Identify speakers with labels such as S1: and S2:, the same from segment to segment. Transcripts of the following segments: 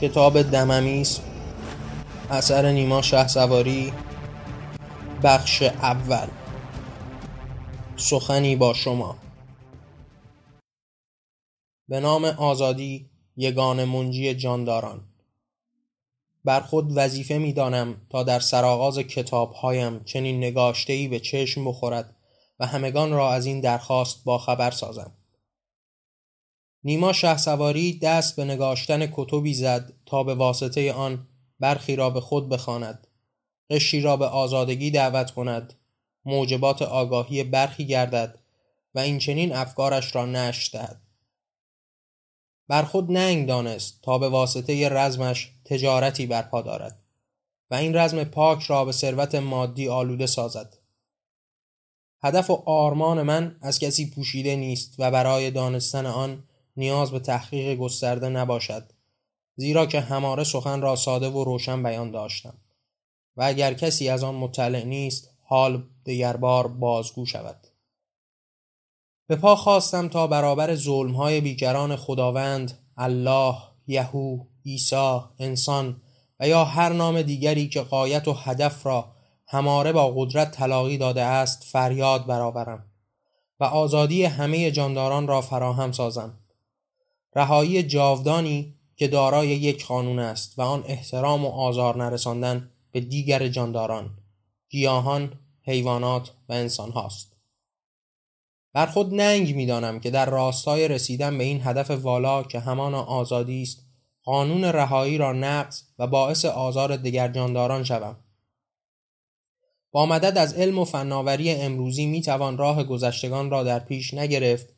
S1: کتاب دممیز اثر نیما شه سواری بخش اول. سخنی با شما. به نام آزادی یگان منجی جانداران. بر خود وظیفه می دانم تا در سرآغاز کتابهایم چنین نگاشتهای به چشم بخورد و همگان را از این درخواست با خبر سازم. نیما سواری دست به نگاشتن کتبی زد تا به واسطه آن برخی را به خود بخواند. قشی را به آزادگی دعوت کند. موجبات آگاهی برخی گردد و این چنین افکارش را نشر دهد. بر خود ننگ دانست تا به واسطه رزمش تجارتی برپا دارد و این رزم پاک را به ثروت مادی آلوده سازد. هدف و آرمان من از کسی پوشیده نیست و برای دانستن آن نیاز به تحقیق گسترده نباشد زیرا که هماره سخن را ساده و روشن بیان داشتم. و اگر کسی از آن مطلع نیست حال بار بازگو شود. به پا خواستم تا برابر ظلمهای بیکران خداوند الله یهو عیسی انسان و یا هر نام دیگری که قایت و هدف را هماره با قدرت تلاقی داده است فریاد برآورم و آزادی همه جانداران را فراهم سازم. رهایی جاودانی که دارای یک قانون است و آن احترام و آزار نرساندن به دیگر جانداران گیاهان حیوانات و انسان هاست. بر خود ننگ می‌دانم که در راستای رسیدن به این هدف والا که همان آزادی است قانون رهایی را نقض و باعث آزار دیگر جانداران شوم. با مدد از علم و فناوری امروزی می توان راه گذشتگان را در پیش نگرفت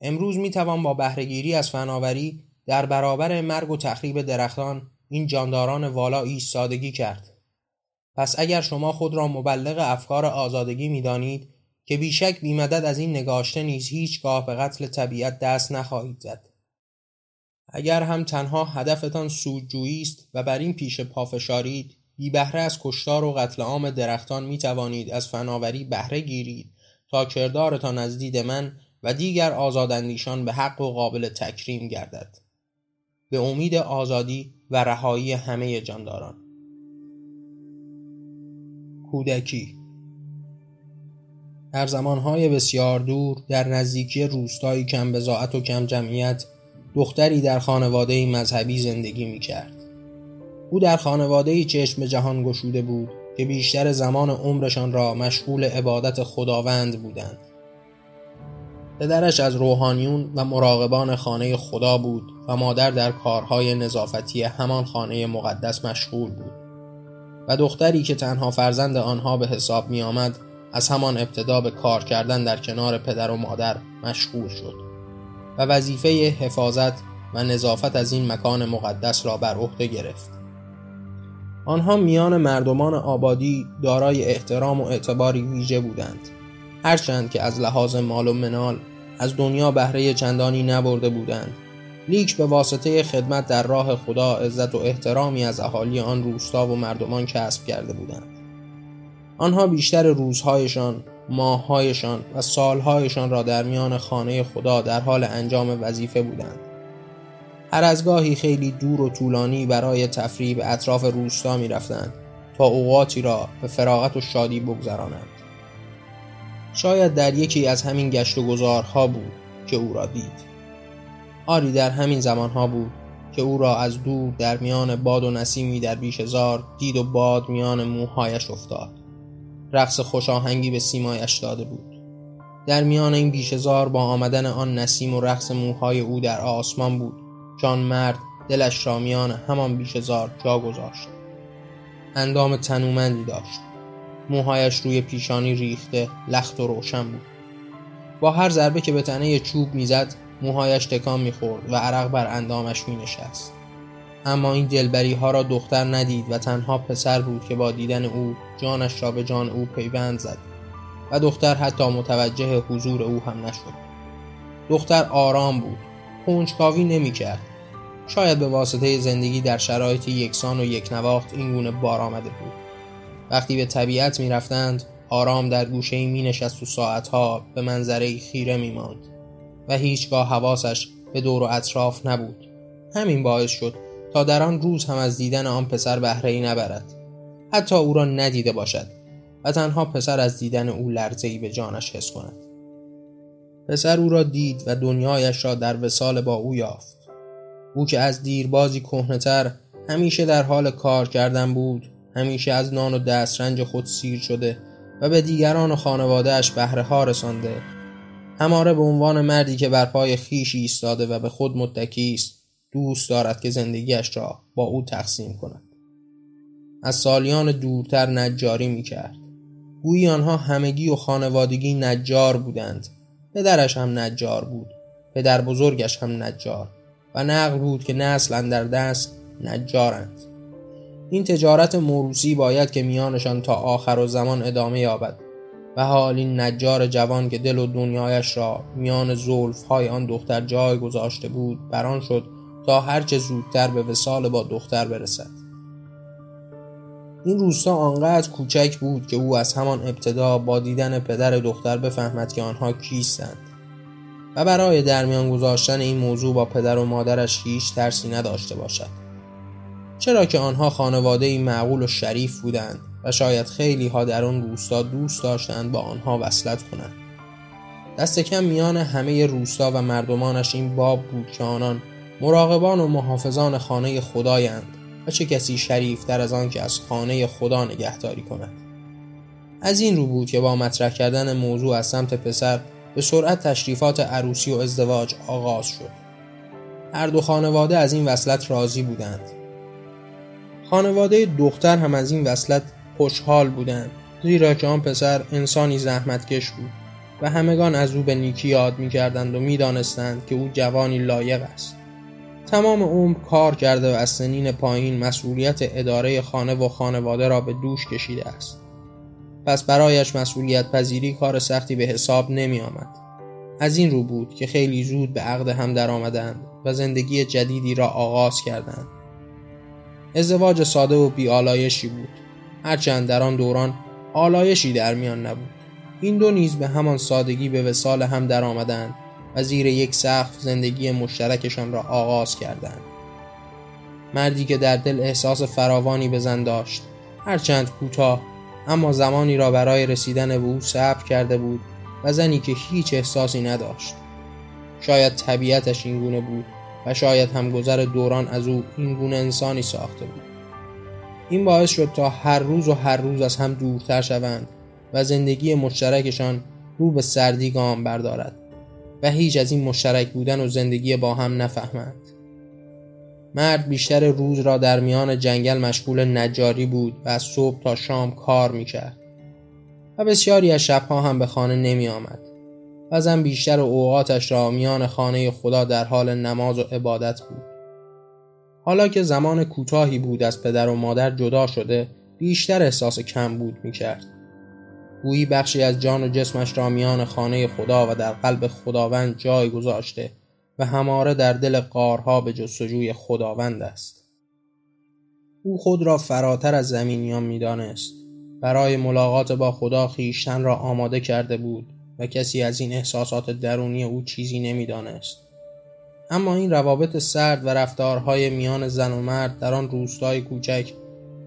S1: امروز می توان با بهرهگیری از فناوری در برابر مرگ و تخریب درختان این جانداران والا ایستادگی کرد. پس اگر شما خود را مبلغ افکار آزادگی می دانید که بیشک بیمدد از این نگاشته نیز هیچگاه به قتل طبیعت دست نخواهید زد. اگر هم تنها هدفتان سودجویی است و بر این پیش پافشارید بی بهره از کشتار و قتل عام درختان می توانید از فناوری بهره گیرید تا کردارتان از دید من و دیگر آزاداندیشان به حق و قابل تکریم گردد به امید آزادی و رهایی همه جانداران کودکی در زمانهای بسیار دور در نزدیکی روستایی کم بزاعت و کم جمعیت دختری در خانواده مذهبی زندگی می کرد. او در خانواده چشم جهان گشوده بود که بیشتر زمان عمرشان را مشغول عبادت خداوند بودند. پدرش از روحانیون و مراقبان خانه خدا بود و مادر در کارهای نظافتی همان خانه مقدس مشغول بود. و دختری که تنها فرزند آنها به حساب می آمد از همان ابتدا به کار کردن در کنار پدر و مادر مشغول شد و وظیفه حفاظت و نظافت از این مکان مقدس را بر عهده گرفت. آنها میان مردمان آبادی دارای احترام و اعتباری ویژه بودند. هرچند که از لحاظ مال و منال از دنیا بهره چندانی نبرده بودند. لیک به واسطه خدمت در راه خدا عزت و احترامی از اهالی آن روستا و مردمان کسب کرده بودند. آنها بیشتر روزهایشان ماههایشان و سالهایشان را در میان خانه خدا در حال انجام وظیفه بودند. هر از گاهی خیلی دور و طولانی برای تفریح به اطراف روستا می رفتند تا اوقاتی را به فراغت و شادی بگذرانند. شاید در یکی از همین گشت و گذارها بود که او را دید. آری در همین زمانها بود که او را از دور در میان باد و نسیمی در بیش هزار دید و باد میان موهایش افتاد. رقص خوشاهنگی به سیمایش داده بود. در میان این بیشهزار با آمدن آن نسیم و رقص موهای او در آسمان بود جان مرد دلش را میان همان بیشهزار جا گذاشت. اندام تنومندی داشت. موهایش روی پیشانی ریخته لخت و روشن بود. با هر ضربه که به تنه چوب می‌زد موهایش تکان می‌خورد و عرق بر اندامش مینشست. اما این دلبری ها را دختر ندید و تنها پسر بود که با دیدن او جانش را به جان او پیوند زد و دختر حتی متوجه حضور او هم نشد. دختر آرام بود کنجکاوی نمی کرد شاید به واسطه زندگی در شرایط یکسان و یک نواخت این گونه بار آمده بود. وقتی به طبیعت می رفتند آرام در گوشه می نشست و ساعتها به منظره خیره می ماند و هیچگاه حواسش به دور و اطراف نبود. همین باعث شد تا در آن روز هم از دیدن آن پسر بهره نبرد. حتی او را ندیده باشد و تنها پسر از دیدن او لرزه به جانش حس کند. پسر او را دید و دنیایش را در وسال با او یافت. او که از دیربازی کهنهتر همیشه در حال کار کردن بود همیشه از نان و دسترنج خود سیر شده و به دیگران و خانوادهش بهره ها رسانده. هماره به عنوان مردی که بر پای خیش ایستاده و به خود متکی است دوست دارد که زندگیش را با او تقسیم کند. از سالیان دورتر نجاری می کرد گویی آنها همگی و خانوادگی نجار بودند. پدرش هم نجار بود. پدر بزرگش هم نجار. و نقل بود که نسل در دست نجارند. این تجارت موروسی باید که میانشان تا آخر و زمان ادامه یابد و حال این نجار جوان که دل و دنیایش را میان زولف های آن دختر جای گذاشته بود بران شد تا هرچه زودتر به وسال با دختر برسد. این روستا آنقدر کوچک بود که او از همان ابتدا با دیدن پدر دختر بفهمد که آنها کیستند و برای درمیان گذاشتن این موضوع با پدر و مادرش هیچ ترسی نداشته باشد. چرا که آنها خانواده ای معقول و شریف بودند و شاید خیلی ها در آن روستا دوست داشتند با آنها وصلت کنند. دست کم میان همه روستا و مردمانش این باب بود که آنان مراقبان و محافظان خانه خدایند و چه کسی شریف در از آن که از خانه خدا نگهداری کند. از این رو بود که با مطرح کردن موضوع از سمت پسر به سرعت تشریفات عروسی و ازدواج آغاز شد. هر دو خانواده از این وصلت راضی بودند. خانواده دختر هم از این وصلت خوشحال بودند زیرا که آن پسر انسانی زحمتکش بود و همگان از او به نیکی یاد می‌کردند و می‌دانستند که او جوانی لایق است تمام عمر کار کرده و از سنین پایین مسئولیت اداره خانه و خانواده را به دوش کشیده است پس برایش مسئولیت پذیری کار سختی به حساب نمی آمد. از این رو بود که خیلی زود به عقد هم درآمدند و زندگی جدیدی را آغاز کردند. ازدواج ساده و بیالایشی بود. هرچند در آن دوران آلایشی در میان نبود. این دو نیز به همان سادگی به وسال هم درآمدند و زیر یک سقف زندگی مشترکشان را آغاز کردند. مردی که در دل احساس فراوانی به زن داشت هرچند کوتاه اما زمانی را برای رسیدن به او صبر کرده بود و زنی که هیچ احساسی نداشت شاید طبیعتش این گونه بود و شاید هم گذر دوران از او این گونه انسانی ساخته بود. این باعث شد تا هر روز و هر روز از هم دورتر شوند و زندگی مشترکشان رو به سردی گام بردارد و هیچ از این مشترک بودن و زندگی با هم نفهمند. مرد بیشتر روز را در میان جنگل مشغول نجاری بود و از صبح تا شام کار می‌کرد و بسیاری از شبها هم به خانه نمی آمد و زن بیشتر اوقاتش را میان خانه خدا در حال نماز و عبادت بود. حالا که زمان کوتاهی بود از پدر و مادر جدا شده بیشتر احساس کم بود می کرد گویی بخشی از جان و جسمش را میان خانه خدا و در قلب خداوند جای گذاشته و هماره در دل قارها به جستجوی خداوند است. او خود را فراتر از زمینیان می‌دانست. برای ملاقات با خدا خیشتن را آماده کرده بود. و کسی از این احساسات درونی او چیزی نمی‌دانست. اما این روابط سرد و رفتارهای میان زن و مرد در آن روستای کوچک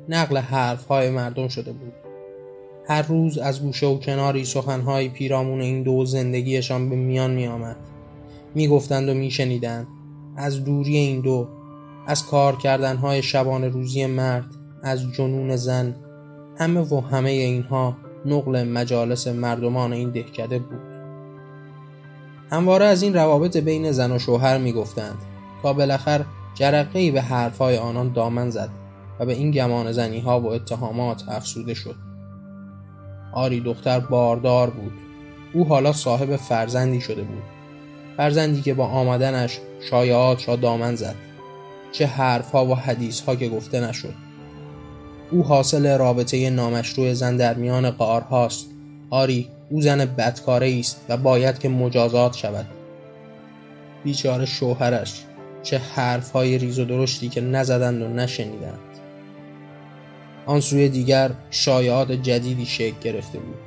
S1: نقل حرفهای مردم شده بود. هر روز از گوشه و کناری سخنهای پیرامون این دو زندگیشان به میان می آمد می گفتند و می شنیدند از دوری این دو از کار کردنهای شبان روزی مرد از جنون زن همه و همه اینها نقل مجالس مردمان این دهکده بود. همواره از این روابط بین زن و شوهر می گفتند تا بالاخره جرقه به حرفهای آنان دامن زد و به این گمان زنی ها و اتهامات افسوده شد. آری دختر باردار بود. او حالا صاحب فرزندی شده بود. فرزندی که با آمدنش شایعات را دامن زد. چه حرفها و حدیثها که گفته نشد. او حاصل رابطه نامشروع زن در میان قارهاست آری او زن بدکاره است و باید که مجازات شود. بیچاره شوهرش چه حرفهای ریز و درشتی که نزدند و نشنیدند. آن سوی دیگر شایعات جدیدی شکل گرفته بود.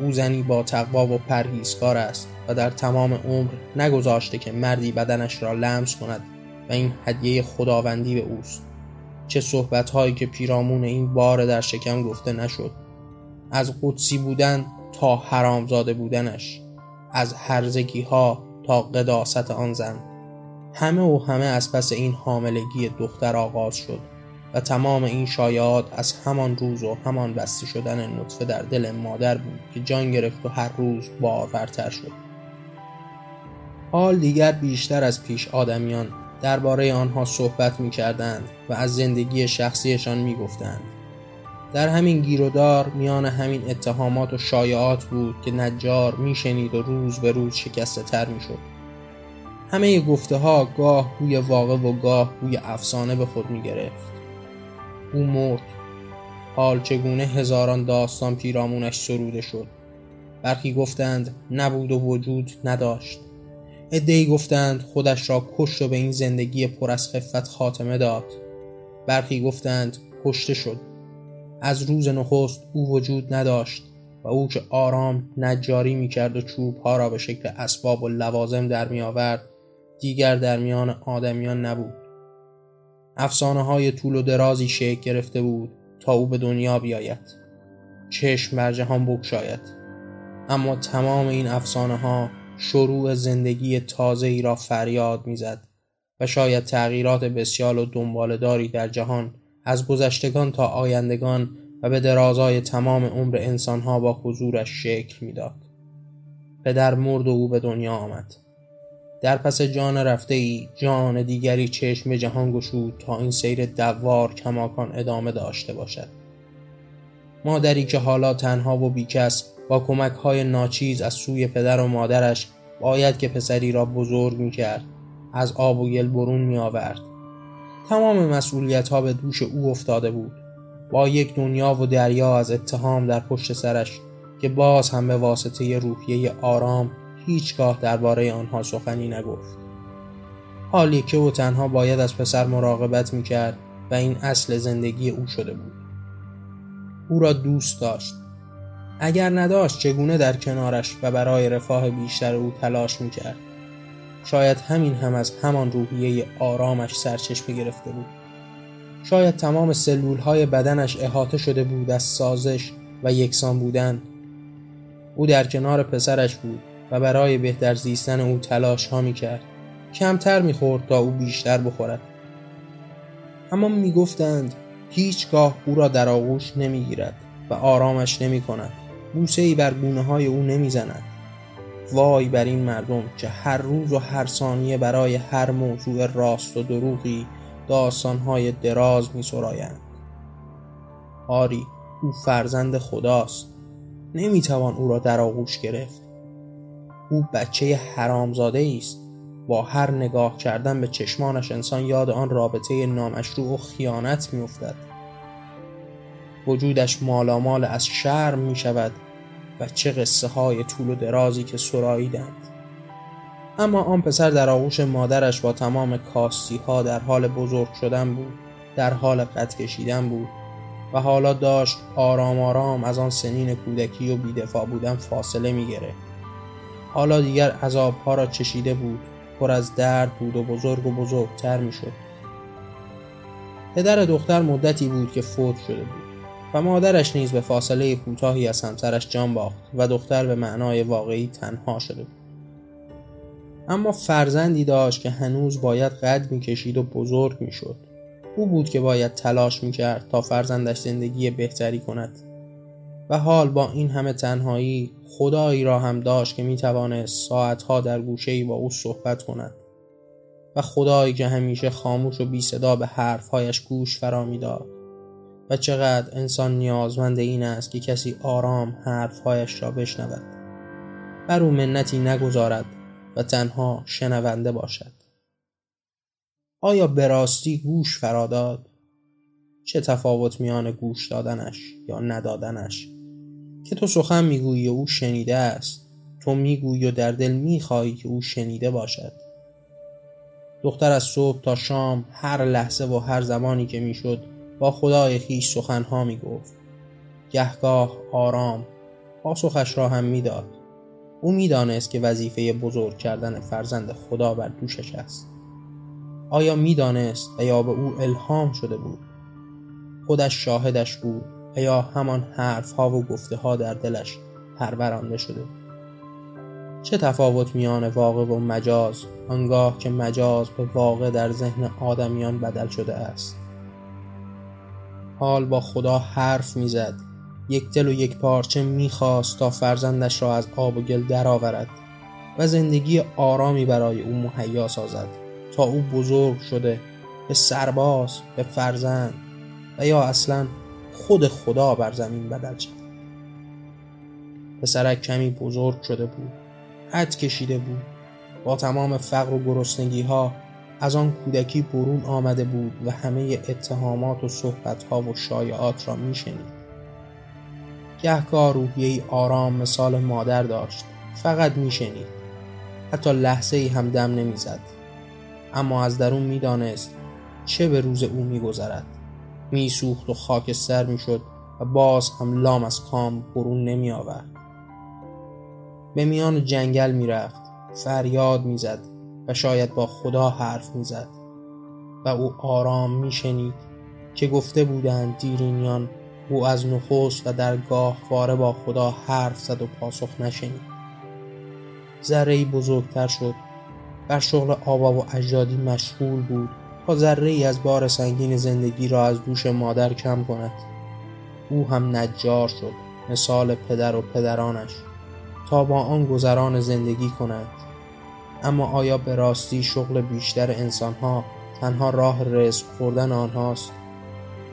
S1: او زنی با تقوا و پرهیزکار است و در تمام عمر نگذاشته که مردی بدنش را لمس کند و این هدیه خداوندی به اوست. چه صحبت هایی که پیرامون این بار در شکم گفته نشد. از قدسی بودن تا حرامزاده بودنش. از هرزگی ها تا قداست آن زن. همه و همه از پس این حاملگی دختر آغاز شد و تمام این شایعات از همان روز و همان بسته شدن نطفه در دل مادر بود که جان گرفت و هر روز بارورتر شد. حال دیگر بیشتر از پیش آدمیان درباره آنها صحبت می کردند و از زندگی شخصیشان می گفتند. در همین گیرودار میان همین اتهامات و شایعات بود که نجار میشنید و روز به روز شکسته تر می شد. همه گفته ها گاه بوی واقع و گاه بوی افسانه به خود می گرفت. او مرد حال چگونه هزاران داستان پیرامونش سروده شد برخی گفتند نبود و وجود نداشت ادهی گفتند خودش را کشت و به این زندگی پر از خفت خاتمه داد. برخی گفتند کشته شد. از روز نخست او وجود نداشت و او که آرام نجاری می کرد و چوب ها را به شکل اسباب و لوازم در می آورد دیگر در میان آدمیان نبود. افسانه های طول و درازی شکل گرفته بود تا او به دنیا بیاید. چشم بر جهان بگشاید. اما تمام این افسانه ها شروع زندگی تازه ای را فریاد می‌زد و شاید تغییرات بسیار و دنبالداری در جهان از گذشتگان تا آیندگان و به درازای تمام عمر انسانها با حضورش شکل می‌داد. پدر مرد و او به دنیا آمد. در پس جان رفته ای جان دیگری چشم جهان گشود تا این سیر دوار کماکان ادامه داشته باشد مادری که حالا تنها و بیکس با کمک های ناچیز از سوی پدر و مادرش باید که پسری را بزرگ می کرد از آب و گل برون می آورد تمام مسئولیت ها به دوش او افتاده بود. با یک دنیا و دریا از اتهام در پشت سرش که باز هم به واسطه روحیه آرام هیچگاه درباره آنها سخنی نگفت. حالی که او تنها باید از پسر مراقبت می‌کرد و این اصل زندگی او شده بود. او را دوست داشت. اگر نداشت چگونه در کنارش و برای رفاه بیشتر او تلاش می‌کرد؟ شاید همین هم از همان روحیه آرامش سرچشمه گرفته بود. شاید تمام سلول های بدنش احاطه شده بود از سازش و یکسان بودن. او در کنار پسرش بود و برای بهتر زیستن او تلاش ها می کرد کمتر می خورد تا او بیشتر بخورد. اما می گفتند هیچگاه او را در آغوش نمی گیرد و آرامش نمی کند بوسه ای بر گونه های او نمی زند وای بر این مردم که هر روز و هر ثانیه برای هر موضوع راست و دروغی داستانهای دراز می سرایند. آری او فرزند خداست. نمی‌توان او را در آغوش گرفت. او بچه حرامزاده است. با هر نگاه کردن به چشمانش انسان یاد آن رابطه نامشروع و خیانت میافتد. وجودش مالامال از شرم می شود و چه قصه های طول و درازی که سراییدند اما آن پسر در آغوش مادرش با تمام کاستی ها در حال بزرگ شدن بود در حال قد کشیدن بود و حالا داشت آرام آرام از آن سنین کودکی و بیدفاع بودن فاصله می گرفت حالا دیگر عذابها را چشیده بود پر از درد بود و بزرگ و بزرگتر می شد پدر دختر مدتی بود که فوت شده بود. و مادرش نیز به فاصله کوتاهی از همسرش جان باخت و دختر به معنای واقعی تنها شده بود. اما فرزندی داشت که هنوز باید قد می‌کشید و بزرگ می‌شد. او بود که باید تلاش می‌کرد تا فرزندش زندگی بهتری کند و حال با این همه تنهایی خدایی را هم داشت که می‌توانست ساعتها در گوشهای با او صحبت کند و خدایی که همیشه خاموش و بی صدا به حرفهایش گوش فرا می‌داد. و چقدر انسان نیازمند این است که کسی آرام حرفهایش را بشنود. بر او منتی نگذارد و تنها شنونده باشد. آیا به راستی گوش فراداد چه تفاوت میان گوش دادنش یا ندادنش؟ که تو سخن می‌گویی و او شنیده است تو می‌گویی و در دل می‌خواهی که او شنیده باشد. دختر از صبح تا شام هر لحظه و هر زمانی که می‌شد با خدای خیش سخنها می‌گفت. گهگاه آرام پاسخش را هم می‌داد. او می‌دانست که وظیفه بزرگ کردن فرزند خدا بر دوشش است. آیا می‌دانست و یا به او الهام شده بود؟ خودش شاهدش بود و یا همان حرف ها و گفته ها در دلش پرورانده شده؟ چه تفاوت میان واقع و مجاز آنگاه که مجاز به واقع در ذهن آدمیان بدل شده است؟ حال با خدا حرف می‌زد. یک دل و یک پارچه می‌خواست تا فرزندش را از آب و گل درآورد و زندگی آرامی برای او مهیا سازد تا او بزرگ شده به سرباز به فرزند و یا اصلا خود خدا بر زمین بدل شد. پسرک کمی بزرگ شده بود حد کشیده بود با تمام فقر و گرسنگی ها از آن کودکی برون آمده بود و همه اتهامات و صحبت ها و شایعات را میشنید. گهگاه روحیه آرام مثال مادر داشت. فقط میشنید. حتی لحظه ای هم دم نمی‌زد. اما از درون می‌دانست چه به روز او میگذرد. میسوخت و خاکستر می‌شد و باز هم لام از کام برون نمی آورد به میان جنگل می‌رفت. فریاد می‌زد. و شاید با خدا حرف می‌زد. و او آرام میشنید که گفته بودند دیرینیان او از نخست و در گاهواره با خدا حرف زد و پاسخ نشنید. ذره بزرگتر شد. بر شغل آبا و اجدادی مشغول بود تا ذره ای از بار سنگین زندگی را از دوش مادر کم کند. او هم نجار شد مثال پدر و پدرانش تا با آن گذران زندگی کند. اما آیا به راستی شغل بیشتر انسانها تنها راه رزق خوردن آنهاست؟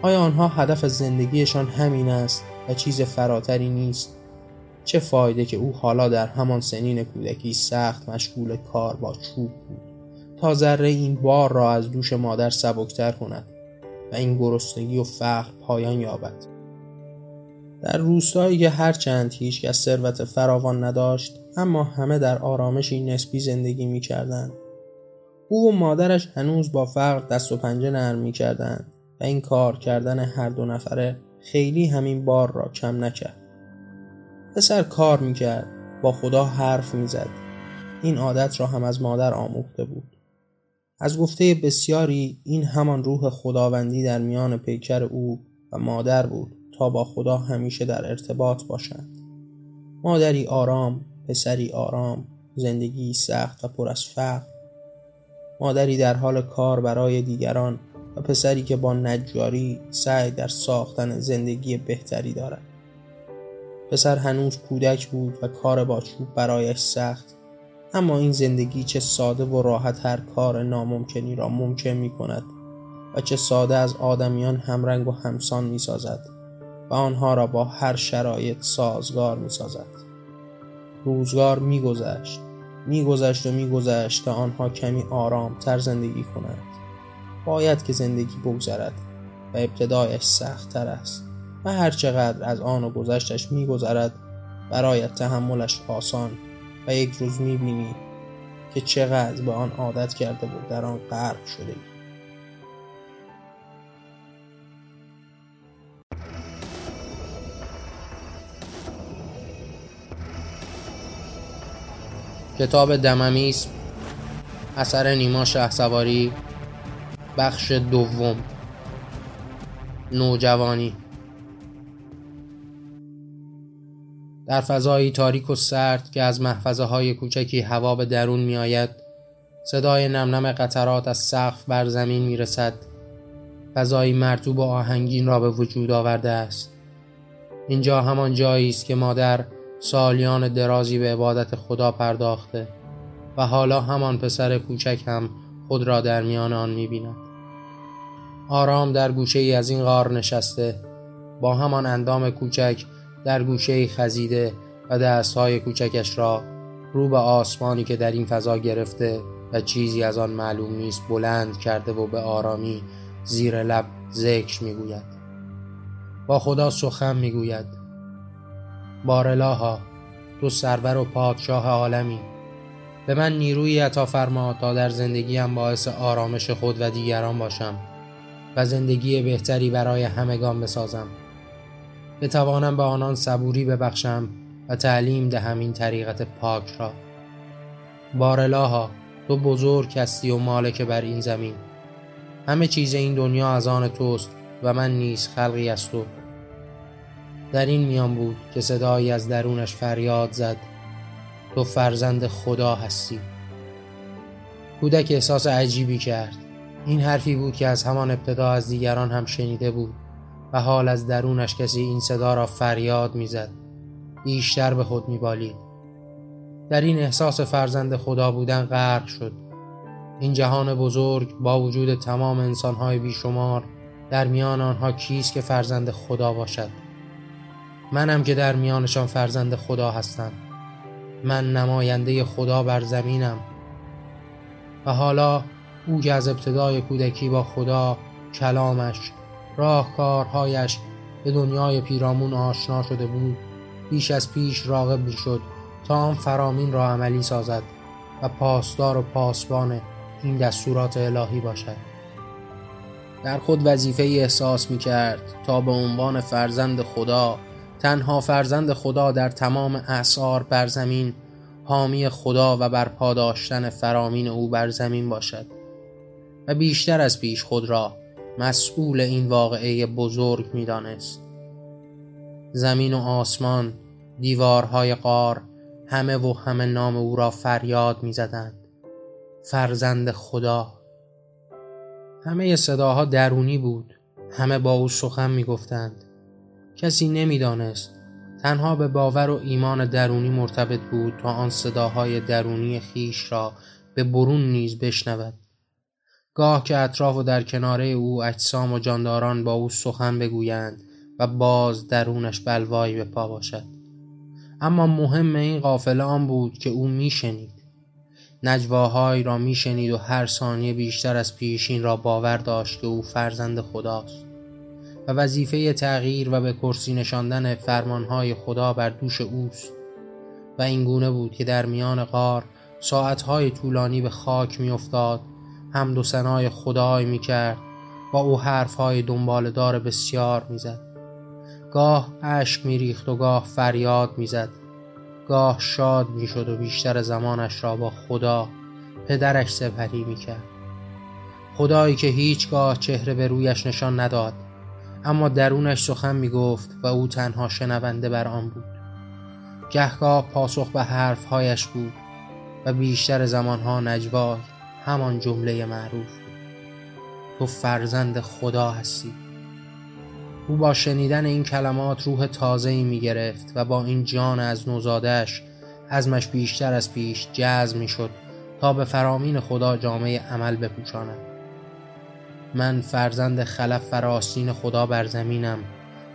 S1: آیا آنها هدف زندگیشان همین است و چیز فراتری نیست؟ چه فایده که او حالا در همان سنین کودکی سخت مشغول کار با چوب بود؟ تا ذره این بار را از دوش مادر سبکتر کند و این گرسنگی و فقر پایان یابد. در روستایی که هرچند هیچ از ثروت فراوان نداشت اما همه در آرامشی نسبی زندگی می کردن. او و مادرش هنوز با فقر دست و پنجه نرم می کردن و این کار کردن هر دو نفره خیلی همین بار را کم نکرد. پسر کار می‌کرد با خدا حرف می‌زد. این عادت را هم از مادر آموخته بود. از گفته بسیاری این همان روح خداوندی در میان پیکر او و مادر بود. با خدا همیشه در ارتباط باشند. مادری آرام پسری آرام زندگی سخت و پر از فقر. مادری در حال کار برای دیگران و پسری که با نجاری سعی در ساختن زندگی بهتری دارد. پسر هنوز کودک بود و کار با چوب برایش سخت اما این زندگی چه ساده و راحت هر کار ناممکنی را ممکن می کند و چه ساده از آدمیان همرنگ و همسان می سازد و آنها را با هر شرایط سازگار می سازد روزگار می گذشت می گذشت و می گذشت تا آنها کمی آرام تر زندگی کنند. باید که زندگی بگذرد و ابتدایش سخت تر است و هر چقدر از آن و گذشتش میگذرد برایت تحملش آسان و یک روز می‌بینی که چقدر به آن عادت کرده بود در آن غرق شده کتاب دممیز اثر نیما شه سواری بخش دوم نوجوانی. در فضایی تاریک و سرد که از محفظه های کوچکی هوا به درون می آید صدای نمنم قطرات از سقف بر زمین می رسد فضایی مرتوب و آهنگین را به وجود آورده است. اینجا همان جایی است که مادر سالیان درازی به عبادت خدا پرداخته و حالا همان پسر کوچک هم خود را در میان آن می بیند. آرام در گوشه ای از این غار نشسته با همان اندام کوچک در گوشه خزیده و دستهای کوچکش را رو به آسمانی که در این فضا گرفته و چیزی از آن معلوم نیست بلند کرده و به آرامی زیر لب ذکر می‌گوید با خدا سخن می‌گوید بارلاها تو سرور و پادشاه عالمی. به من نیروی عطا فرما تا در زندگیم باعث آرامش خود و دیگران باشم و زندگی بهتری برای همگان بسازم. بتوانم به آنان صبوری ببخشم و تعلیم دهم این طریقت پاک را. بارلاها تو بزرگ هستی و مالک بر این زمین. همه چیز این دنیا از آن توست و من نیز خلقی از تو. در این میان بود که صدایی از درونش فریاد زد. تو فرزند خدا هستی. کودک احساس عجیبی کرد. این حرفی بود که از همان ابتدا از دیگران هم شنیده بود و حال از درونش کسی این صدا را فریاد می‌زد. بیشتر به خود میبالید. در این احساس فرزند خدا بودن غرق شد. این جهان بزرگ با وجود تمام انسانهای بیشمار در میان آنها کیست که فرزند خدا باشد؟ منم که در میانشان فرزند خدا هستم. من نماینده خدا بر زمینم. و حالا او که از ابتدای کودکی با خدا کلامش راهکارهایش به دنیای پیرامون آشنا شده بود بیش از پیش راغب شد تا آن فرامین را عملی سازد و پاسدار و پاسبان این دستورات الهی باشد. در خود وظیفه احساس می کرد تا به عنوان فرزند خدا تنها فرزند خدا در تمام اعثار بر زمین حامی خدا و بر پاداشتن فرامین او بر زمین باشد و بیشتر از پیش خود را مسئول این واقعه بزرگ می دانست. زمین و آسمان دیوارهای قار همه و همه نام او را فریاد می زدند. فرزند خدا همه صداها درونی بود همه با او سخن می گفتند کسی نمی‌دانست. تنها به باور و ایمان درونی مرتبط بود تا آن صداهای درونی خیش را به برون نیز بشنود. گاه که اطراف و در کناره او اجسام و جانداران با او سخن بگویند و باز درونش بلوایی به پا باشد. اما مهم این قافله آن بود که او میشنید. نجواهایی را میشنید و هر ثانیه بیشتر از پیشین را باور داشت که او فرزند خداست. و وظیفه تغییر و به کرسی نشاندن فرمانهای خدا بر دوش اوست. و این گونه بود که در میان غار ساعتهای طولانی به خاک میافتاد حمد و ثنای خدای می‌کرد با او حرفهای دنبال دار بسیار می‌زد. گاه اشک میریخت و گاه فریاد می‌زد. گاه شاد می‌شد و بیشتر زمانش را با خدا پدرش سپری می‌کرد. خدایی که هیچگاه چهره به رویش نشان نداد اما درونش سخن می گفت و او تنها شنونده بر آن بود. گهگاه پاسخ به حرفهایش بود و بیشتر زمانها نجوا همان جمله معروف بود. تو فرزند خدا هستی. او با شنیدن این کلمات روح تازه‌ای می گرفت و با این جان از نوزادش ازمش بیشتر از پیش جذب می شد تا به فرامین خدا جامعه عمل بپوشاند. من فرزند خلف فراسین خدا بر زمینم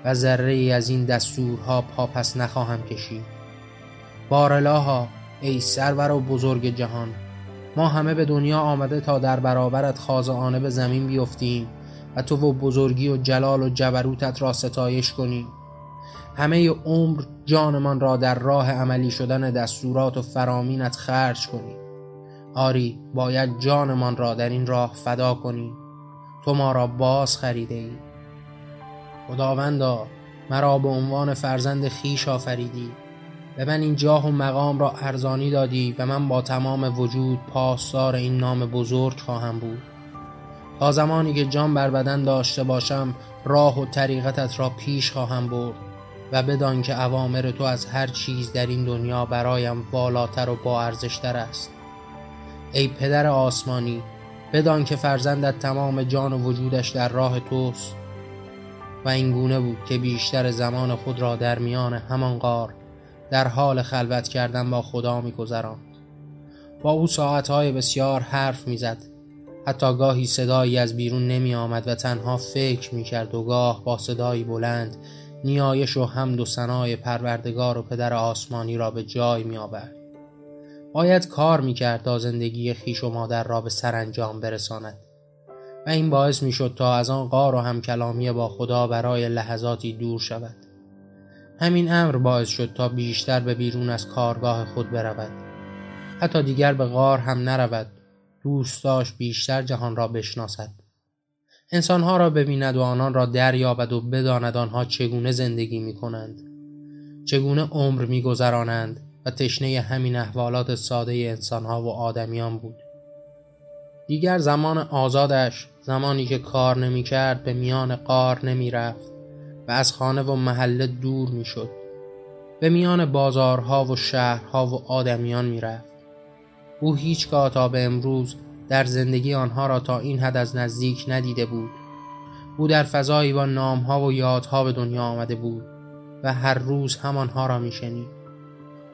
S1: و ذره ای از این دستورها پاپس نخواهم کشید. بارلاها ای سرور و بزرگ جهان ما همه به دنیا آمده تا در برابرت خاضعانه به زمین بیفتیم و تو و بزرگی و جلال و جبروتت را ستایش کنیم همه عمر جانمان را در راه عملی شدن دستورات و فرامینت خرج کنیم آری باید جانمان را در این راه فدا کنیم تو ما را باز خریده ای. خداوندا مرا به عنوان فرزند خیش آفریدی به من این جاه و مقام را ارزانی دادی و من با تمام وجود پاسدار این نام بزرگ خواهم بود. تا زمانی که جان بر بدن داشته باشم راه و طریقتت را پیش خواهم برد و بدان که اوامر تو از هر چیز در این دنیا برایم بالاتر و با ارزشتر است. ای پدر آسمانی بدان که فرزندت تمام جان و وجودش در راه توست. و این گونه بود که بیشتر زمان خود را در میان همان غار در حال خلوت کردن با خدا میگذراند. با او ساعتهای بسیار حرف می‌زد. حتی گاهی صدایی از بیرون نمی آمد و تنها فکر می کرد و گاه با صدایی بلند نیایش و حمد و ثنای پروردگار و پدر آسمانی را به جای می آورد باید کار می‌کرد تا زندگی خیش و مادر را به سرانجام برساند. و این باعث می‌شد تا از آن قار و همکلامی با خدا برای لحظاتی دور شود. همین امر باعث شد تا بیشتر به بیرون از کارگاه خود برود. حتی دیگر به غار هم نرود. دوست داشت بیشتر جهان را بشناسد. انسانها را ببیند و آنان را دریابد و بداند آنها چگونه زندگی می کنند چگونه عمر می گذرانند و تشنه همین احوالات ساده انسانها و آدمیان بود. دیگر زمان آزادش زمانی که کار نمی کرد به میان قار نمی رفت و از خانه و محله دور می شد به میان بازارها و شهرها و آدمیان می رفت او هیچگاه تا به امروز در زندگی آنها را تا این حد از نزدیک ندیده بود. او در فضایی با نامها و یادها به دنیا آمده بود و هر روز همانها را میشنید.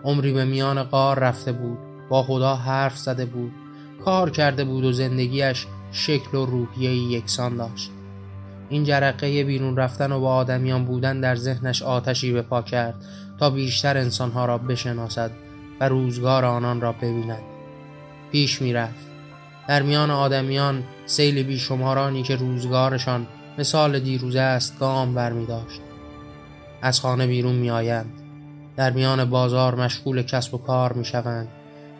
S1: عمری به میان قار رفته بود با خدا حرف زده بود کار کرده بود و زندگیش شکل و روحیه یکسان داشت. این جرقه بیرون رفتن و با آدمیان بودن در ذهنش آتشی به پا کرد تا بیشتر انسانها را بشناسد و روزگار آنان را ببیند. پیش می‌رفت. در میان آدمیان سیل بیشمارانی که روزگارشان مثال دیروزه است گام برمی داشت از خانه بیرون می آیند در میان بازار مشغول کسب و کار می شوند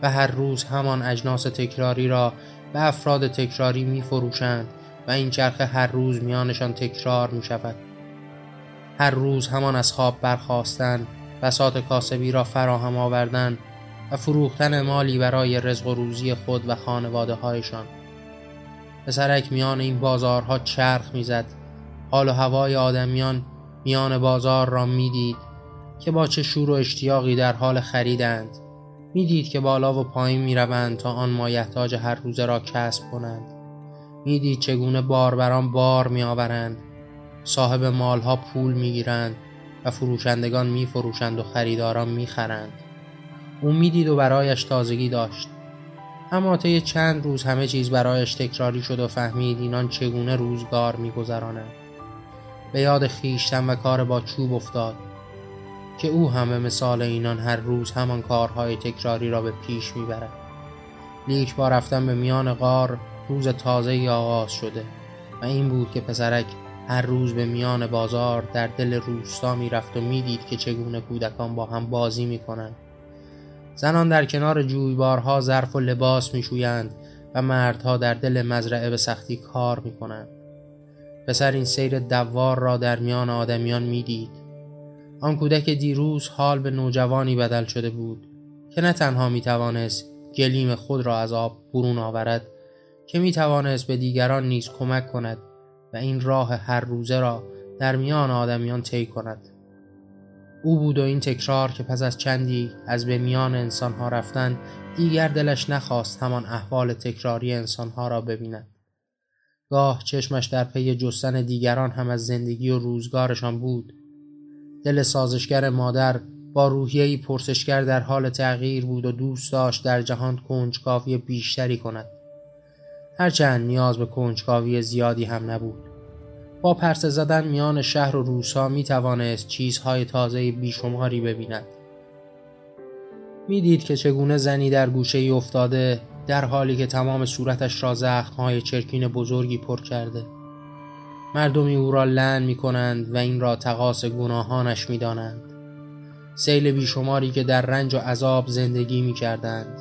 S1: و هر روز همان اجناس تکراری را به افراد تکراری می فروشند و این چرخه هر روز میانشان تکرار می شود هر روز همان از خواب برخواستن بسات کاسبی را فراهم آوردن و فروختن مالی برای رزق و روزی خود و خانواده هایشان پسرک میان این بازارها چرخ می‌زد. حال و هوای آدمیان میان بازار را می‌دید که با چه شور و اشتیاقی در حال خریدند. می‌دید که بالا و پایین می‌روند تا آن مایحتاج هر روزه را کسب کنند. می‌دید چگونه باربران بار میآورند. صاحب مالها پول می‌گیرند و فروشندگان میفروشند و خریداران می‌خرند. او می‌دید و برایش تازگی داشت. اما طی چند روز همه چیز برایش تکراری شد و فهمید اینان چگونه روزگار میگذرانند به یاد خیشتن و کار با چوب افتاد. که او همه مثال اینان هر روز همان کارهای تکراری را به پیش می‌برد. لیک با رفتن به میان غار روز تازه آغاز شده و این بود که پسرک هر روز به میان بازار در دل روستا می‌رفت و می‌دید که چگونه کودکان با هم بازی می‌کنند. زنان در کنار جویبارها ظرف و لباس میشویند و مردها در دل مزرعه به سختی کار می‌کنند. پسر این سیر دوار را در میان آدمیان می‌دید. آن کودک دیروز حال به نوجوانی بدل شده بود که نه تنها می‌توانست گلیم خود را از آب برون آورد که می‌توانست به دیگران نیز کمک کند و این راه هر روزه را در میان آدمیان طی کند. او بود و این تکرار که پس از چندی از به میان انسانها رفتن دیگر دلش نخواست همان احوال تکراری انسانها را ببیند. گاه چشمش در پی جستن دیگران هم از زندگی و روزگارشان بود. دل سازشگر مادر با روحیهی پرسشگر در حال تغییر بود و دوست داشت در جهان کنجکاوی بیشتری کند. هرچند نیاز به کنجکاوی زیادی هم نبود. با پرسه زدن میان شهر و روسا می توانست چیزهای تازه بیشماری ببیند. می‌دید که چگونه زنی در گوشه ای افتاده در حالی که تمام صورتش را زخمهای چرکین بزرگی پر کرده. مردمی او را لن می کنند و این را تقاس گناهانش می دانند. سیل بیشماری که در رنج و عذاب زندگی می کردند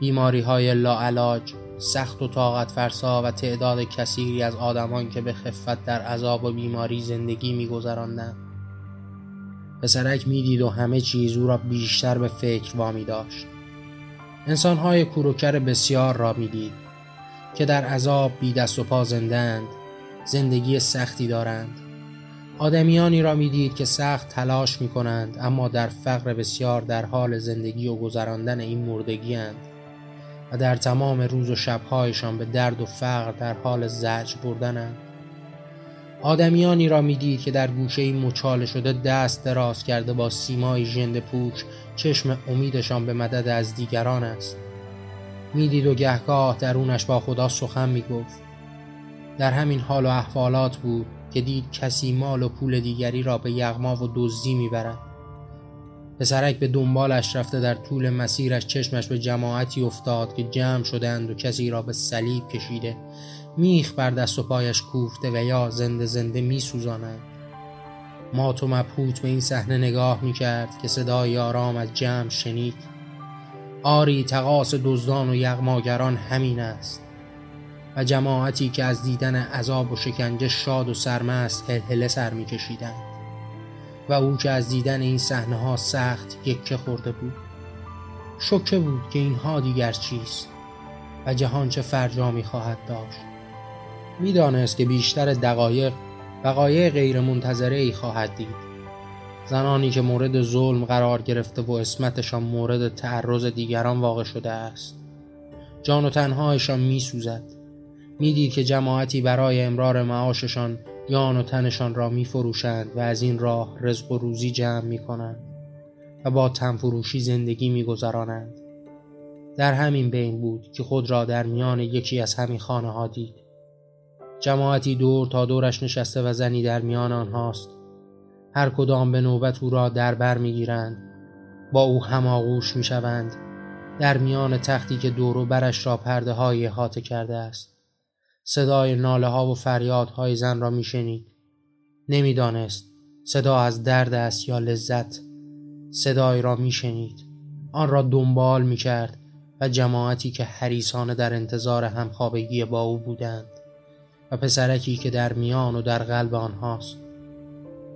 S1: بیماری های لاعلاج سخت و طاقت فرسا و تعداد کثیری از آدمان که به خفت در عذاب و بیماری زندگی میگذراندند. پسرک می‌دید و همه چیز او را بیشتر به فکر وامی داشت انسانهای کوروکر بسیار را می‌دید که در عذاب بی دست و پا زندند زندگی سختی دارند. آدمیانی را می‌دید که سخت تلاش می کنند اما در فقر بسیار در حال زندگی و گذراندن این مردگی هند. و در تمام روز و شبهایشان به درد و فقر در حال زجر بردنند. آدمیانی را می‌دید که در گوشه مچاله شده دست دراز کرده با سیمای ژنده پوچ چشم امیدشان به مدد از دیگران است. می‌دید و گهگاه درونش با خدا سخن می‌گفت. در همین حال و احوالات بود که دید کسی مال و پول دیگری را به یغما و دزدی می‌برد. پسرک به دنبالش رفته در طول مسیرش چشمش به جماعتی افتاد که جمع شدند و کسی را به صلیب کشیده میخ بر دست و پایش کوفته و یا زنده زنده می سوزانند مات و مبهوت به این صحنه نگاه می کرد که صدای آرام از جمع شنید. آری تقاس دزدان و یغماگران همین است. و جماعتی که از دیدن عذاب و شکنجه شاد و سرمست هلهله سر میکشیدند. و او که از دیدن این صحنه ها سخت یکه خورده بود شکه بود که اینها دیگر چیست و جهان چه فرجامی خواهد داشت. می‌دانست که بیشتر دقایق وقایع غیر منتظره ای خواهد دید. زنانی که مورد ظلم قرار گرفته و اسمتشان مورد تعرض دیگران واقع شده است جان و تنهایشان می سوزد می‌دید که جماعتی برای امرار معاششان جان و تنشان را می فروشند و از این راه رزق و روزی جمع می کنند و با تنفروشی زندگی می گذرانند. در همین بین بود که خود را در میان یکی از همین خانه ها دید. جماعتی دور تا دورش نشسته و زنی در میان آنهاست. هر کدام به نوبت او را در بر می‌گیرند. با او هماغوش می‌شوند. در میان تختی که دور و برش را پرده های کرده است. صدای ناله ها و فریاد های زن را میشنید. نمی‌دانست صدا از درد است یا لذت. صدای را میشنید. آن را دنبال می‌کرد و جماعتی که حریسانه در انتظار همخوابگی با او بودند و پسرکی که در میان و در قلب آنهاست.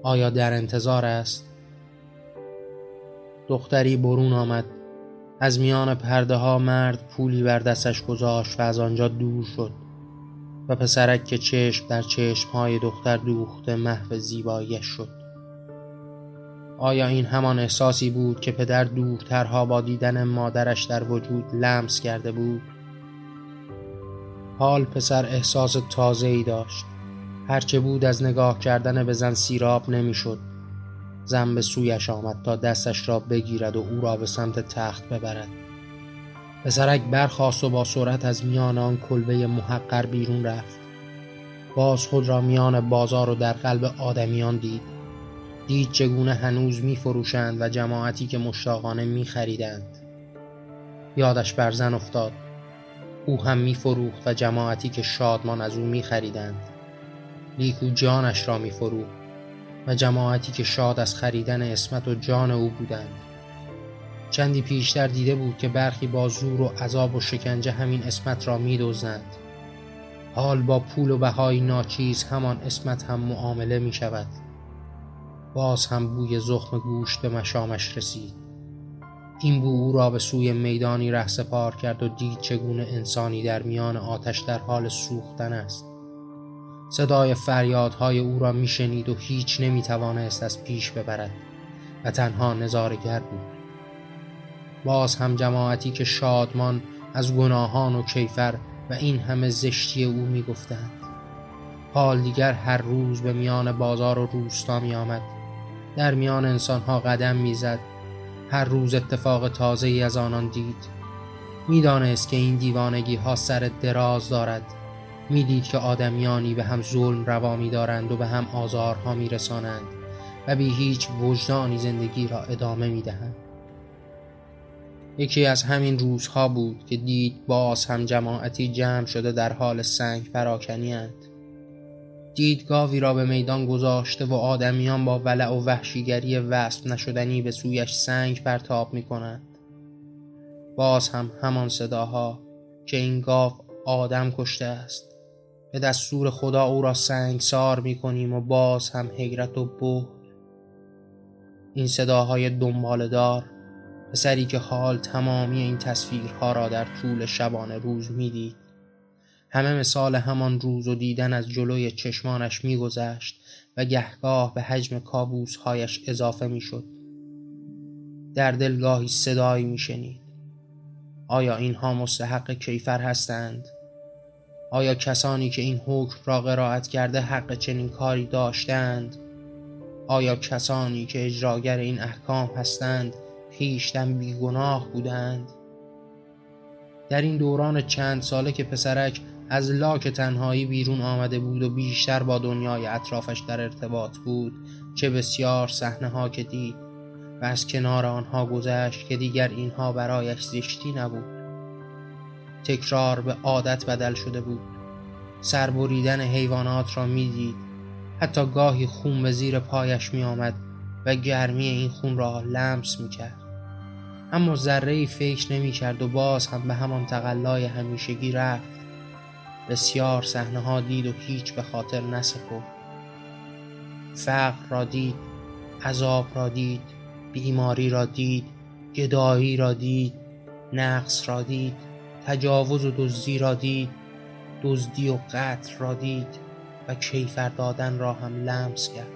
S1: آیا در انتظار است؟ دختری برون آمد. از میان پرده ها مرد پولی بر دستش گذاشت و از آنجا دور شد. و پسرک که چشم در چشم های دختر دوخته محو زیباییش شد آیا این همان احساسی بود که پدر دورترها با دیدن مادرش در وجود لمس کرده بود؟ حال پسر احساس تازه ای داشت هرچه بود از نگاه کردن به زن سیراب نمی‌شد. زن به سویش آمد تا دستش را بگیرد و او را به سمت تخت ببرد پسرک برخاست و با سرعت از میان آن کلبه محقر بیرون رفت. باز خود را میان بازار و در قلب آدمیان دید. دید چگونه هنوز می فروشند و جماعتی که مشتاقانه می خریدند یادش بر زن افتاد. او هم می فروخت و جماعتی که شادمان از او می خریدند لیکو جانش را می فروخت و جماعتی که شاد از خریدن اسمت و جان او بودند. چندی پیشتر دیده بود که برخی با زور و عذاب و شکنجه همین اسمت را می دوزند. حال با پول و بهای ناچیز همان اسمت هم معامله می شود باز هم بوی زخم گوشت به مشامش رسید. این بو او را به سوی میدانی ره سپار کرد و دید چگونه انسانی در میان آتش در حال سوختن است. صدای فریادهای او را میشنید و هیچ نمی‌توانست از پیش ببرد و تنها نظارگر بود. باز هم جماعتی که شادمان از گناهان و کیفر و این همه زشتی او می‌گفتند. حال دیگر هر روز به میان بازار و روستا می آمد در میان انسانها قدم می‌زد. هر روز اتفاق تازه ای از آنان دید. می‌دانست که این دیوانگی ها سر دراز دارد. می‌دید که آدمیانی به هم ظلم روا دارند و به هم آزارها میرسانند و بی هیچ وجدانی زندگی را ادامه می‌دهند. یکی از همین روزها بود که دید باز هم جماعتی جمع شده در حال سنگ پراکنی دید گاوی را به میدان گذاشته و آدمیان با ولع و وحشیگری وصف نشدنی به سویش سنگ پرتاب می کنند. باز هم همان صداها که این گاو آدم کشته است. به دستور خدا او را سنگسار می کنیم و باز هم حیرت و بهت این صداهای دنبالدار پسری که حال تمامی این تصویرها را در طول شبانه روز می‌دید. همه مثال همان روز و دیدن از جلوی چشمانش میگذشت و گهگاه به حجم کابوسهایش اضافه می‌شد. در دلگاهی صدایی میشنید. آیا اینها مستحق کیفر هستند؟ آیا کسانی که این حکم را قرائت کرده حق چنین کاری داشتند؟ آیا کسانی که اجراگر این احکام هستند خیشتن بیگناه بودند. در این دوران چند ساله که پسرک از لاک تنهایی بیرون آمده بود و بیشتر با دنیای اطرافش در ارتباط بود چه بسیار صحنه ها که دید و از کنار آنها گذشت که دیگر اینها برایش زشتی نبود. تکرار به عادت بدل شده بود. سربریدن حیوانات را می‌دید. حتی گاهی خون به زیر پایش می آمد و گرمی این خون را لمس می کرد اما ذره فکر نمی کرد و باز هم به همان تقلای همیشگی رفت. بسیار صحنه ها دید و هیچ به خاطر نسپرد. فقر را دید عذاب را دید بیماری را دید گدایی را دید نقص را دید تجاوز و دزدی را دید دزدی و قتل را دید و کیفر دادن را هم لمس کرد.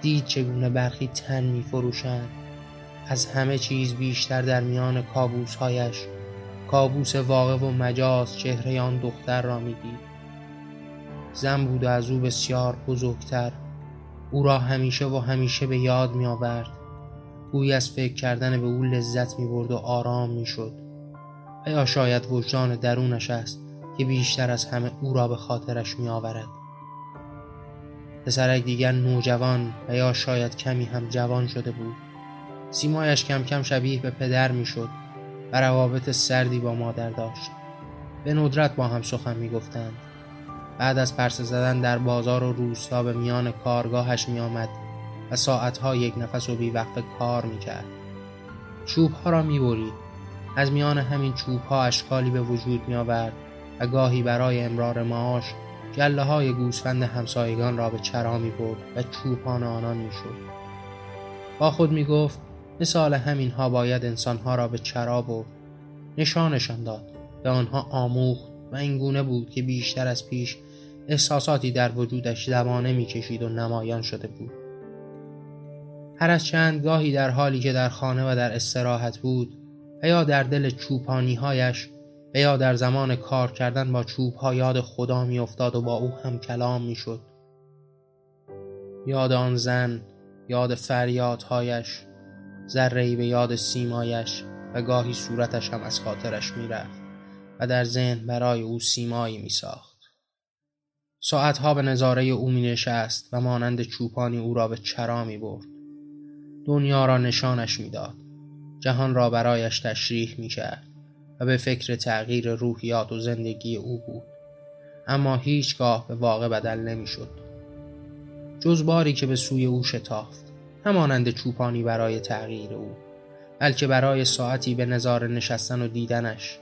S1: دید چگونه برخی تن می فروشند از همه چیز بیشتر در میان کابوسهایش. کابوس واقع و مجاز چهره آن دختر را می‌دید. زن بود و از او بسیار بزرگتر. او را همیشه و همیشه به یاد می آورد گویی از فکر کردن به او لذت می برد و آرام می شد یا شاید وجدان درونش است که بیشتر از همه او را به خاطرش می آورد پسرک دیگر نوجوان و یا شاید کمی هم جوان شده بود. سیمایش کم کم شبیه به پدر می شد و روابط سردی با مادر داشت. به ندرت با هم سخن می گفتند بعد از پرسه زدن در بازار و روستا به میان کارگاهش می آمد و ساعتها یک نفس و بیوقفه کار می کرد چوب ها را می برید. از میان همین چوب ها اشکالی به وجود می آورد و گاهی برای امرار معاش گله های گوسفند همسایگان را به چرا می برد و چوپان آنان می شد با خود می گفت مثال همین ها باید انسان ها را به چرا برد نشانشان داد به آنها آموخت و اینگونه بود که بیشتر از پیش احساساتی در وجودش زبانه می‌کشید و نمایان شده بود هر از چند گاهی در حالی که در خانه و در استراحت بود و یا در دل چوپانی هایش و یا در زمان کار کردن با چوب ها یاد خدا می افتاد و با او هم کلام می شد. یاد آن زن یاد فریادهایش ذره به یاد سیمایش و گاهی صورتش هم از خاطرش می رفت و در ذهن برای او سیمایی می ساخت. ساعتها به نظاره او می نشست و مانند چوپانی او را به چرا می برد. دنیا را نشانش می‌داد. جهان را برایش تشریح می کرد و به فکر تغییر روحیات و زندگی او بود. اما هیچگاه به واقع بدل نمی شد. جز باری که به سوی او شتافت. همانند چوپانی برای تغییر او بلکه برای ساعتی به نظاره نشستن و دیدنش.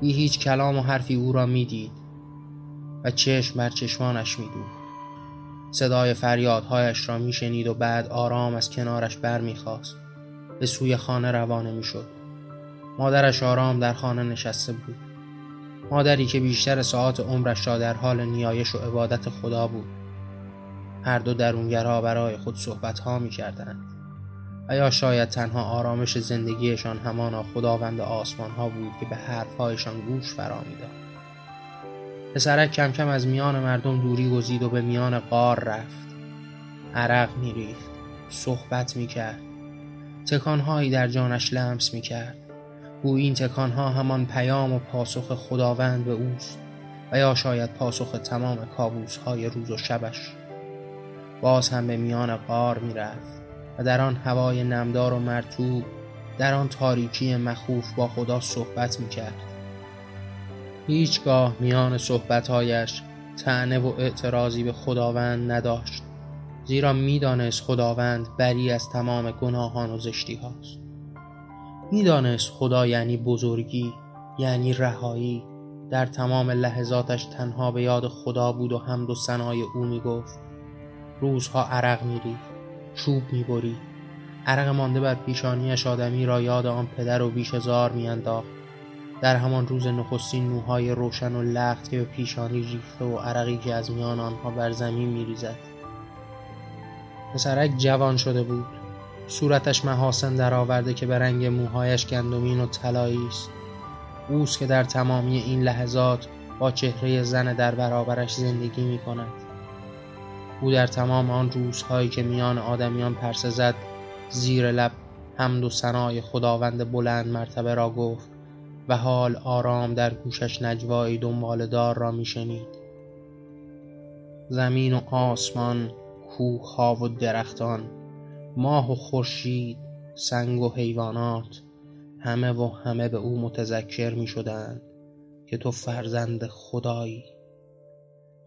S1: بی هیچ کلام و حرفی او را می‌دید و چشم بر چشمانش میدود صدای فریادهایش را میشنید و بعد آرام از کنارش بر می‌خواست به سوی خانه روانه می‌شد. مادرش آرام در خانه نشسته بود. مادری که بیشتر ساعات عمرش را در حال نیایش و عبادت خدا بود. هر دو درونگرها برای خود صحبت ها می کردند و یا شاید تنها آرامش زندگیشان همانا خداوند آسمان ها بود که به حرفهایشان گوش فرا می‌داد پسرک کم کم از میان مردم دوری گزید و به میان قار رفت. عرق میریخت صحبت می‌کرد. تکانهایی در جانش لمس می‌کرد. او این تکانها همان پیام و پاسخ خداوند به اوست و یا شاید پاسخ تمام کابوس های روز و شبش. باز هم به میان قار می‌رفت و در آن هوای نمدار و مرتوب در آن تاریکی مخوف با خدا صحبت می‌کرد. هیچگاه میان صحبتهایش تعنه و اعتراضی به خداوند نداشت زیرا می‌دانست خداوند بری از تمام گناهان و زشتی هاست می‌دانست خدا یعنی بزرگی یعنی رهایی. در تمام لحظاتش تنها به یاد خدا بود و حمد و ثنای او می‌گفت. روزها عرق میریخت چوب می‌برید عرق مانده بر پیشانیش آدمی را یاد آن پدر و بیشزار میانداخت. در همان روز نخستین موهای روشن و لخت که به پیشانی ریخته و عرقی که از میان آنها بر زمین میریزد. پسرک جوان شده بود. صورتش محاسن درآورده که به رنگ موهایش گندمین و طلایی است. اوست که در تمامی این لحظات با چهره زن در برابرش زندگی می کند او در تمام آن روزهایی که میان آدمیان پرسه زد زیر لب حمد و ثنای خداوند بلند مرتبه را گفت و حال آرام در گوشش نجوایی دنبال دار را میشنید. زمین و آسمان کوه ها و درختان ماه و خورشید سنگ و حیوانات همه و همه به او متذکر می شدند که تو فرزند خدایی.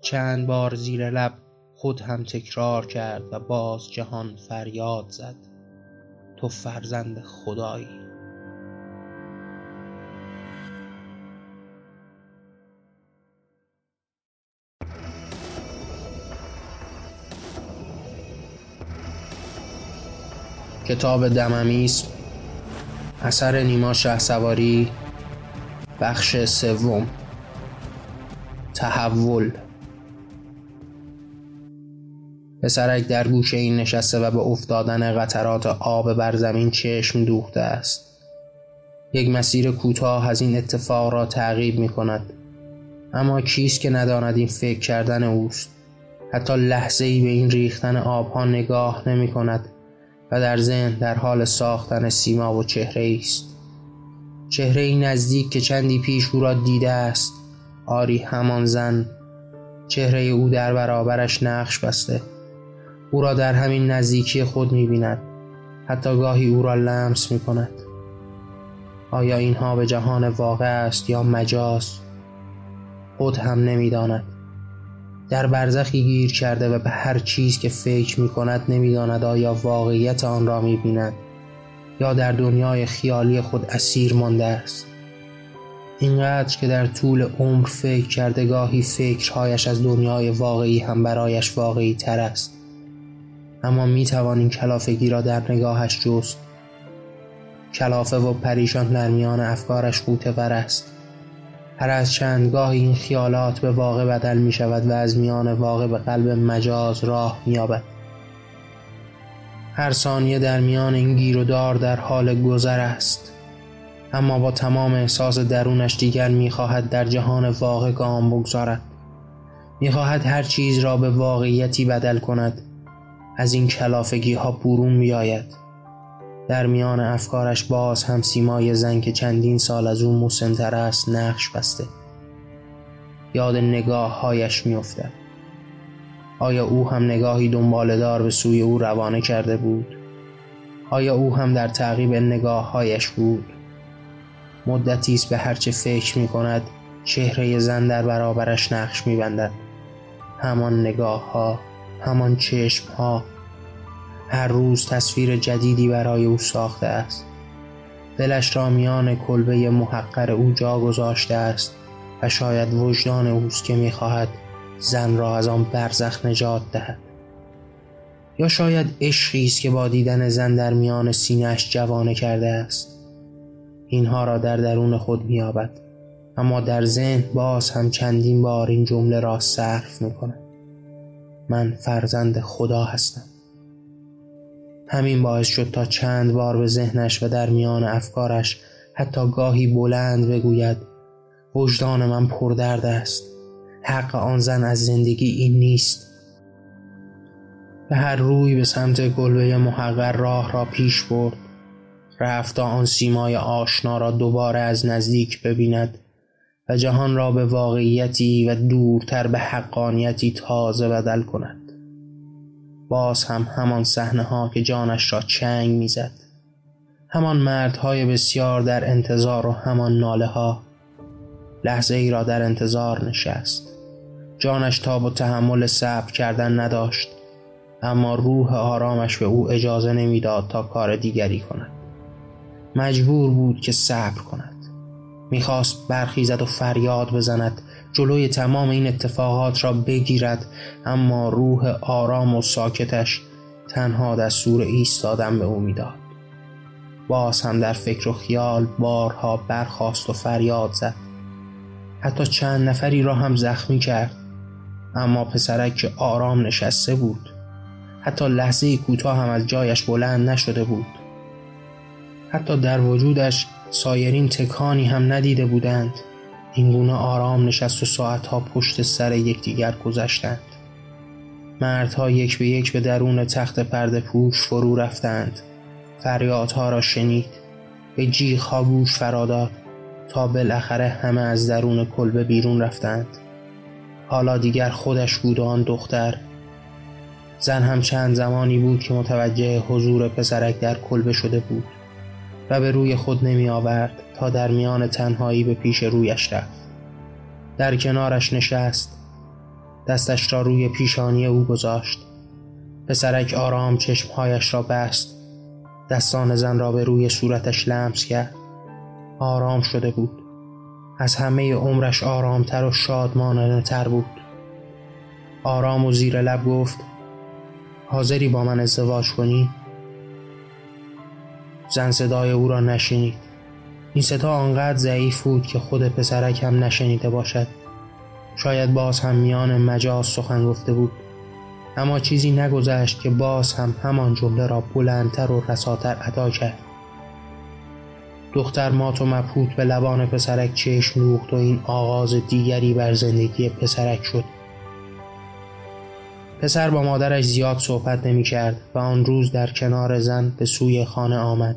S1: چند بار زیر لب خود هم تکرار کرد و باز جهان فریاد زد. تو فرزند خدایی. کتاب دممیس اثر نیما شه سواری بخش سوم. تحول. پسرک در گوشه این نشسته و به افتادن قطرات آب بر زمین چشم دوخته است. یک مسیر کوتاه از این اتفاق را تعقیب می کند. اما کیست که نداند این فکر کردن اوست؟ حتی لحظه ای به این ریختن آبها نگاه نمی کند و در ذهن در حال ساختن سیما و چهره است. چهره ای نزدیک که چندی پیش او را دیده است. آری همان زن. چهره او در برابرش نقش بسته. او را در همین نزدیکی خود می بیند حتی گاهی او را لمس می کند آیا اینها به جهان واقع است یا مجاز؟ خود هم نمی‌داند. در برزخی گیر کرده و به هر چیز که فکر می کند نمی‌داند آیا واقعیت آن را می بیند یا در دنیای خیالی خود اسیر مانده است. اینقدر که در طول عمر فکر کرده گاهی فکرهایش از دنیای واقعی هم برایش واقعی تر است. اما می توان این کلافگی را در نگاهش جست. کلافه و پریشان در میان افکارش ور است. هر از چندگاه این خیالات به واقع بدل می شود و از میان واقع به قلب مجاز راه می یابد. هر ثانیه در میان این گیر و دار در حال گذر است. اما با تمام احساس درونش دیگر می‌خواهد در جهان واقع گام بگذارد. می‌خواهد هر چیز را به واقعیتی بدل کند. از این کلافگی ها برون بیاید. در میان افکارش باز هم سیمای زن که چندین سال از او مسنتر است نقش بسته. یاد نگاه هایش میافتد. آیا او هم نگاهی دنبالدار به سوی او روانه کرده بود؟ آیا او هم در تعقیب نگاه هایش بود؟ مدتی است به هرچه فکر می کند چهره زن در برابرش نقش می بندد همان نگاه ها همان چشم ها هر روز تصویر جدیدی برای او ساخته است. دلش را میان کلبه محقر او جا گذاشته است و شاید وجدان اوست که می‌خواهد زن را از آن برزخ نجات دهد. یا شاید عشقی است که با دیدن زن در میان سینهش جوانه کرده است. اینها را در درون خود مییابد. اما در ذهن باز هم چندین بار این جمله را صرف می‌کند. من فرزند خدا هستم. همین باعث شد تا چند بار به ذهنش و در میان افکارش حتی گاهی بلند بگوید وجدان من پردرد است. حق آن زن از زندگی این نیست. به هر روی به سمت گلبه محقر راه را پیش برد. رفت تا آن سیمای آشنا را دوباره از نزدیک ببیند. و جهان را به واقعیتی و دورتر به حقانیتی تازه بدل کند. باز هم همان صحنه ها که جانش را چنگ می‌زد. همان مردهای بسیار در انتظار و همان ناله ها لحظه ای را در انتظار نشست. جانش تاب و تحمل صبر کردن نداشت اما روح آرامش به او اجازه نمی‌داد تا کار دیگری کند. مجبور بود که صبر کند. می‌خواست برخیزد و فریاد بزند جلوی تمام این اتفاقات را بگیرد اما روح آرام و ساکتش تنها دستور ایستادن به او می‌داد. باز هم در فکر و خیال بارها برخاست و فریاد زد. حتی چند نفری را هم زخمی کرد اما پسرک که آرام نشسته بود حتی لحظه کوتاه هم از جایش بلند نشده بود. حتی در وجودش سایرین تکانی هم ندیده بودند. اینگونه آرام نشست و ساعتها پشت سر یکدیگر گذشتند. مردها یک به یک به درون تخت پرده پوش فرو رفتند. فریادها را شنید. به جیغها گوش فراداد تا بالاخره همه از درون کلبه بیرون رفتند. حالا دیگر خودش بود و آن دختر. زن هم چند زمانی بود که متوجه حضور پسرک در کلبه شده بود. و به روی خود نمی آورد تا در میان تنهایی به پیش رویش رفت. در کنارش نشست. دستش را روی پیشانی او گذاشت. پسرک آرام چشمهایش را بست. دستان زن را به روی صورتش لمس کرد. آرام شده بود. از همه عمرش آرامتر و شادمانانه تر بود. آرام و زیر لب گفت حاضری با من ازدواج کنی؟ زن صدای او را نشنید. این صدا آنقدر ضعیف بود که خود پسرک هم نشنیده باشد. شاید باز هم میان مجاز سخن گفته بود. اما چیزی نگذشت که باز هم همان جمله را بلندتر و رساتر ادا کرد. دختر مات و مبهوت به لبان پسرک چشم دوخت و این آغاز دیگری بر زندگی پسرک شد. پسر با مادرش زیاد صحبت نمی کرد و آن روز در کنار زن به سوی خانه آمد.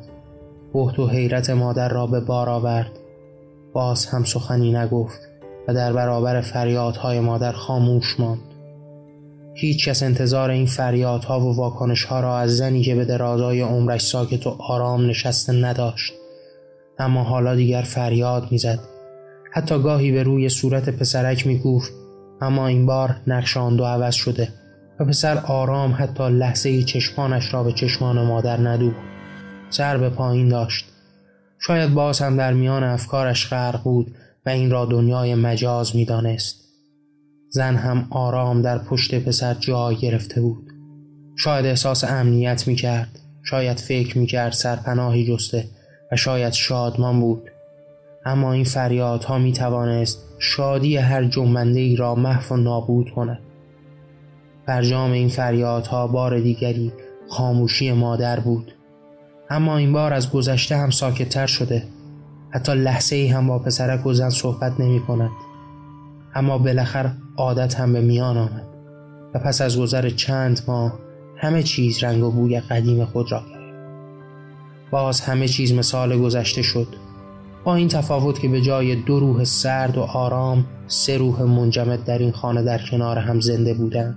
S1: بحت و حیرت مادر را به بار آورد. باز هم سخنی نگفت و در برابر فریادهای مادر خاموش ماند. هیچ کس انتظار این فریادها و واکنشها را از زنی که به درازای عمرش ساکت و آرام نشسته نداشت. اما حالا دیگر فریاد می‌زد. حتی گاهی به روی صورت پسرک می‌گفت اما این بار نقش آن دو عوض شده. و پسر آرام حتی لحظه چشمانش را به چشمان مادر ندوخت سر به پایین داشت. شاید باز هم در میان افکارش غرق بود و این را دنیای مجاز می‌دانست. زن هم آرام در پشت پسر جای گرفته بود. شاید احساس امنیت می کرد شاید فکر می کرد سرپناهی جسته و شاید شادمان بود. اما این فریادها می توانست شادی هر جنبنده ای را محو و نابود کند. برجام این فریادها بار دیگری خاموشی مادر بود. اما این بار از گذشته هم ساکتتر شده. حتی لحظه ای هم با پسرک و زن صحبت نمی کند اما بالاخره عادت هم به میان آمد و پس از گذر چند ماه همه چیز رنگ و بوی قدیم خود را کرد باز همه چیز مثال گذشته شد. با این تفاوت که به جای دو روح سرد و آرام سه روح منجمد در این خانه در کنار هم زنده بودند.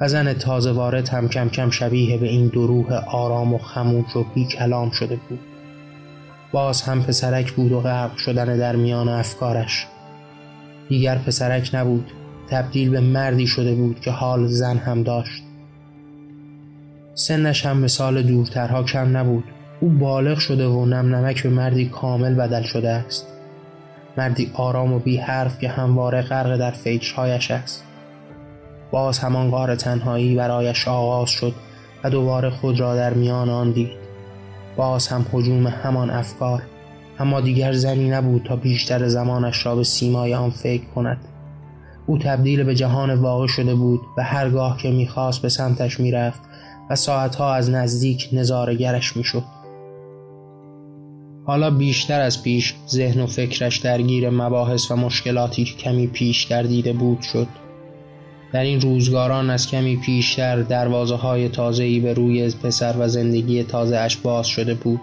S1: و زن تازه وارد هم کم کم شبیه به این دو روح آرام و خموش و بی کلام شده بود. باز هم پسرک بود و غرق شدن در میان افکارش. دیگر پسرک نبود تبدیل به مردی شده بود که حال زن هم داشت. سنش هم مثال دورترها کم نبود. او بالغ شده و نم نمک به مردی کامل بدل شده است. مردی آرام و بی حرف که همواره غرق در فکرهایش است. باز همان غار تنهایی برایش آغاز شد و دوباره خود را در میان آن دید. باز هم حجوم همان افکار اما دیگر زنی نبود تا بیشتر زمانش را به سیمای آن فکر کند. او تبدیل به جهان واقع شده بود و هرگاه که می‌خواست به سمتش می‌رفت و ساعتها از نزدیک نظارگرش می‌شد. حالا بیشتر از پیش ذهن و فکرش درگیر مباحث و مشکلاتی که کمی پیش دیده بود شد. در این روزگاران از کمی پیشتر دروازه های تازه‌ای به روی پسر و زندگی تازه اش باز شده بود.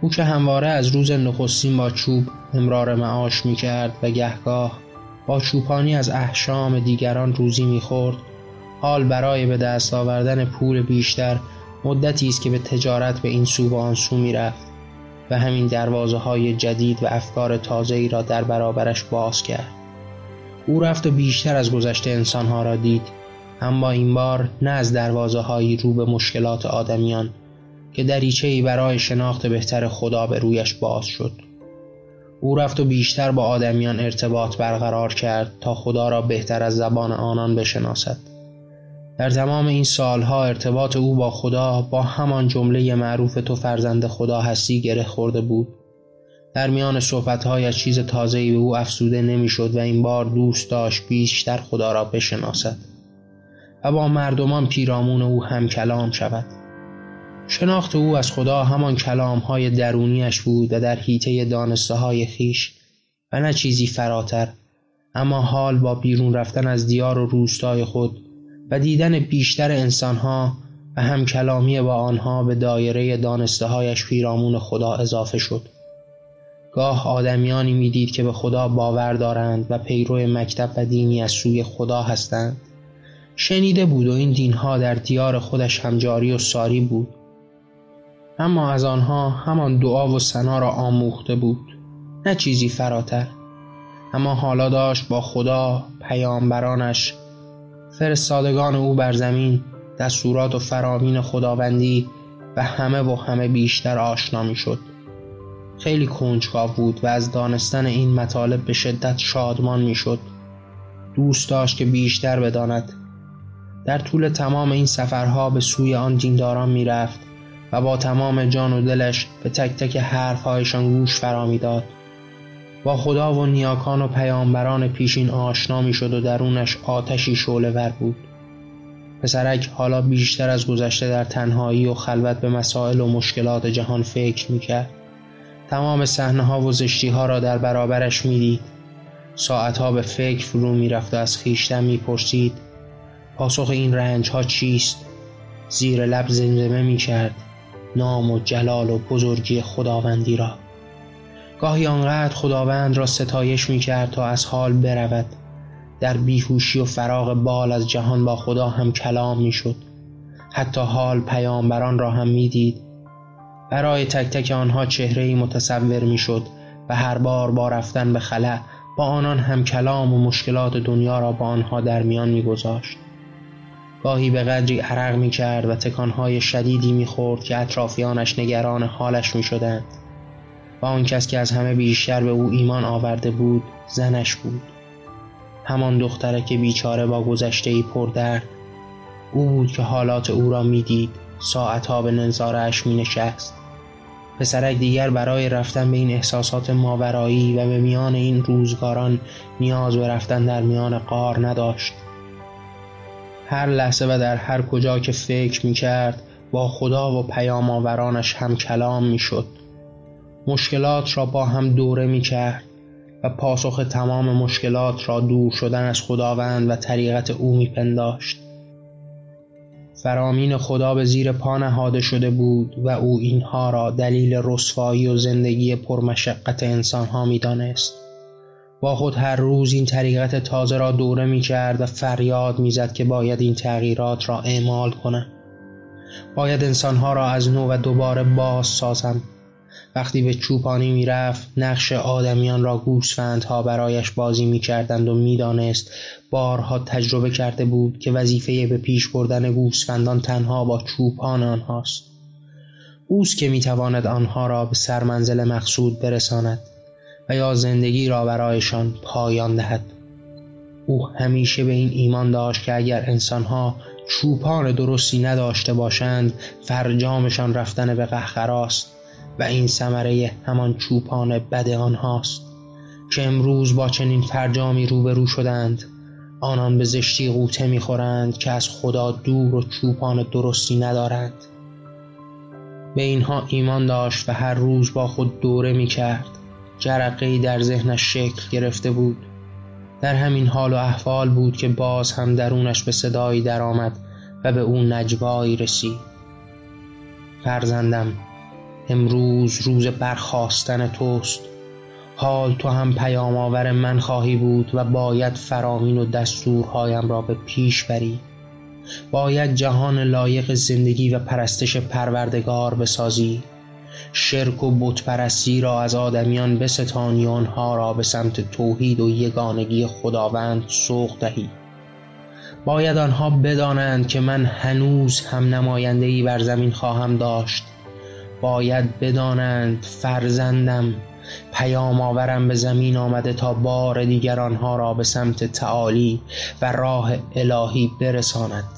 S1: او که همواره از روز نخستین با چوب امرار معاش می کرد و گهگاه با چوپانی از احشام دیگران روزی می خورد حال برای به دست آوردن پول بیشتر مدتی است که به تجارت به این سو و آن سو می رفت و همین دروازه های جدید و افکار تازه ای را در برابرش باز کرد. او رفت و بیشتر از گذشته انسانها را دید اما این بار نه از دروازه هایی رو به مشکلات آدمیان که دریچه ای برای شناخت بهتر خدا به رویش باز شد. او رفت و بیشتر با آدمیان ارتباط برقرار کرد تا خدا را بهتر از زبان آنان بشناسد. در تمام این سالها ارتباط او با خدا با همان جمله معروف تو فرزند خدا هستی گره خورده بود. در میان صحبتهایش چیز تازه‌ای به او افسوده نمی‌شد و این بار دوست داشت بیشتر خدا را بشناسد و با مردمان پیرامون او هم کلام شود. شناخت او از خدا همان کلام های درونیش بود و در حیطه دانسته های خیش و نه چیزی فراتر اما حال با بیرون رفتن از دیار و روستای خود و دیدن بیشتر انسانها و هم کلامی با آنها به دایره دانسته هایش پیرامون خدا اضافه شد. گاه آدمیانی می‌دید که به خدا باور دارند و پیرو مکتب و دینی از سوی خدا هستند. شنیده بود و این دینها در دیار خودش هم جاری و ساری بود. اما از آنها همان دعا و سنا را آموخته بود. نه چیزی فراتر. اما حالا داشت با خدا پیامبرانش فرستادگان او بر زمین دستورات و فرامین خداوندی و همه و همه بیشتر آشنا می شد خیلی کنجکاو بود و از دانستن این مطالب به شدت شادمان می شد دوست داشت که بیشتر بداند. در طول تمام این سفرها به سوی آن دینداران می رفت و با تمام جان و دلش به تک تک حرفهایشان گوش فرا می‌داد. با خدا و نیاکان و پیامبران پیشین آشنا می شد و درونش آتشی شعله ور بود. پسرک حالا بیشتر از گذشته در تنهایی و خلوت به مسائل و مشکلات جهان فکر می کرد تمام صحنه ها و زشتی ها را در برابرش می‌دید. ساعتها به فکر فرو می‌رفت و از خیشتن می‌پرسید پاسخ این رنج ها چیست؟ زیر لب زمزمه می کرد نام و جلال و بزرگی خداوندی را. گاهی آنقدر خداوند را ستایش می کرد تا از حال برود. در بیهوشی و فراغ بال از جهان با خدا هم کلام می شد حتی حال پیامبران را هم می دید برای تک تک آنها چهره متصور می شد و هر بار با رفتن به خلع با آنان هم کلام و مشکلات دنیا را با آنها در میان می گذاشت. گاهی به قدری عرق می کرد و تکانهای شدیدی می خورد که اطرافیانش نگران حالش می شدند و آن کس که از همه بیشتر به او ایمان آورده بود زنش بود. همان دختره که بیچاره با گذشته ای پردرد او بود که حالات او را می‌دید. ساعتها به نظارش می نشست پسرک دیگر برای رفتن به این احساسات ماورایی و به میان این روزگاران نیاز به رفتن در میان قار نداشت. هر لحظه و در هر کجا که فکر می کرد با خدا و پیام آورانش هم کلام می شد مشکلات را با هم دوره می کرد و پاسخ تمام مشکلات را دور شدن از خداوند و طریقت او می پنداشت فرامین خدا به زیر پا نهاده شده بود و او اینها را دلیل رسوایی و زندگی پرمشقت انسانها می دانست. با خود هر روز این طریقت تازه را دوره می کرد و فریاد می زد که باید این تغییرات را اعمال کنم باید انسانها را از نو و دوباره باز سازم وقتی به چوپانی می‌رفت نقش آدمیان را گوسفندها برایش بازی می‌کردند و می‌دانست بارها تجربه کرده بود که وظیفه به پیش بردن گوسفندان تنها با چوپان آنهاست. اوست که می‌تواند آنها را به سرمنزل مقصود برساند و یا زندگی را برایشان پایان دهد. او همیشه به این ایمان داشت که اگر انسانها چوپان درستی نداشته باشند فرجامشان رفتن به قهقراست. و این ثمره همان چوپان بد آنهاست که امروز با چنین فرجامی روبرو شدند. آنان به زشتی قوطه می‌خورند که از خدا دور و چوپان درستی ندارند به اینها ایمان داشت و هر روز با خود دوره می‌کرد. جرقه در ذهنش شکل گرفته بود. در همین حال و احوال بود که باز هم درونش به صدایی درآمد و به او نجوایی رسید. فرزندم امروز روز برخواستن توست. حال تو هم پیام آور من خواهی بود و باید فرامین و دستورهایم را به پیش بری. باید جهان لایق زندگی و پرستش پروردگار بسازی. شرک و بتپرستی را از آدمیان بستانی آنها را به سمت توحید و یگانگی خداوند سوق دهی. باید آنها بدانند که من هنوز هم نمایندهی بر زمین خواهم داشت. باید بدانند فرزندم پیام آورم به زمین آمده تا بار دیگر آنها را به سمت تعالی و راه الهی برساند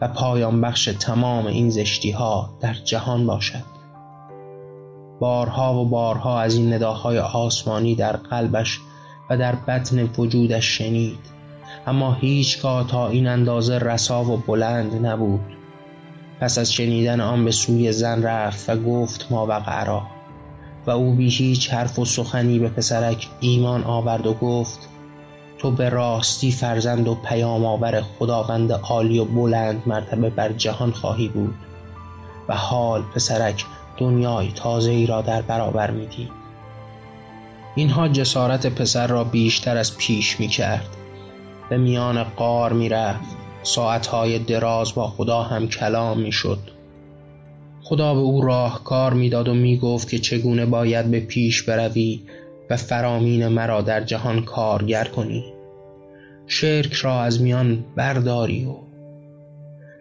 S1: و پایان بخش تمام این زشتی ها در جهان باشد. بارها و بارها از این نداهای آسمانی در قلبش و در بطن وجودش شنید اما هیچگاه تا این اندازه رسا و بلند نبود. پس از شنیدن آن به سوی زن رفت و گفت ما وقعرا و او بی هیچ حرف و سخنی به پسرک ایمان آورد و گفت تو به راستی فرزند و پیام آور خداوند عالی و بلند مرتبه بر جهان خواهی بود. و حال پسرک دنیای تازه ای را در برابر می‌دید. اینها جسارت پسر را بیشتر از پیش می کرد به میان قار می رفت ساعتهای دراز با خدا هم کلام می شد خدا به او راهکار می‌داد و می‌گفت که چگونه باید به پیش بروی و فرامین مرا در جهان کارگر کنی. شرک را از میان برداری و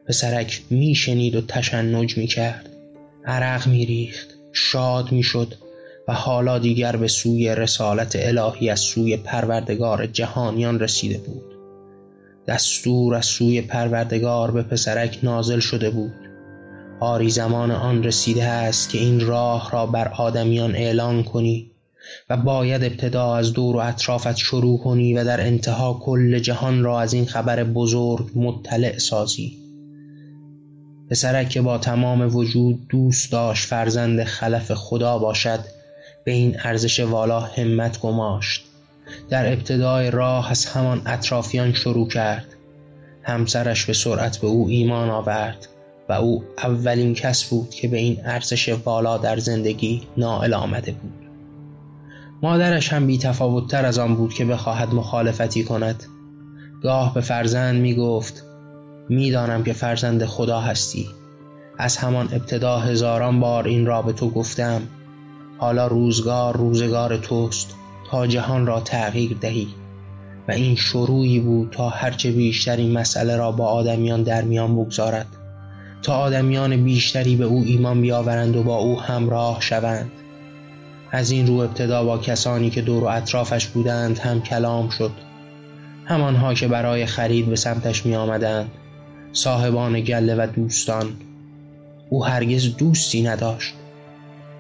S1: پسرک میشنید و تشنج می‌کرد. عرق میریخت شاد می‌شد و حالا دیگر به سوی رسالت الهی از سوی پروردگار جهانیان رسیده بود. دستور از سوی پروردگار به پسرک نازل شده بود. آری زمان آن رسیده است که این راه را بر آدمیان اعلان کنی و باید ابتدا از دور و اطرافت شروع کنی و در انتها کل جهان را از این خبر بزرگ مطلع سازی. پسرک با تمام وجود دوست داشت فرزند خلف خدا باشد به این ارزش والا همت گماشت. در ابتدای راه از همان اطرافیان شروع کرد. همسرش به سرعت به او ایمان آورد و او اولین کس بود که به این ارزش والا در زندگی نائل آمده بود. مادرش هم بی تفاوتتر از آن بود که بخواهد مخالفتی کند. گاه به فرزند می گفت می‌دانم که فرزند خدا هستی. از همان ابتدا هزاران بار این را به تو گفتم. حالا روزگار روزگار توست. تا جهان را تغییر دهی و این شروعی بود تا هرچه بیشتر این مسئله را با آدمیان در میان بگذارد تا آدمیان بیشتری به او ایمان بیاورند و با او همراه شوند. از این رو ابتدا با کسانی که دور و اطرافش بودند هم کلام شد همانها که برای خرید به سمتش می آمدند صاحبان گله و دوستان. او هرگز دوستی نداشت.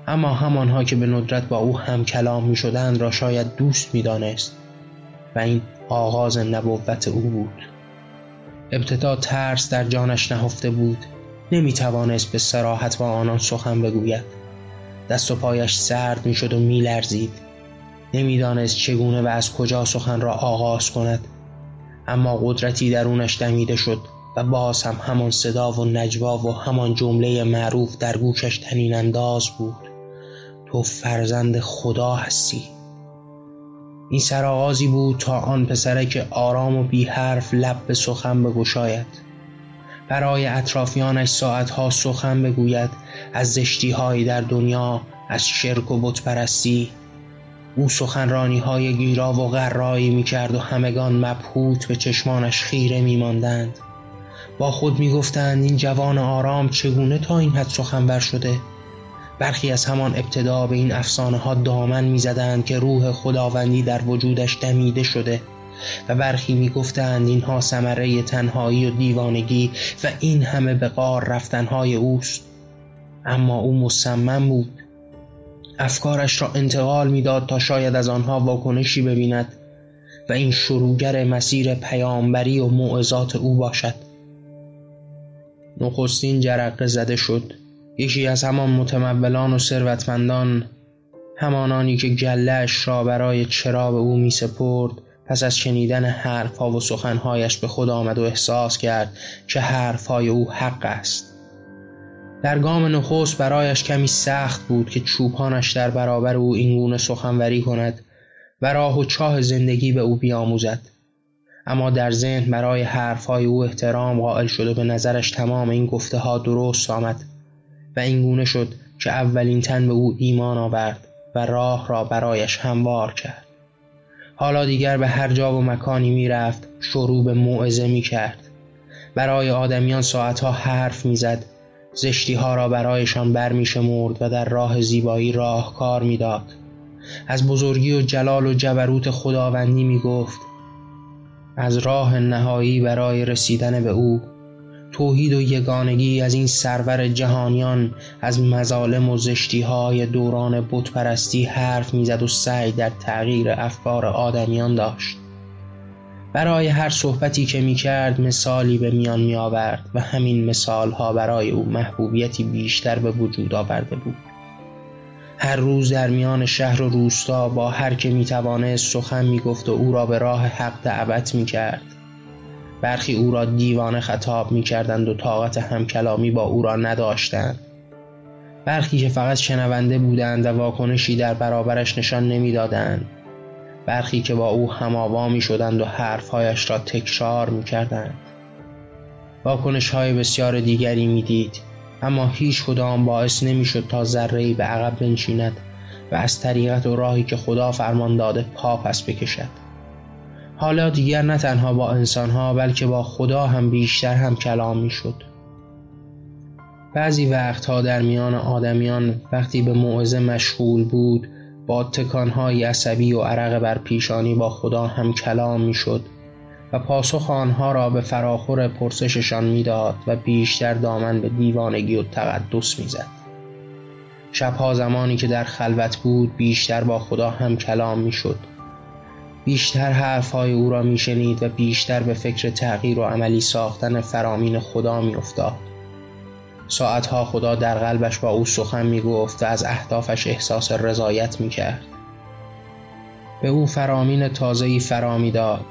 S1: اما همانها که به ندرت با او هم کلام می شدند را شاید دوست می دانست و این آغاز نبوت او بود. ابتدا ترس در جانش نهفته بود نمی توانست به سراحت با آنان سخن بگوید. دست و پایش سرد می شد و می لرزید نمی‌دانست چگونه و از کجا سخن را آغاز کند. اما قدرتی درونش دمیده شد و باز هم همان صدا و نجوا و همان جمله معروف در گوشش تنین انداز بود. تو فرزند خدا هستی. این سرآغازی بود تا آن پسرک آرام و بی حرف لب به سخن بگشاید. برای اطرافیانش ساعتها سخن بگوید از زشتی در دنیا از شرک و بتپرستی. او سخنرانی های گیرا و غرایی می کرد و همگان مبهوت به چشمانش خیره می ماندند. با خود می گفتند این جوان آرام چگونه تا این حد سخنور شده؟ برخی از همان ابتدا به این افسانه ها دامن می زدند که روح خداوندی در وجودش دمیده شده و برخی می گفتند اینها ثمره تنهایی و دیوانگی و این همه به قار رفتنهای اوست. اما او مصمم بود. افکارش را انتقال می‌داد تا شاید از آنها واکنشی ببیند و این شروعگر مسیر پیامبری و موعظات او باشد. نخستین جرقه زده شد. یکی از همان متمولان و ثروتمندان همانانی که گلهش را برای چرا به او می سپرد پس از شنیدن حرفها و سخنهایش به خود آمد و احساس کرد که حرفهای او حق است. در گام نخست برایش کمی سخت بود که چوپانش در برابر او اینگونه سخنوری کند و راه و چاه زندگی به او بیاموزد. اما در ذهن برای حرفهای او احترام قائل شد و به نظرش تمام این گفته ها درست آمد. و اینگونه شد که اولین تن به او ایمان آورد و راه را برایش هموار کرد حالا دیگر به هر جا و مکانی می رفت شروع به موعظه می کرد برای آدمیان ساعتها حرف می‌زد زشتی ها را برایشان برمی شمرد و در راه زیبایی راهکار می‌داد. از بزرگی و جلال و جبروت خداوندی می گفت از راه نهایی برای رسیدن به او توحید و یگانگی از این سرور جهانیان از مظالم و زشتی های دوران بتپرستی حرف می‌زد و سعی در تغییر افکار آدمیان داشت. برای هر صحبتی که می کرد مثالی به میان می آورد و همین مثال ها برای او محبوبیتی بیشتر به وجود آورده بود. هر روز در میان شهر و روستا با هر که می توانست سخن می گفت و او را به راه حق دعوت می کرد برخی او را دیوانه خطاب می کردند و طاقت همکلامی با او را نداشتند. برخی که فقط شنونده بودند و واکنشی در برابرش نشان نمی‌دادند. برخی که با او هماوا می شدند و حرفهایش را تکرار می کردند واکنش های بسیار دیگری می‌دید اما هیچ کدام باعث نمی‌شد تا ذره به عقب بنشیند و از طریقت و راهی که خدا فرمان داده پا پس بکشد. حالا دیگر نه تنها با انسانها بلکه با خدا هم بیشتر هم کلام می‌شد. بعضی وقتها در میان آدمیان وقتی به موعظه مشغول بود با تکانهای عصبی و عرق بر پیشانی با خدا هم کلام می‌شد و پاسخ آنها را به فراخور پرسششان می‌داد و بیشتر دامن به دیوانگی و تقدس می‌زد. شبها زمانی که در خلوت بود بیشتر با خدا هم کلام می‌شد. بیشتر حرفهای او را میشنید و بیشتر به فکر تغییر و عملی ساختن فرامین خدا میافتاد. ساعتها خدا در قلبش با او سخن می‌گفت و از اهدافش احساس رضایت می‌کرد. به او فرامین تازهی فرا می‌داد.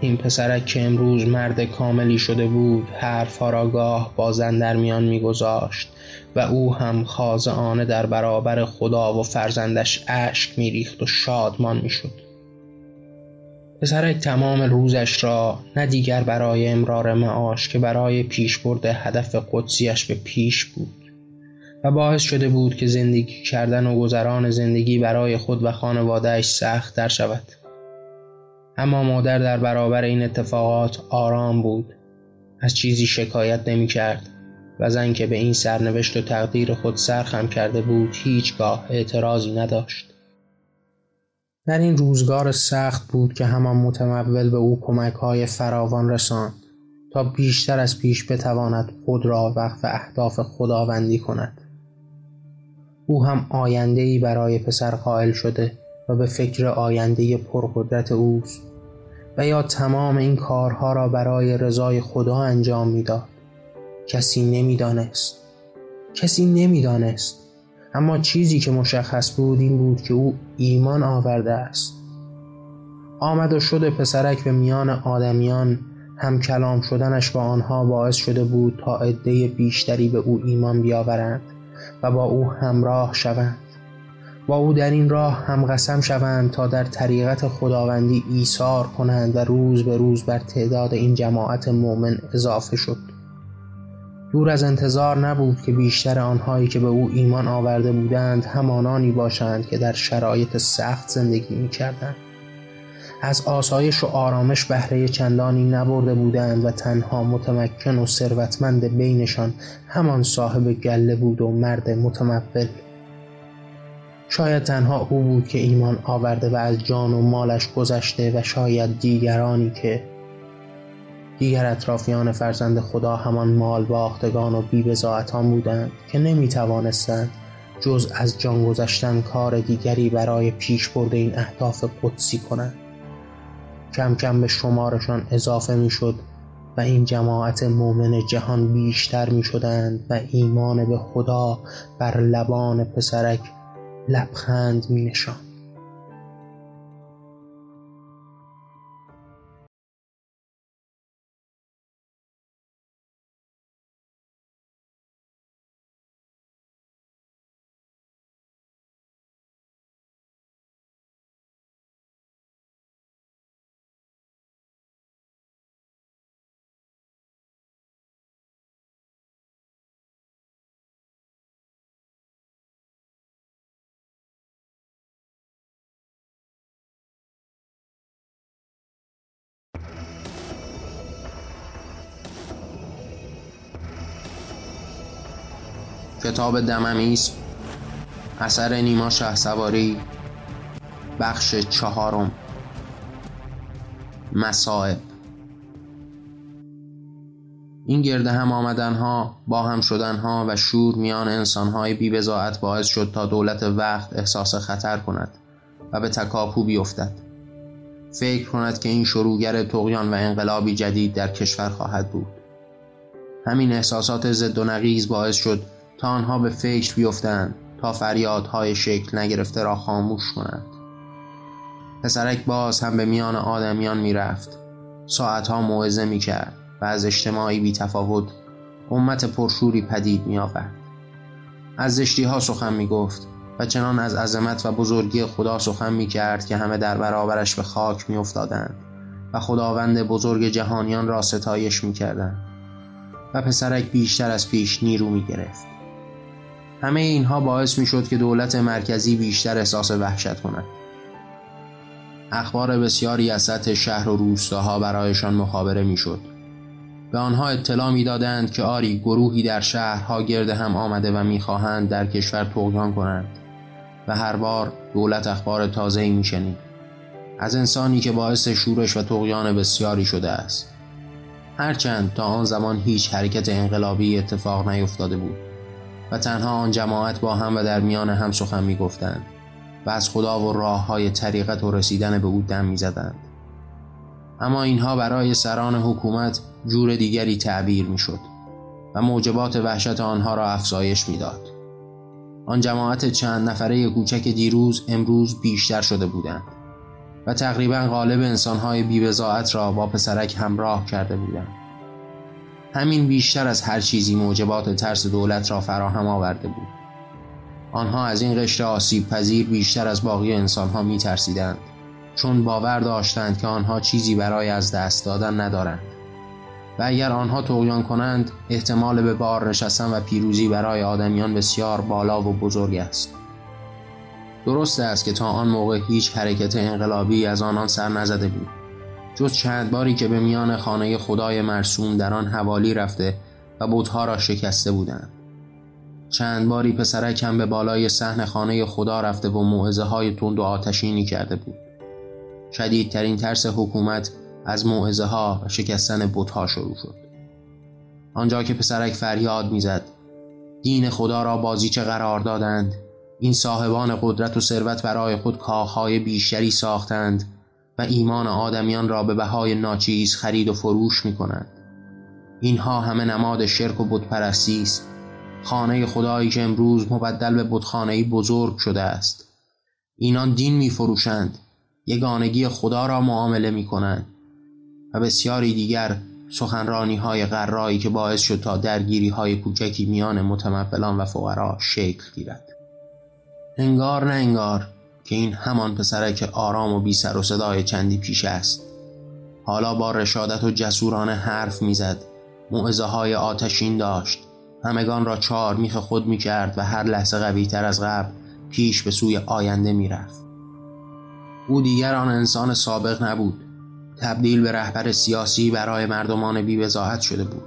S1: این پسرک که امروز مرد کاملی شده بود حرفها را گاه با زن در میان میگذاشت و او هم خاضعانه در برابر خدا و فرزندش اشک میریخت و شادمان می‌شد. پسرک تمام روزش را نه دیگر برای امرار معاش که برای پیشبرد هدف قدسیش به پیش بود و باعث شده بود که زندگی کردن و گذران زندگی برای خود و خانوادهش سخت در شود. اما مادر در برابر این اتفاقات آرام بود. از چیزی شکایت نمی کرد و زن که به این سرنوشت و تقدیر خود سرخم کرده بود هیچگاه اعتراضی نداشت. در این روزگار سخت بود که همان متمول به او کمک های فراوان رساند تا بیشتر از پیش بتواند خود را وقف اهداف خداوندی کند. او هم آینده برای پسر قائل شده و به فکر آینده پرقدرت اوست و یا تمام این کارها را برای رضای خدا انجام می‌داد. کسی نمی‌دانست. کسی نمی‌دانست. اما چیزی که مشخص بود این بود که او ایمان آورده است. آمد و شد پسرک به میان آدمیان هم کلام شدنش با آنها باعث شده بود تا عده بیشتری به او ایمان بیاورند و با او همراه شوند. با او در این راه هم قسم شوند تا در طریقت خداوندی ایثار کنند و روز به روز بر تعداد این جماعت مؤمن اضافه شد. دور از انتظار نبود که بیشتر آنهایی که به او ایمان آورده بودند همانانی باشند که در شرایط سخت زندگی می کردند. از آسایش و آرامش بهره چندانی نبرده بودند و تنها متمکن و ثروتمند بینشان همان صاحب گله بود و مرد متمول شاید تنها او بود که ایمان آورده و از جان و مالش گذشته و شاید دیگرانی که دیگر اطرافیان فرزند خدا همان مال باختگان و بیبزاعتان بودند که نمی توانستند جز از جان گذشتن کار دیگری برای پیش برده این اهداف قدسی کنند کم کم به شمارشان اضافه می شد و این جماعت مؤمن جهان بیشتر می شدند و ایمان به خدا بر لبان پسرک لبخند می نشان. کتاب دممیس اثر نیما شه سواری. بخش چهارم. مسائب. این گرده هم آمدن ها با هم شدن ها و شور میان انسان های بی بزاعت باعث شد تا دولت وقت احساس خطر کند و به تکاپو بیفتد. فکر کند که این شروعگر تقیان و انقلابی جدید در کشور خواهد بود. همین احساسات ضد و نقیز باعث شد آنها به فکر بیفتند تا فریادهای شکل نگرفته را خاموش کنند پسرک باز هم به میان آدمیان می‌رفت ساعتها موعظه می‌کرد و از اجتماعی بی تفاوت امت پرشوری پدید می آورد. از زشتی ها سخن می گفت و چنان از عظمت و بزرگی خدا سخن می کرد که همه در برابرش به خاک می افتادند و خداوند بزرگ جهانیان را ستایش می کردند. و پسرک بیشتر از پیش نیرو می گرفت. همه اینها باعث می شد که دولت مرکزی بیشتر احساس وحشت کند. اخبار بسیاری از سطح شهر و روستاها برایشان مخابره می شد. به آنها اطلاع می دادند که آری گروهی در شهرها گرد هم آمده و می‌خواهند در کشور طغیان کنند و هر بار دولت اخبار تازه‌ای میشنید از انسانی که باعث شورش و تغیان بسیاری شده است هرچند تا آن زمان هیچ حرکت انقلابی اتفاق نیفتاده بود و تنها آن جماعت با هم و در میان هم سخن می گفتند و از خدا و راه های طریقت و رسیدن به او دم می زدند. اما اینها برای سران حکومت جور دیگری تعبیر می شد و موجبات وحشت آنها را افزایش می‌داد. آن جماعت چند نفره کوچک دیروز امروز بیشتر شده بودند و تقریبا غالب انسانهای بیبزاعت را با پسرک همراه کرده بودند. همین بیشتر از هر چیزی موجبات ترس دولت را فراهم آورده بود. آنها از این قشر آسیب پذیر بیشتر از باقی انسانها می ترسیدند چون باور داشتند که آنها چیزی برای از دست دادن ندارند. و اگر آنها تغیان کنند احتمال به بار نشستن و پیروزی برای آدمیان بسیار بالا و بزرگ است درست است که تا آن موقع هیچ حرکت انقلابی از آنان سر نزده بود جز چند باری که به میان خانه خدای مرسوم در آن حوالی رفته و بودها را شکسته بودند. چند باری پسرک هم به بالای صحن خانه خدا رفته و موعظه های تند و آتشینی کرده بود. شدیدترین ترس حکومت از موعظه ها و شکستن بتها شروع شد. آنجا که پسرک فریاد می‌زد دین خدا را بازیچه قرار دادند؟ این صاحبان قدرت و ثروت برای خود کاخهای بیشتری ساختند و ایمان آدمیان را به بهای ناچیز خرید و فروش می کنند. اینها همه نماد شرک و بتپرستی است. خانه خدایی که امروز مبدل به بتخانه‌ای بزرگ شده است. اینان دین می فروشند یگانگی خدا را معامله می کنند و بسیاری دیگر سخنرانی های قرایی که باعث شد تا درگیری های کوچکی میان متمولان و فقرا شکل گیرد. انگار نه انگار. که این همان پسرک آرام و بی سر و صدای چندی پیش است. حالا با رشادت و جسورانه حرف می‌زد. موعظه های آتشین داشت. همگان را چهار میخ خود می‌کرد و هر لحظه قوی تر از قبل پیش به سوی آینده می‌رفت. او دیگر آن انسان سابق نبود. تبدیل به رهبر سیاسی برای مردمان بیوزاحت شده بود.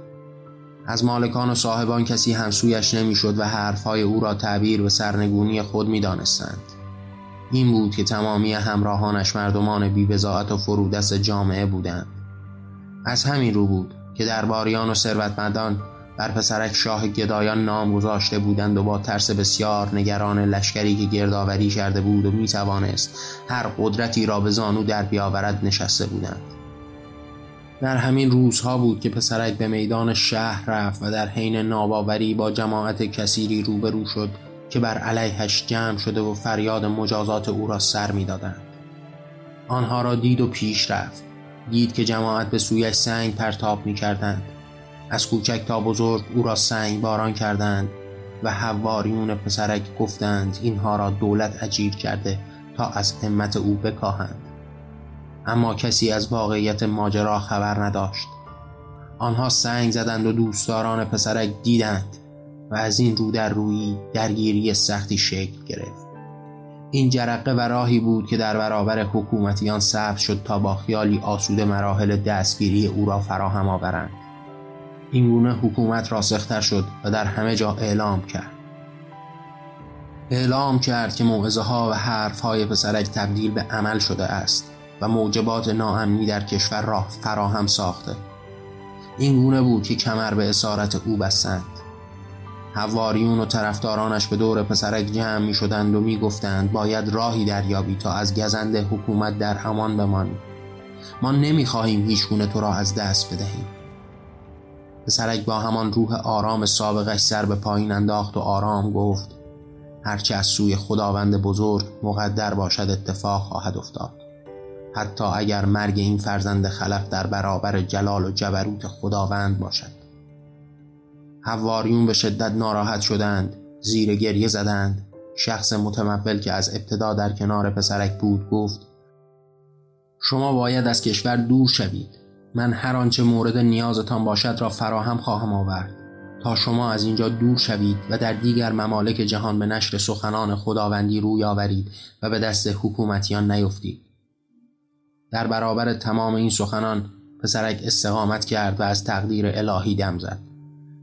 S1: از مالکان و صاحبان کسی همسویش نمی‌شد و حرفهای او را تعبیر به سرنگونی خود می‌دانستند. این بود که تمامی همراهانش مردمان بیوزاحت و فرودست جامعه بودند. از همین رو بود که درباریان و ثروتمندان بر پسرک شاه گدایان نام گذاشته بودند و با ترس بسیار نگران لشکری که گردآوری کرده بود و می توانست هر قدرتی را به زانو در بیاورد نشسته بودند. در همین روزها بود که پسرک به میدان شهر رفت و در حین ناباوری با جماعت کثیری روبرو شد که بر علیهش جمع شده و فریاد مجازات او را سر می‌دادند. آنها را دید و پیش رفت. دید که جماعت به سویش سنگ پرتاب می کردند از کوچک تا بزرگ او را سنگ باران کردند و حواریون پسرک گفتند اینها را دولت اجیر کرده تا از همت او بکاهند. اما کسی از واقعیت ماجرا خبر نداشت. آنها سنگ زدند و دوستداران پسرک دیدند. و از این رو در روی درگیری سختی شکل گرفت. این جرقه و راهی بود که در برابر حکومتیان ثبت شد تا با خیالی آسوده مراحل دستگیری او را فراهم آورند. این گونه حکومت راسختر شد و در همه جا اعلام کرد. اعلام کرد که موعظه ها و حرف های پسرک تبدیل به عمل شده است و موجبات ناامنی در کشور را فراهم ساخته. این گونه بود که کمر به اسارت او بستند. حواریون و طرفدارانش به دور پسرک جمع می شدند و می گفتند باید راهی دریابی تا از گزند حکومت در امان بمانی ما نمی خواهیم هیچ گونه تو را از دست بدهیم. پسرک با همان روح آرام سابقش سر به پایین انداخت و آرام گفت هرچه از سوی خداوند بزرگ مقدر باشد اتفاق خواهد افتاد. حتی اگر مرگ این فرزند خلف در برابر جلال و جبروت خداوند باشد. حواریون به شدت ناراحت شدند زیر گریه زدند. شخص متمول که از ابتدا در کنار پسرک بود گفت شما باید از کشور دور شوید. من هر آنچه مورد نیازتان باشد را فراهم خواهم آورد. تا شما از اینجا دور شوید و در دیگر ممالک جهان به نشر سخنان خداوندی روی آورید و به دست حکومتیان نیفتید. در برابر تمام این سخنان پسرک استقامت کرد و از تقدیر الهی دم زد.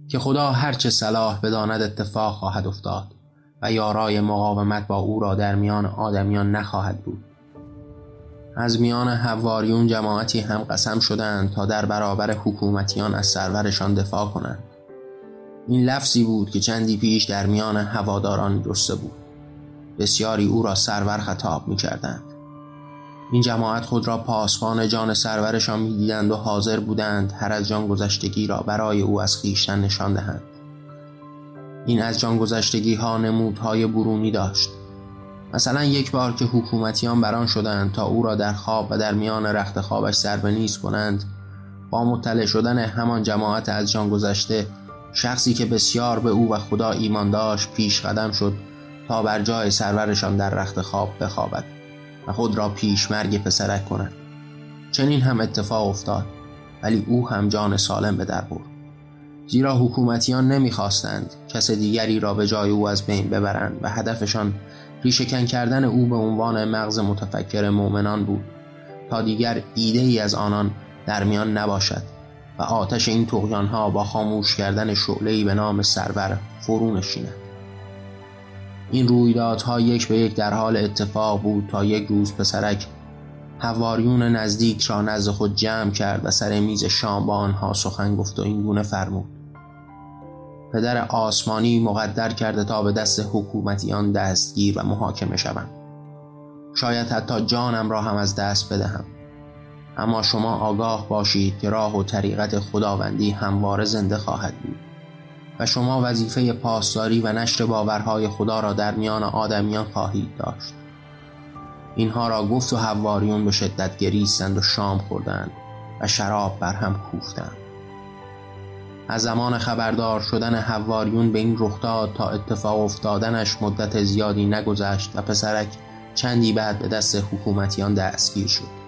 S1: که خدا هرچه صلاح بداند اتفاق خواهد افتاد و یارای مقاومت با او را در میان آدمیان نخواهد بود. از میان حواریون جماعتی هم قسم شدند تا در برابر حکومتیان از سرورشان دفاع کنند. این لفظی بود که چندی پیش در میان هواداران جسته بود. بسیاری او را سرور خطاب می کردند این جماعت خود را پاسبان جان سرورشان می‌دیدند و حاضر بودند هر از جان گذشتگی را برای او از خیشتن نشان دهند. این از جان گذشتگی ها نمودهای برونی داشت. مثلا یک بار که حکومتیان بران شدند تا او را در خواب و در میان رخت خوابش سر به نیز کنند با مطلع شدن همان جماعت از جان گذشته شخصی که بسیار به او و خدا ایمان داشت پیش قدم شد تا بر جای سرورشان در رخت خواب بخوابد. و خود را پیش مرگ پسرک کند. چنین هم اتفاق افتاد ولی او هم جان سالم به در برد. زیرا حکومتیان نمی‌خواستند کس دیگری را به جای او از بین ببرند و هدفشان ریشهکن کردن او به عنوان مغز متفکر مؤمنان بود تا دیگر ایده ای از آنان در میان نباشد و آتش این تغیان ها با خاموش کردن شعله به نام سرور فرو نشیند. این رویدادها یک به یک در حال اتفاق بود تا یک روز پسرک هواریون نزدیک را نزد خود جمع کرد و سر میز شام با آنها سخن گفت و این گونه فرمود. پدر آسمانی مقدر کرده تا به دست حکومتیان دستگیر و محاکمه شوم. شاید حتی جانم را هم از دست بدهم. اما شما آگاه باشید که راه و طریقت خداوندی همواره زنده خواهد بود. و شما وظیفه پاسداری و نشر باورهای خدا را در میان آدمیان خواهید داشت. اینها را گفت و حواریون به شدت گریستند و شام خوردند و شراب بر هم کوفتند. از زمان خبردار شدن حواریون به این رخداد تا اتفاق افتادنش مدت زیادی نگذشت و پسرک چندی بعد به دست حکومتیان دستگیر شد.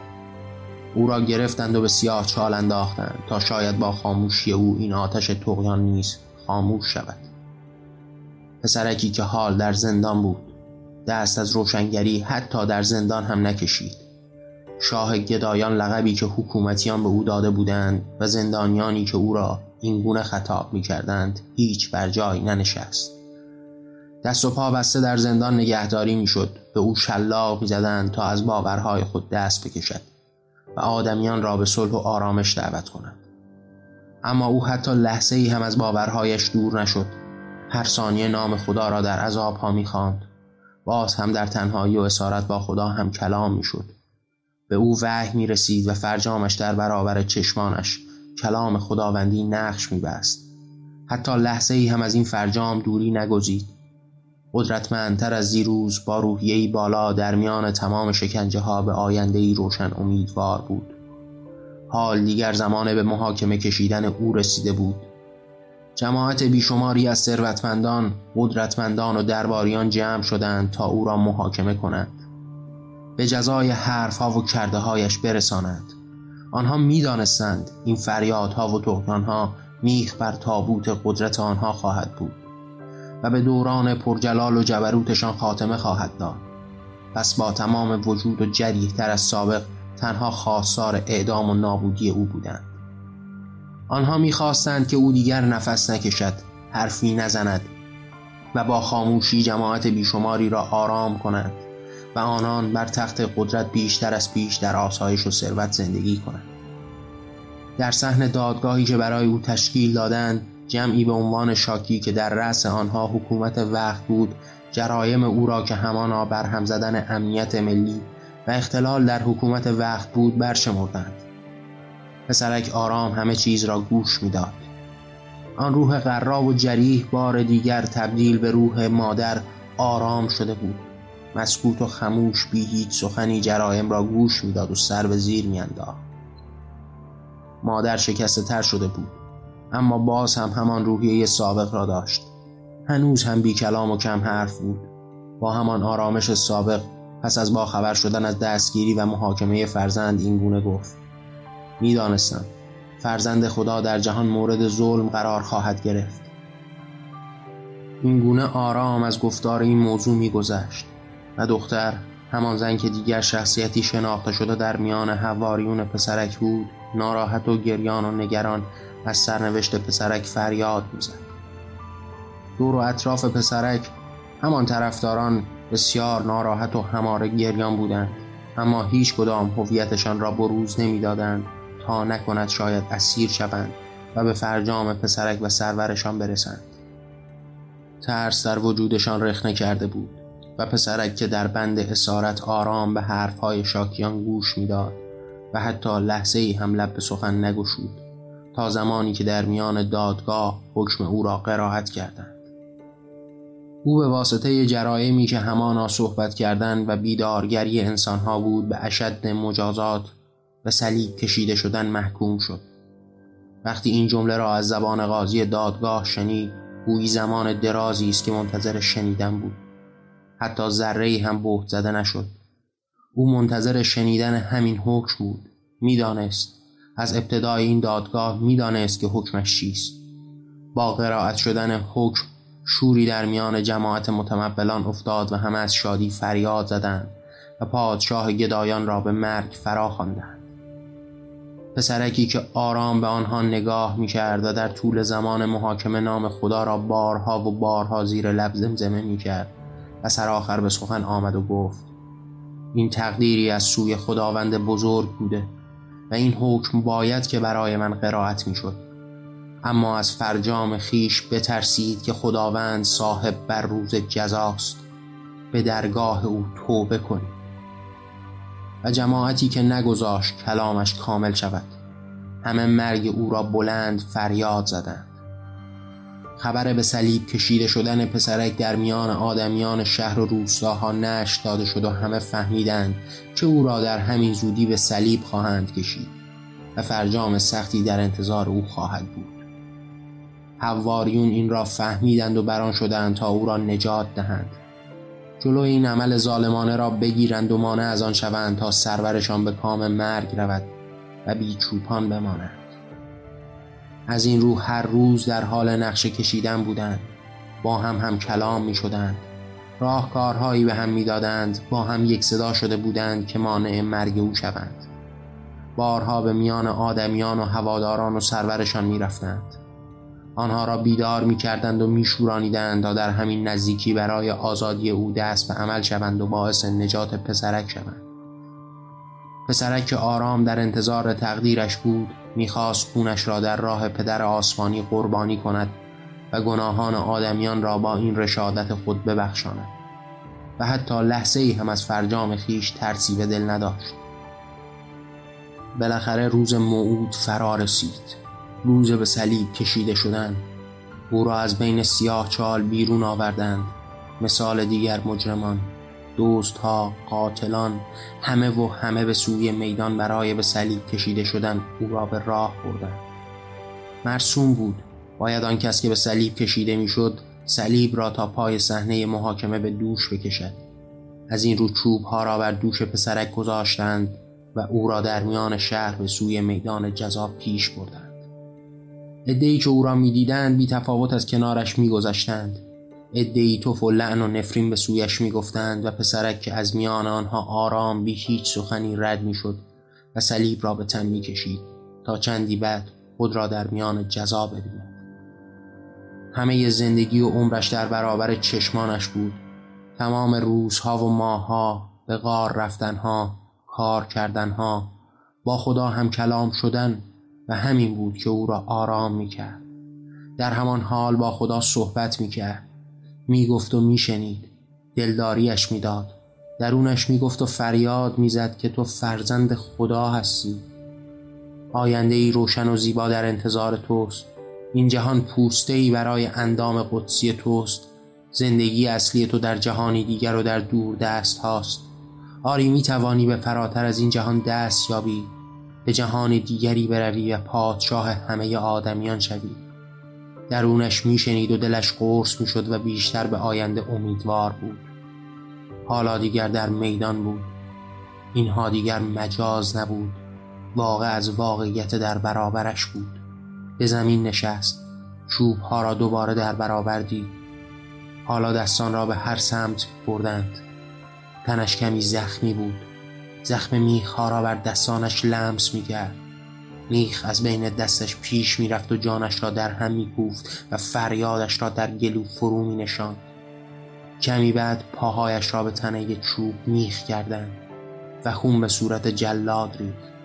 S1: او را گرفتند و به سیاه چال انداختند تا شاید با خاموشی او این آتش تقیان نیست خاموش شود. پسرکی که حال در زندان بود. دست از روشنگری حتی در زندان هم نکشید. شاه گدایان لقبی که حکومتیان به او داده بودند و زندانیانی که او را این گونه خطاب می کردند هیچ بر جای ننشست. دست و پا بسته در زندان نگهداری می شد به او شلاق می زدند تا از باورهای خود دست بکشد و آدمیان را به صلح و آرامش دعوت کند. اما او حتی لحظه ای هم از باورهایش دور نشد. هر ثانیه نام خدا را در عذاب ها می‌خواند. باز هم در تنهایی و اسارت با خدا هم کلام می‌شد. به او وحی می رسید و فرجامش در برابر چشمانش کلام خداوندی نقش می بست. حتی لحظه ای هم از این فرجام دوری نگزید. قدرتمندتر از دیروز با روحیهی بالا در میان تمام شکنجه ها به آینده ای روشن امیدوار بود. حال دیگر زمان به محاکمه کشیدن او رسیده بود. جماعت بیشماری از ثروتمندان، قدرتمندان و درباریان جمع شدند تا او را محاکمه کنند. به جزای حرفها و کرده هایش برسانند. آنها می‌دانستند این فریادها و ها میخ بر تابوت قدرت آنها خواهد بود و به دوران پرجلال و جبروتشان خاتمه خواهد داد. پس با تمام وجود و جریح تر از سابق تنها خواستار اعدام و نابودی او بودند. آنها می‌خواستند که او دیگر نفس نکشد حرفی نزند و با خاموشی جماعت بیشماری را آرام کنند و آنان بر تخت قدرت بیشتر از پیش در آسایش و ثروت زندگی کنند. در صحن دادگاهی که برای او تشکیل دادند جمعی به عنوان شاکی که در رأس آنها حکومت وقت بود جرایم او را که همانا برهم زدن امنیت ملی و اختلال در حکومت وقت بود برشمردند پسرک آرام همه چیز را گوش می‌داد. آن روح قرا و جریح بار دیگر تبدیل به روح مادر آرام شده بود. مسکوت و خموش بی هیچ سخنی جرایم را گوش می‌داد و سر به زیر میانداخت. مادر شکسته تر شده بود. اما باز هم همان روحیه سابق را داشت. هنوز هم بی کلام و کم حرف بود. با همان آرامش سابق پس از باخبر شدن از دستگیری و محاکمه فرزند این گونه گفت. می‌دانستم. فرزند خدا در جهان مورد ظلم قرار خواهد گرفت. این گونه آرام از گفتار این موضوع میگذشت و دختر همان زن که دیگر شخصیتی شناخته شده در میان هواریون پسرک بود ناراحت و گریان و نگران از سرنوشت پسرک فریاد می‌زد. دور و اطراف پسرک همان طرفداران بسیار ناراحت و هماره گریان بودند اما هیچ کدام هویتشان را بروز نمی‌دادند تا نکند شاید اسیر شوند و به فرجام پسرک و سرورشان برسند. ترس در وجودشان رخنه کرده بود و پسرک که در بند اسارت آرام به حرفهای شاکیان گوش می‌داد و حتی لحظه ای هم لب به سخن نگشود تا زمانی که در میان دادگاه حکم او را قرائت کردند. او به واسطه جرایمی که همانا صحبت کردن و بیدارگری انسانها بود به اشد مجازات و صلیب کشیده شدن محکوم شد. وقتی این جمله را از زبان قاضی دادگاه شنید گویی زمان درازی است که منتظر شنیدن بود. حتی ذره هم بهت زده نشد. او منتظر شنیدن همین حکم بود. می‌دانست. از ابتدای این دادگاه می‌دانست که حکمش چیست. با قرائت شدن حکم شوری در میان جماعت متمبلان افتاد و همه از شادی فریاد زدند و پادشاه گدایان را به مرگ فرا خواندند. پسرکی که آرام به آنها نگاه می کرد و در طول زمان محاکمه نام خدا را بارها و بارها زیر لب زمزمه می کرد و سرآخر به سخن آمد و گفت این تقدیری از سوی خداوند بزرگ بوده و این حکم باید که برای من قرائت می شد اما از فرجام خیش بترسید که خداوند صاحب بر روز جزاست. به درگاه او توبه کنید. و جماعتی که نگذاشت کلامش کامل شود. همه مرگ او را بلند فریاد زدند. خبر به صلیب کشیده شدن پسرک در میان آدمیان شهر و روستاها نش داده شد و همه فهمیدند که او را در همین زودی به صلیب خواهند کشید و فرجام سختی در انتظار او خواهد بود. حواریون این را فهمیدند و بران شدند تا او را نجات دهند. جلو این عمل ظالمانه را بگیرند و مانع از آن شوند تا سرورشان به کام مرگ رود و بیچوپان بمانند. از این رو هر روز در حال نقشه کشیدن بودند. با هم هم کلام می شدند. راهکارهایی به هم می‌دادند با هم یک صدا شده بودند که مانع مرگ او شوند. بارها به میان آدمیان و هواداران و سرورشان می رفتند. آنها را بیدار می کردند و می شورانیدند تا در همین نزدیکی برای آزادی او دست به عمل شوند و باعث نجات پسرک شوند. پسرک که آرام در انتظار تقدیرش بود می‌خواست خونش را در راه پدر آسمانی قربانی کند و گناهان آدمیان را با این رشادت خود ببخشاند و حتی لحظه ای هم از فرجام خیش ترسی به دل نداشت. بالاخره روز موعود فرا رسید. روز به صلیب کشیده شدن. او را از بین سیاه چال بیرون آوردند. مثال دیگر مجرمان دوست ها قاتلان همه و همه به سوی میدان برای به صلیب کشیده شدن او را به راه بردند. مرسوم بود. باید آن کس که به صلیب کشیده می‌شد صلیب را تا پای صحنه محاکمه به دوش بکشد. از این رو چوب ها را بر دوش پسرک گذاشتند و او را در میان شهر به سوی میدان جزا پیش بردند. ادهی که او را می‌دیدند بی تفاوت از کنارش میگذشتند. ادهی توف و لعن و نفرین به سویش می‌گفتند و پسرک که از میان آنها آرام بی هیچ سخنی رد می‌شد و صلیب را به تن می‌کشید تا چندی بعد خود را در میان جزا ببیند. همه زندگی و عمرش در برابر چشمانش بود. تمام روزها و ماهها به غار رفتنها کار کردنها با خدا هم کلام شدن و همین بود که او را آرام می کرد در همان حال با خدا صحبت می کرد می گفت و می شنید دلداریش می داد درونش می گفت و فریاد می زد که تو فرزند خدا هستی. آینده ای روشن و زیبا در انتظار توست. این جهان پوسته ای برای اندام قدسی توست. زندگی اصلی تو در جهانی دیگر و در دور دست هاست. آری می توانی به فراتر از این جهان دست یابی. به جهان دیگری بروی و پادشاه همه آدمیان شوی. درونش میشنید و دلش قرص می‌شد و بیشتر به آینده امیدوار بود. حالا دیگر در میدان بود. اینها دیگر مجاز نبود. واقع از واقعیت در برابرش بود. به زمین نشست. چوب ها را دوباره در برابر دید. حالا دستان را به هر سمت بردند. تنش کمی زخمی بود. زخم میخ ها را بر دستانش لمس می‌کرد. میخ از بین دستش پیش می‌رفت و جانش را در هم میکوفت و فریادش را در گلو فرو می نشاند. کمی بعد پاهایش را به تنه چوب میخ کردند و خون به صورت جلاد ریخت.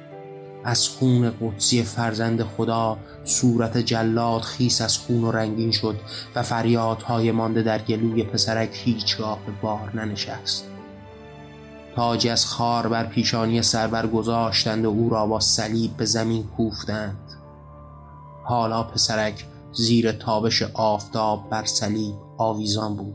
S1: از خون قدسی فرزند خدا صورت جلاد خیس از خون و رنگین شد و فریادهای مانده در گلوی پسرک هیچگاه به بار ننشست. تاجی از خار بر پیشانی سربر گذاشتند و او را با صلیب به زمین کوفتند. حالا پسرک زیر تابش آفتاب بر صلیب آویزان بود.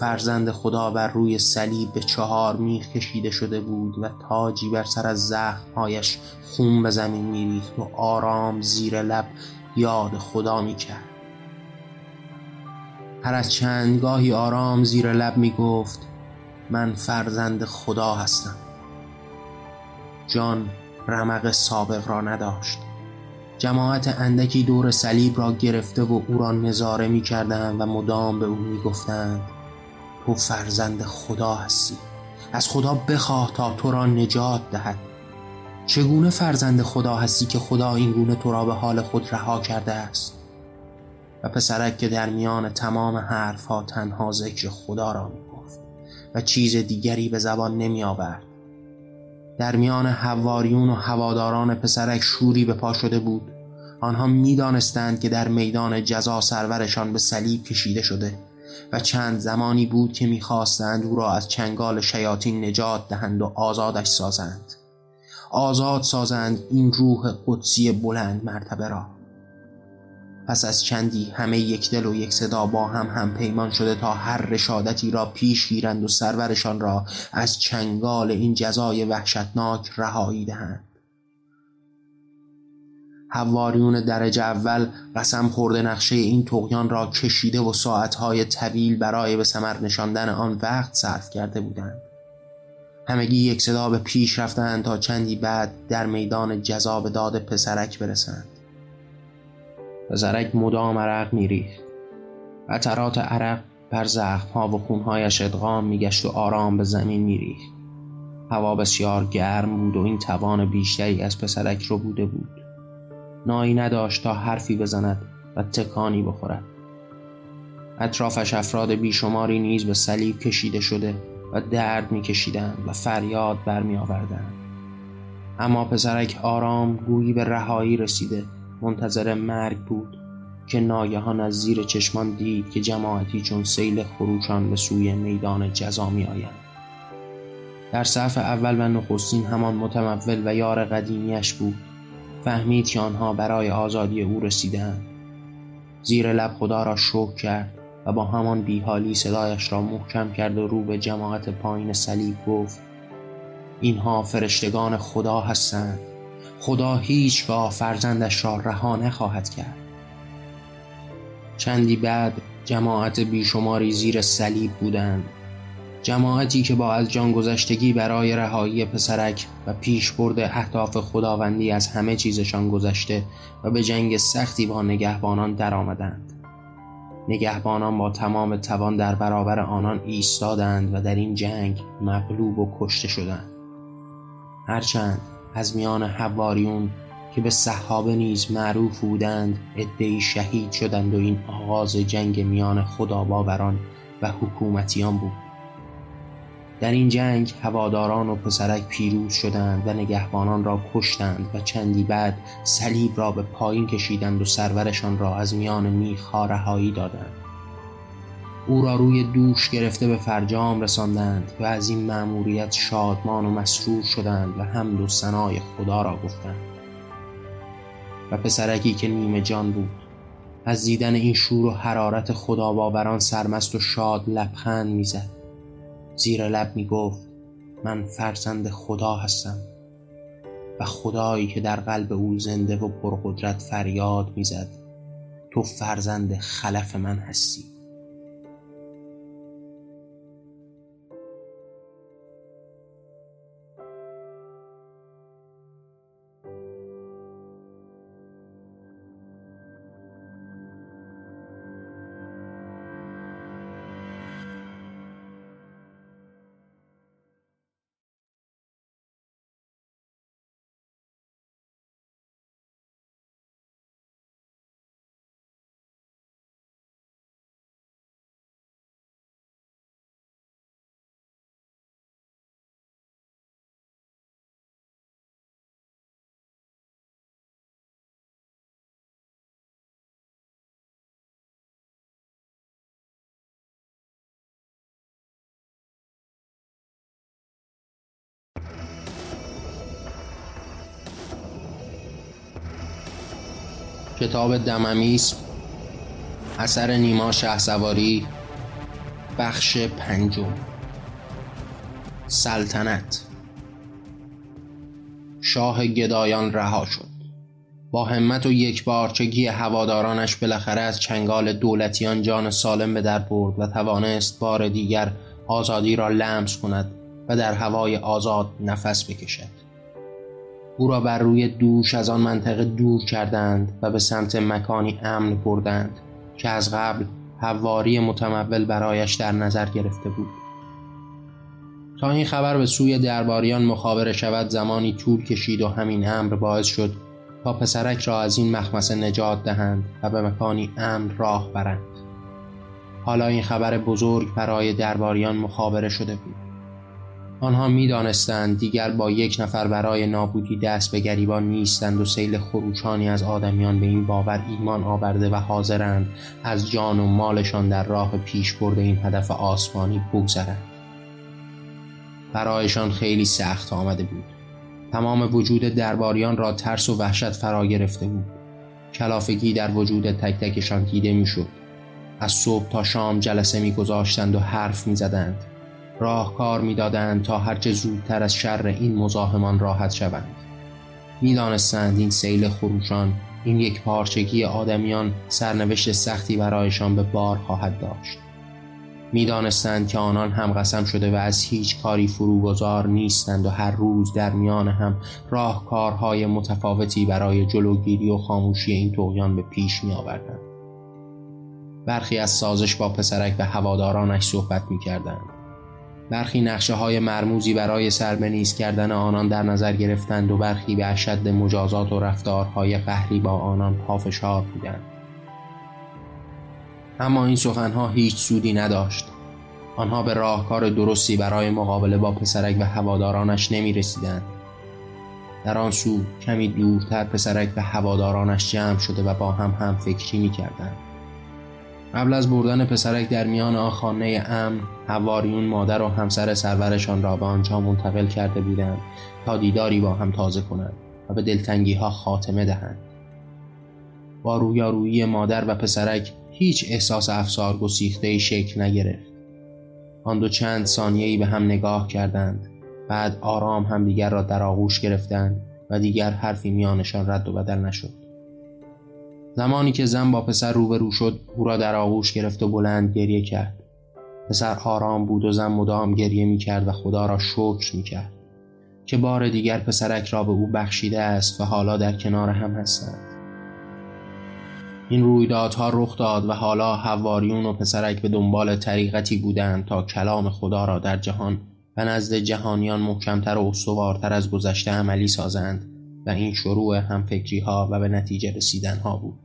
S1: فرزند خدا بر روی صلیب به چهار میخ کشیده شده بود و تاجی بر سر از زخمهایش خون به زمین میریخت و آرام زیر لب یاد خدا می‌کرد. هر از چندگاهی آرام زیر لب می‌گفت من فرزند خدا هستم. جان رمق سابق را نداشت. جماعت اندکی دور صلیب را گرفته و او را نظاره می و مدام به او می گفتند تو فرزند خدا هستی. از خدا بخواه تا تو را نجات دهد. چگونه فرزند خدا هستی که خدا این گونه تو را به حال خود رها کرده است؟ و پسرک که در میان تمام حرفها تنها ذکر خدا را می و چیز دیگری به زبان نمی آورد در میان حواریون و هواداران پسرک شوری به پا شده بود. آنها می‌دانستند که در میدان جزا سرورشان به صلیب کشیده شده و چند زمانی بود که می‌خواستند او را از چنگال شیاطین نجات دهند و آزادش سازند. آزاد سازند این روح قدسی بلند مرتبه را. پس از چندی همه یک دل و یک صدا با هم هم پیمان شده تا هر رشادتی را پیش گیرند و سرورشان را از چنگال این جزای وحشتناک رهایی دهند. حواریون درجه اول قسم خورده نقشه این تقیان را کشیده و ساعتهای طویل برای به سمر نشاندن آن وقت صرف کرده بودند. همگی یک صدا به پیش رفتند تا چندی بعد در میدان جزا به داد پسرک برسند. پسرک مدام عرق میریخت. قطرات عرق بر زخمها و خونهایش ادغام میگشت و آرام به زمین میریخت. هوا بسیار گرم بود و این توان بیشتری از پسرک رو بوده بود. نایی نداشت تا حرفی بزند و تکانی بخورد. اطرافش افراد بیشماری نیز به صلیب کشیده شده و درد میکشیدند و فریاد برمی آوردند. اما پسرک آرام گویی به رهایی رسیده منتظر مرگ بود که ناگهان از زیر چشمان دید که جماعتی چون سیل خروشان به سوی میدان جزا می آیند. در صف اول و نخستین همان متمول و یار قدیمیش بود. فهمید که آنها برای آزادی او رسیدند زیر لب خدا را شکر کرد و با همان بیحالی صدایش را محکم کرد و رو به جماعت پایین صلیب گفت اینها فرشتگان خدا هستند. خدا هیچگاه فرزندش را رها نخواهد کرد چندی بعد جماعت بیشماری زیر صلیب بودند جماعتی که با از جان گذشتگی برای رهایی پسرک و پیش برده اهداف خداوندی از همه چیزشان گذشته و به جنگ سختی با نگهبانان درآمدند. نگهبانان با تمام توان در برابر آنان ایستادند و در این جنگ مغلوب و کشته شدند. هرچند از میان حواریون که به صحابه نیز معروف بودند عدهای شهید شدند و این آغاز جنگ میان خدا باوران و حکومتیان بود. در این جنگ هواداران و پسرک پیروز شدند و نگهبانان را کشتند و چندی بعد صلیب را به پایین کشیدند و سرورشان را از میان میخها رهایی دادند. او را روی دوش گرفته به فرجام رساندند و از این مأموریت شادمان و مسرور شدند و حمد و ثنای خدا را گفتند. و پسرکی که نیمه جان بود از دیدن این شور و حرارت خدا باوران سرمست و شاد لبخند می‌زد. زیر لب می‌گفت من فرزند خدا هستم و خدایی که در قلب او زنده و پرقدرت فریاد می‌زد تو فرزند خلف من هستی. کتاب دممیس اثر نیما شه سواری بخش پنجم. سلطنت. شاه گدایان رها شد. با همت و یک بارچگی هوادارانش بالاخره از چنگال دولتیان جان سالم به در برد و توانست بار دیگر آزادی را لمس کند و در هوای آزاد نفس بکشد. او را بر روی دوش از آن منطقه دور کردند و به سمت مکانی امن بردند که از قبل حواری متمول برایش در نظر گرفته بود. تا این خبر به سوی درباریان مخابره شود زمانی طول کشید و همین امر باعث شد تا پسرک را از این مخمسه نجات دهند و به مکانی امن راه برند. حالا این خبر بزرگ برای درباریان مخابره شده بود. آنها می دانستند دیگر با یک نفر برای نابودی دست به گریبان نیستند و سیل خروشانی از آدمیان به این باور ایمان آورده و حاضرند از جان و مالشان در راه پیش برده این هدف آسمانی بگذرند. برایشان خیلی سخت آمده بود. تمام وجود درباریان را ترس و وحشت فرا گرفته بود. کلافگی در وجود تک تکشان دیده می‌شد. از صبح تا شام جلسه میگذاشتند و حرف می‌زدند. راهکار می‌دادند تا هرچه زودتر از شر این مزاحمان راحت شوند می‌دانستند این سیل خروشان این یک پارچگی آدمیان سرنوشت سختی برایشان به بار خواهد داشت می‌دانستند که آنان هم قسم شده و از هیچ کاری فروگذار نیستند و هر روز در میان هم راهکارهای متفاوتی برای جلوگیری و خاموشی این تویان به پیش می آوردند. برخی از سازش با پسرک و هوادارانش صحبت می کردند. برخی نقشه های مرموزی برای سربنیز کردن آنان در نظر گرفتند و برخی به اشد مجازات و رفتارهای قهری با آنان پافشار بودند اما این سخنها هیچ سودی نداشت آنها به راهکار درستی برای مقابله با پسرک و هوادارانش نمی رسیدند. در آن سو کمی دورتر پسرک و هوادارانش جمع شده و با هم هم فکری می کردند. قبل از بردن پسرک در میان آن خانه امن حواریون مادر و همسر سرورشان را به آنجا منتقل کرده بودند تا دیداری با هم تازه کنند و به دلتنگی ها خاتمه دهند. با رویارویی مادر و پسرک هیچ احساس افسار گسیخته شکل نگرفت. آن دو چند ثانیه‌ای به هم نگاه کردند بعد آرام همدیگر را در آغوش گرفتند و دیگر حرفی میانشان رد و بدل نشد. زمانی که زن با پسر روبرو شد او را در آغوش گرفت و بلند گریه کرد. پسر آرام بود و زن مدام گریه می کرد و خدا را شکر می کرد که بار دیگر پسرک را به او بخشیده است و حالا در کنار هم هستند. این رویدادها رخ داد و حالا حواریون و پسرک به دنبال طریقتی بودند تا کلام خدا را در جهان و نزد جهانیان محکمتر و استوارتر از گذشته عملی سازند و این شروع همفکری ها و به نتیجه رسیدن ها بود.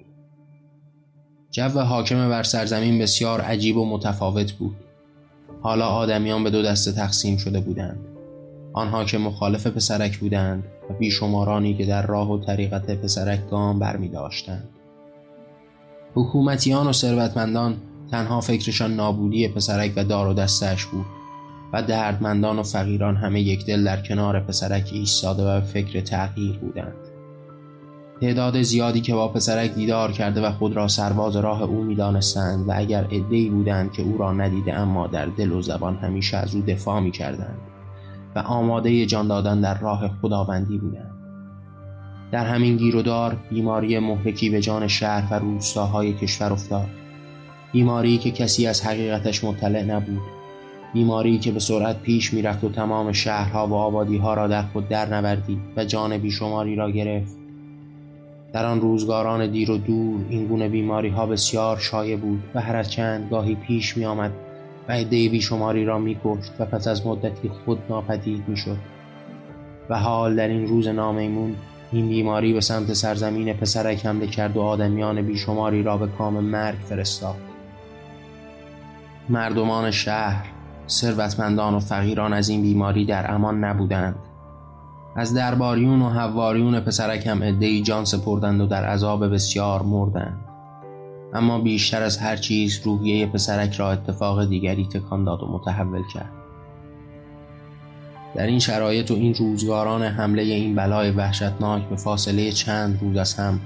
S1: جو حاکم بر سرزمین بسیار عجیب و متفاوت بود. حالا آدمیان به دو دسته تقسیم شده بودند. آنها که مخالف پسرک بودند و بیشمارانی که در راه و طریقت پسرک گام بر می داشتند. حکومتیان و ثروتمندان تنها فکرشان نابودی پسرک و دار و دستش بود و دردمندان و فقیران همه یک دل در کنار پسرک ایستاده و به فکر تغییر بودند. تعداد زیادی که با پسرک دیدار کرده و خود را سرباز راه او می‌دانستند و اگر عدهای بودند که او را ندیده اما در دل و زبان همیشه از او دفاع می کردند و آماده جان دادن در راه خداوندی بودند. در همین گیر و دار بیماری مهلکی به جان شهر و روستاهای کشور افتاد. بیماری که کسی از حقیقتش مطلع نبود. بیماری که به سرعت پیش می‌رفت و تمام شهرها و آبادیها را در خود در نوردید و جان بیشماری را گرفت. در آن روزگاران دیر و دور این گونه بیماری ها بسیار شایع بود و هر از چند گاهی پیش می آمد و عده بیشماری را می کشت و پس از مدتی خود ناپدید می شد و حال در این روز نامیمون این بیماری به سمت سرزمین پسرک حمله کرد و آدمیان بیشماری را به کام مرگ فرستاد. مردمان شهر ثروتمندان و فقیران از این بیماری در امان نبودند. از درباریون و حواریون پسرک هم عدهای جان سپردند و در عذاب بسیار مردند. اما بیشتر از هر چیز روحیه پسرک را اتفاق دیگری تکان داد و متحول کرد. در این شرایط و این روزگاران حمله این بلای وحشتناک به فاصله چند روز از هم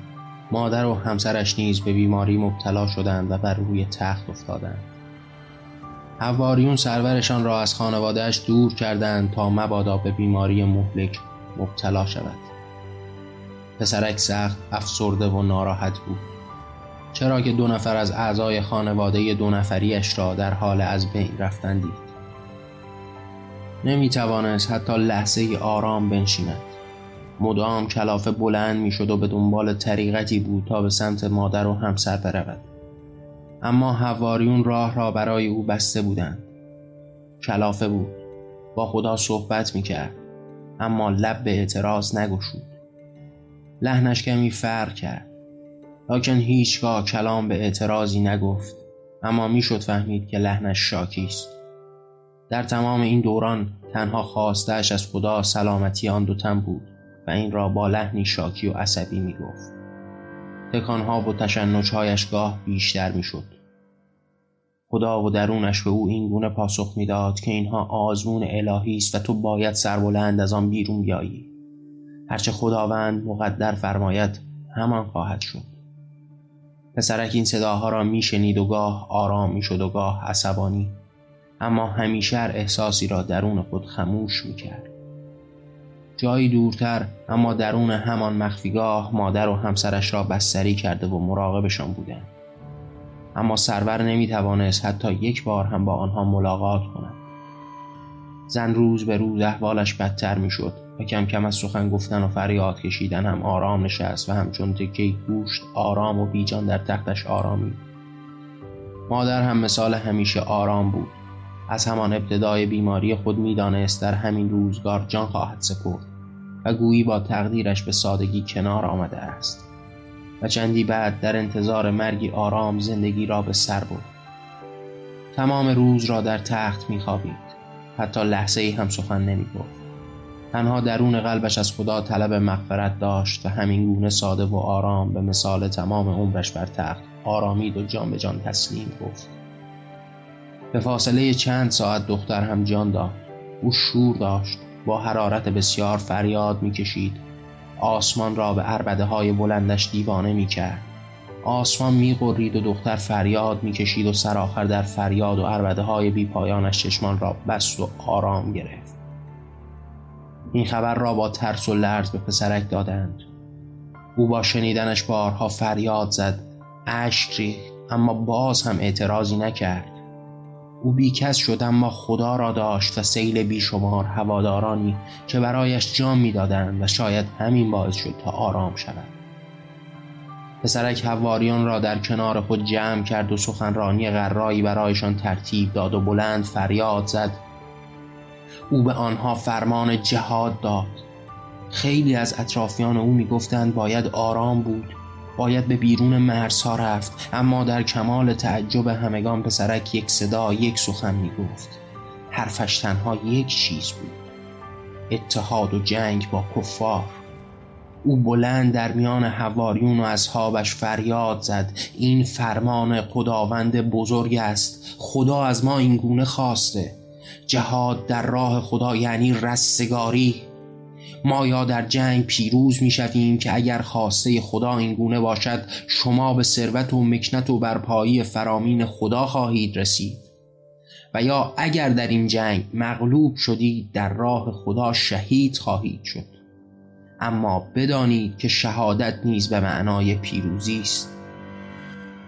S1: مادر و همسرش نیز به بیماری مبتلا شدند و بر روی تخت افتادند. حواریون سرورشان را از خانوادهش دور کردند تا مبادا به بیماری مهلک مبتلا شود. پسرک سخت افسرده و ناراحت بود. چرا که دو نفر از اعضای خانواده دو نفریش را در حال از بین رفتن دید. نمی توانست حتی لحظه آرام بنشیند. مدام کلافه بلند می شد و به دنبال طریقتی بود تا به سمت مادر و همسر برود. اما حواریون راه را برای او بسته بودند. کلافه بود. با خدا صحبت می کرد اما لب به اعتراض نگشود. لحنش کمی فرق کرد. لاکن هیچگاه کلام به اعتراضی نگفت اما می‌شد فهمید که لحنش شاکی است. در تمام این دوران تنها خواستش از خدا سلامتی آن دو تن بود و این را با لحنی شاکی و عصبی می گفت تکانها و تشنجهایش گاه بیشتر می شد خدا و درونش به او این گونه پاسخ می‌داد که اینها آزمون الهی است و تو باید سربلند از آن بیرون بیایی. هرچه خداوند مقدر فرماید همان خواهد شد. پسرک این صداها را میشنید و گاه آرام می‌شد و گاه عصبانی. اما همیشه احساسی را درون خود خموش می‌کرد. جایی دورتر اما درون همان مخفیگاه مادر و همسرش را بستری کرده و مراقبشان بودند. اما سرور نمی توانست حتی یک بار هم با آنها ملاقات کند. زن روز به روز احوالش بدتر می شد و کم کم از سخن گفتن و فریاد کشیدن هم آرام نشست و همچون تکه گوشت آرام و بیجان در تختش آرامی مادر هم مثال همیشه آرام بود. از همان ابتدای بیماری خود می‌دانست در همین روزگار جان خواهد سپرد و گویی با تقدیرش به سادگی کنار آمده است. و چندی بعد در انتظار مرگی آرام زندگی را به سر برد. تمام روز را در تخت میخوابید. حتی لحظه ای هم سخن نمی گفت تنها درون قلبش از خدا طلب مغفرت داشت و همین گونه ساده و آرام به مثال تمام عمرش بر تخت آرامید و جان به جان تسلیم گفت. به فاصله چند ساعت دختر هم جان داد. او شور داشت. با حرارت بسیار فریاد می‌کشید. آسمان را به عربده های بلندش دیوانه می‌کرد. آسمان میقرید و دختر فریاد می‌کشید و سرآخر در فریاد و عربده های بی پایانش چشمان را بست و آرام گرفت. این خبر را با ترس و لرز به پسرک دادند. او با شنیدنش بارها فریاد زد. اشک ریخت اما باز هم اعتراضی نکرد. او بیکس شد اما خدا را داشت و سیل بیشمار هوادارانی که برایش جان می‌دادند و شاید همین باعث شد تا آرام شود پسرک حواریان را در کنار خود جمع کرد و سخنرانی غرایی برایشان ترتیب داد و بلند فریاد زد. او به آنها فرمان جهاد داد. خیلی از اطرافیان او می‌گفتند باید آرام بود. باید به بیرون مرزها رفت اما در کمال تعجب همگان پسرک یک صدا یک سخن می گفت حرفش تنها یک چیز بود. اتحاد و جنگ با کفار. او بلند در میان حواریون و اصحابش فریاد زد. این فرمان خداوند بزرگ است. خدا از ما این گونه خواسته. جهاد در راه خدا یعنی رستگاری. ما یا در جنگ پیروز می شویم که اگر خواسته خدا این گونه باشد شما به ثروت و مکنت و برپایی فرامین خدا خواهید رسید. و یا اگر در این جنگ مغلوب شدید در راه خدا شهید خواهید شد. اما بدانید که شهادت نیز به معنای پیروزی است.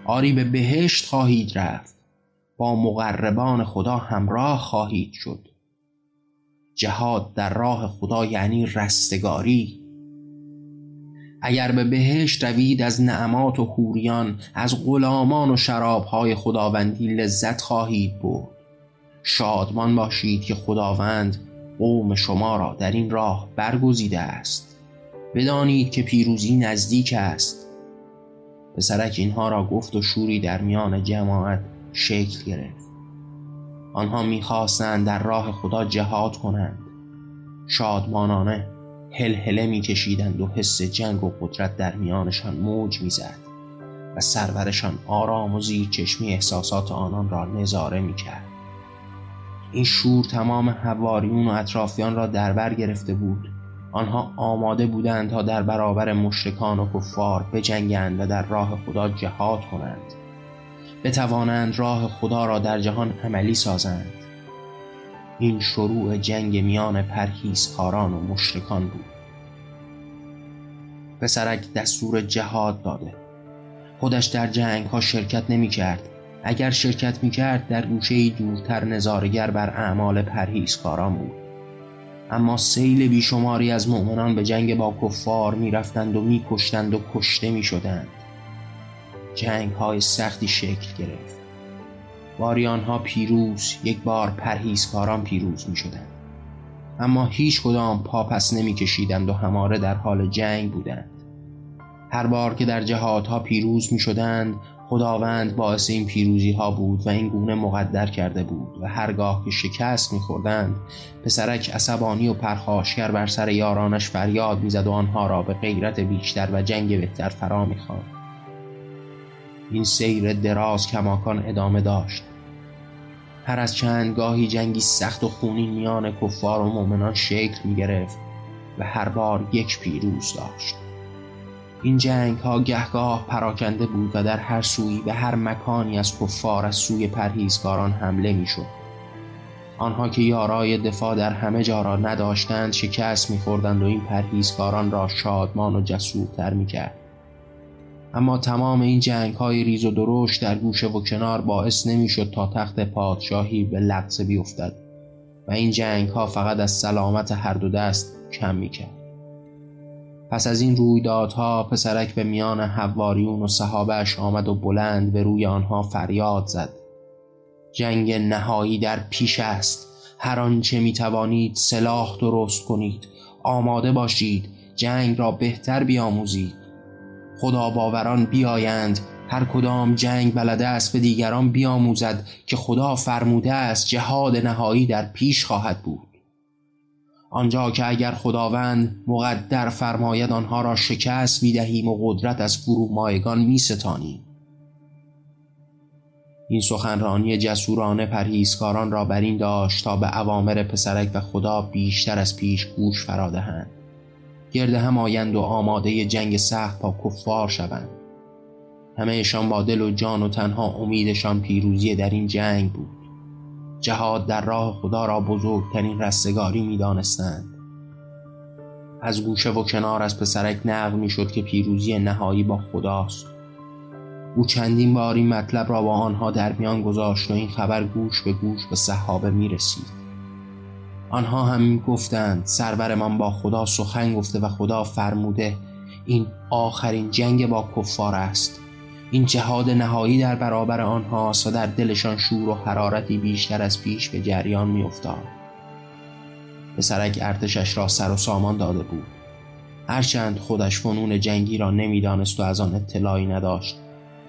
S1: آری به بهشت خواهید رفت. با مقربان خدا همراه خواهید شد. جهاد در راه خدا یعنی رستگاری. اگر به بهشت روید از نعمات و حوریان از غلامان و شرابهای خداوندی لذت خواهید برد. شادمان باشید که خداوند قوم شما را در این راه برگزیده است. بدانید که پیروزی نزدیک است. پسرک اینها را گفت و شوری در میان جماعت شکل گرفت. آنها می‌خواستند در راه خدا جهاد کنند. شادمانانه هلهله میکشیدند و حس جنگ و قدرت در میانشان موج می‌زد و سرورشان آرام و زیر چشمی احساسات آنان را نظاره می‌کرد. این شور تمام حواریون و اطرافیان را در بر گرفته بود. آنها آماده بودند تا در برابر مشرکان و کفار بجنگند و در راه خدا جهاد کنند. بتوانند راه خدا را در جهان عملی سازند. این شروع جنگ میان پرهیزکاران و مشرکان بود. پسرک دستور جهاد داده. خودش در جنگ ها شرکت نمی کرد اگر شرکت می کرد در گوشه دورتر نظارگر بر اعمال پرهیزکاران بود. اما سیل بیشماری از مؤمنان به جنگ با کفار می رفتند و می کشتند و کشته می شدند جنگ های سختی شکل گرفت. باری آنها پیروز یک بار پرهیزکاران پیروز می شدند اما هیچ کدام پا پس نمی کشیدند و هماره در حال جنگ بودند. هر بار که در جهادها پیروز می شدند خداوند باعث این پیروزی ها بود و این گونه مقدر کرده بود و هرگاه که شکست میخوردند پسرک عصبانی و پرخاشگر بر سر یارانش فریاد می‌زد و آنها را به غیرت بیشتر و جنگ بهتر فرا می‌خواند. این سیر دراز کماکان ادامه داشت. هر از چند گاهی جنگی سخت و خونین میان کفار و مؤمنان شکل می گرفت و هر بار یک پیروز داشت. این جنگ ها گهگاه پراکنده بود و در هر سوی به هر مکانی از کفار از سوی پرهیزگاران حمله می شد. آنها که یارای دفاع در همه جا را نداشتند شکست میخوردند و این پرهیزکاران را شادمان و جسورتر می‌کرد. اما تمام این جنگ های ریز و درشت در گوشه و کنار باعث نمی‌شد تا تخت پادشاهی به لغزه بیفتد و این جنگ ها فقط از سلامت هر دو دست کم می‌کرد. پس از این رویدادها پسرک به میان حواریون و صحابهش آمد و بلند به روی آنها فریاد زد. جنگ نهایی در پیش است. هر آنچه می توانید سلاح درست کنید. آماده باشید. جنگ را بهتر بیاموزید. خدا باوران بیایند. هر کدام جنگ بلده است به دیگران بیاموزد که خدا فرموده است جهاد نهایی در پیش خواهد بود. آنجا که اگر خداوند مقدر فرماید آنها را شکست می‌دهیم و قدرت از فرومایگان میستانیم. این سخنرانی جسورانه پرهیزکاران را بر این داشت تا به اوامر پسرک و خدا بیشتر از پیش گوش فرادهند گرد هم آیند و آماده جنگ سخت با کفار شوند. همهشان با دل و جان و تنها امیدشان پیروزی در این جنگ بود. جهاد در راه خدا را بزرگترین رستگاری می دانستند. از گوشه و کنار از پسرک نقل می شد که پیروزی نهایی با خداست. او چندین بار این مطلب را با آنها در میان گذاشت و این خبر گوش به گوش به صحابه می رسید آنها هم گفتند سرورمان با خدا سخن گفته و خدا فرموده این آخرین جنگ با کفار است. این جهاد نهایی در برابر آنهاست و در دلشان شور و حرارتی بیشتر از پیش به جریان میافتاد. پسرک ارتشش را سر و سامان داده بود. هرچند خودش فنون جنگی را نمی‌دانست و از آن اطلاعی نداشت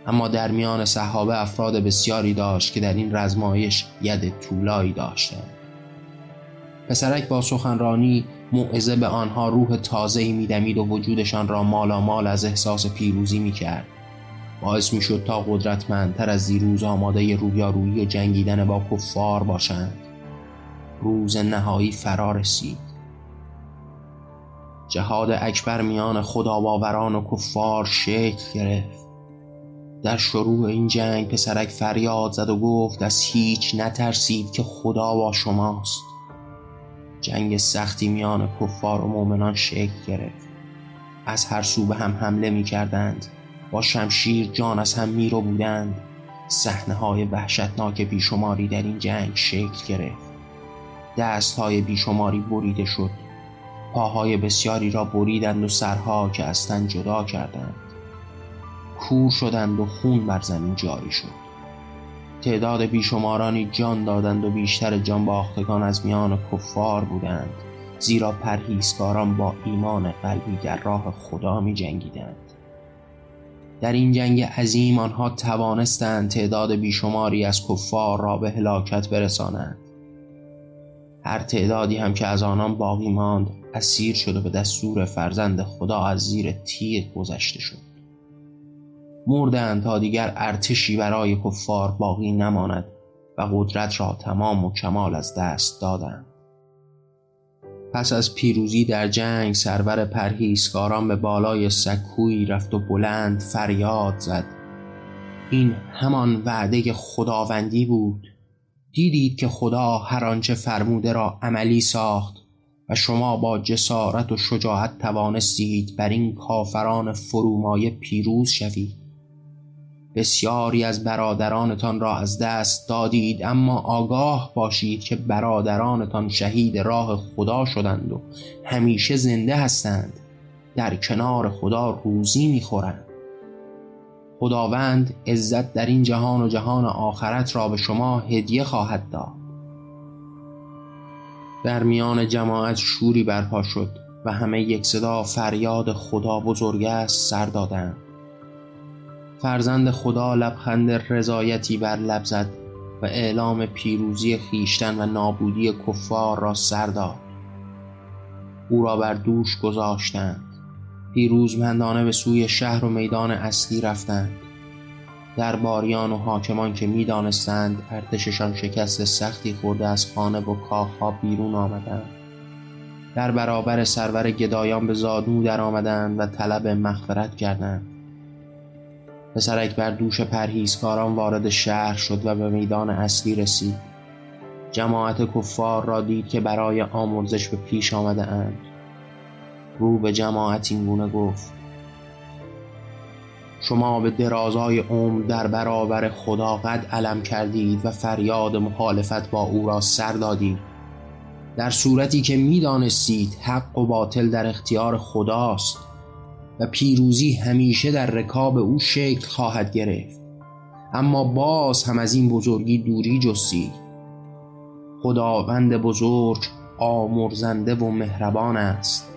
S1: اما در میان صحابه افراد بسیاری داشت که در این رزمایش ید طولایی داشتند. پسرک با سخنرانی موعظه به آنها روح تازه‌ای میدمید و وجودشان را مال از احساس پیروزی می‌کرد. باعث می‌شد تا قدرتمندتر از دیروز آماده رویارویی و جنگیدن با کفار باشند. روز نهایی فرا رسید. جهاد اکبر میان خداباوران و کفار شکل گرفت. در شروع این جنگ پسرک فریاد زد و گفت از هیچ نترسید که خدا با شماست. جنگ سختی میان کفار و مؤمنان شکل گرفت. از هر سو به هم حمله می کردند با شمشیر جان از هم می رو بودند. صحنه های وحشتناک بیشماری در این جنگ شکل گرفت. دست های بیشماری بریده شد. پاهای بسیاری را بریدند و سرها که از تن جدا کردند. کور شدند و خون بر زمین جاری شد. تعداد بیشمارانی جان دادند و بیشتر جان باختگان از میان کفار بودند زیرا پرهیزکاران با ایمان قلبی در راه خدا می جنگیدند در این جنگ عظیم آنها توانستند تعداد بیشماری از کفار را به هلاکت برسانند. هر تعدادی هم که از آنان باقی ماند اسیر شد و به دستور فرزند خدا از زیر تیر گذشته شد. مردند تا دیگر ارتشی برای کفار باقی نماند و قدرت را تمام و کمال از دست دادند. پس از پیروزی در جنگ سرور پرهیزکاران به بالای سکویی رفت و بلند فریاد زد. این همان وعده خداوندی بود. دیدید که خدا هر آنچه فرموده را عملی ساخت و شما با جسارت و شجاعت توانستید بر این کافران فرومایه پیروز شوید. بسیاری از برادرانتان را از دست دادید اما آگاه باشید که برادرانتان شهید راه خدا شدند و همیشه زنده هستند. در کنار خدا روزی می‌خورند. خداوند عزت در این جهان و جهان آخرت را به شما هدیه خواهد داد. در میان جماعت شوری برپا شد و همه یک صدا فریاد خدا بزرگ است سر دادند. فرزند خدا لبخند رضایتی بر لب زد و اعلام پیروزی خیشتن و نابودی کفار را سر داد. او را بر دوش گذاشتند. پیروزمندانه به سوی شهر و میدان اصلی رفتند. درباریان و حاکمان که می‌دانستند ارتششان شکست سختی خورده از خانه و کاخها بیرون آمدند. در برابر سرور گدایان به زانو در آمدند و طلب مغفرت کردند. پسرک بر دوش پرهیزکاران وارد شهر شد و به میدان اصلی رسید. جماعت کفار را دید که برای آمرزش به پیش آمده اند. رو به جماعت این گونه گفت شما به درازای عمر در برابر خدا قد علم کردید و فریاد مخالفت با او را سر دادید. در صورتی که می‌دانستید حق و باطل در اختیار خداست. و پیروزی همیشه در رکاب او شکل خواهد گرفت. اما باز هم از این بزرگی دوری جستید خداوند بزرگ آمرزنده و مهربان است.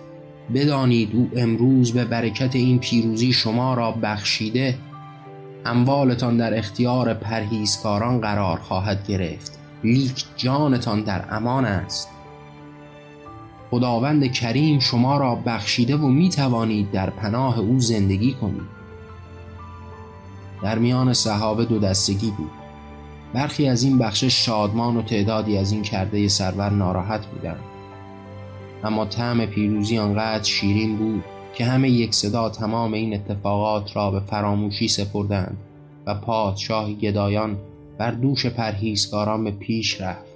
S1: بدانید او امروز به برکت این پیروزی شما را بخشیده اموالتان در اختیار پرهیزکاران قرار خواهد گرفت. لیک جانتان در امان است. خداوند کریم شما را بخشیده و می توانید در پناه او زندگی کنید. در میان صحابه دو دستگی بود. برخی از این بخش شادمان و تعدادی از این کرده سرور ناراحت بودند. اما طعم پیروزی آنقدر شیرین بود که همه یک صدا تمام این اتفاقات را به فراموشی سپردند و پادشاه گدایان بر دوش پرهیزکاران به پیش رفت.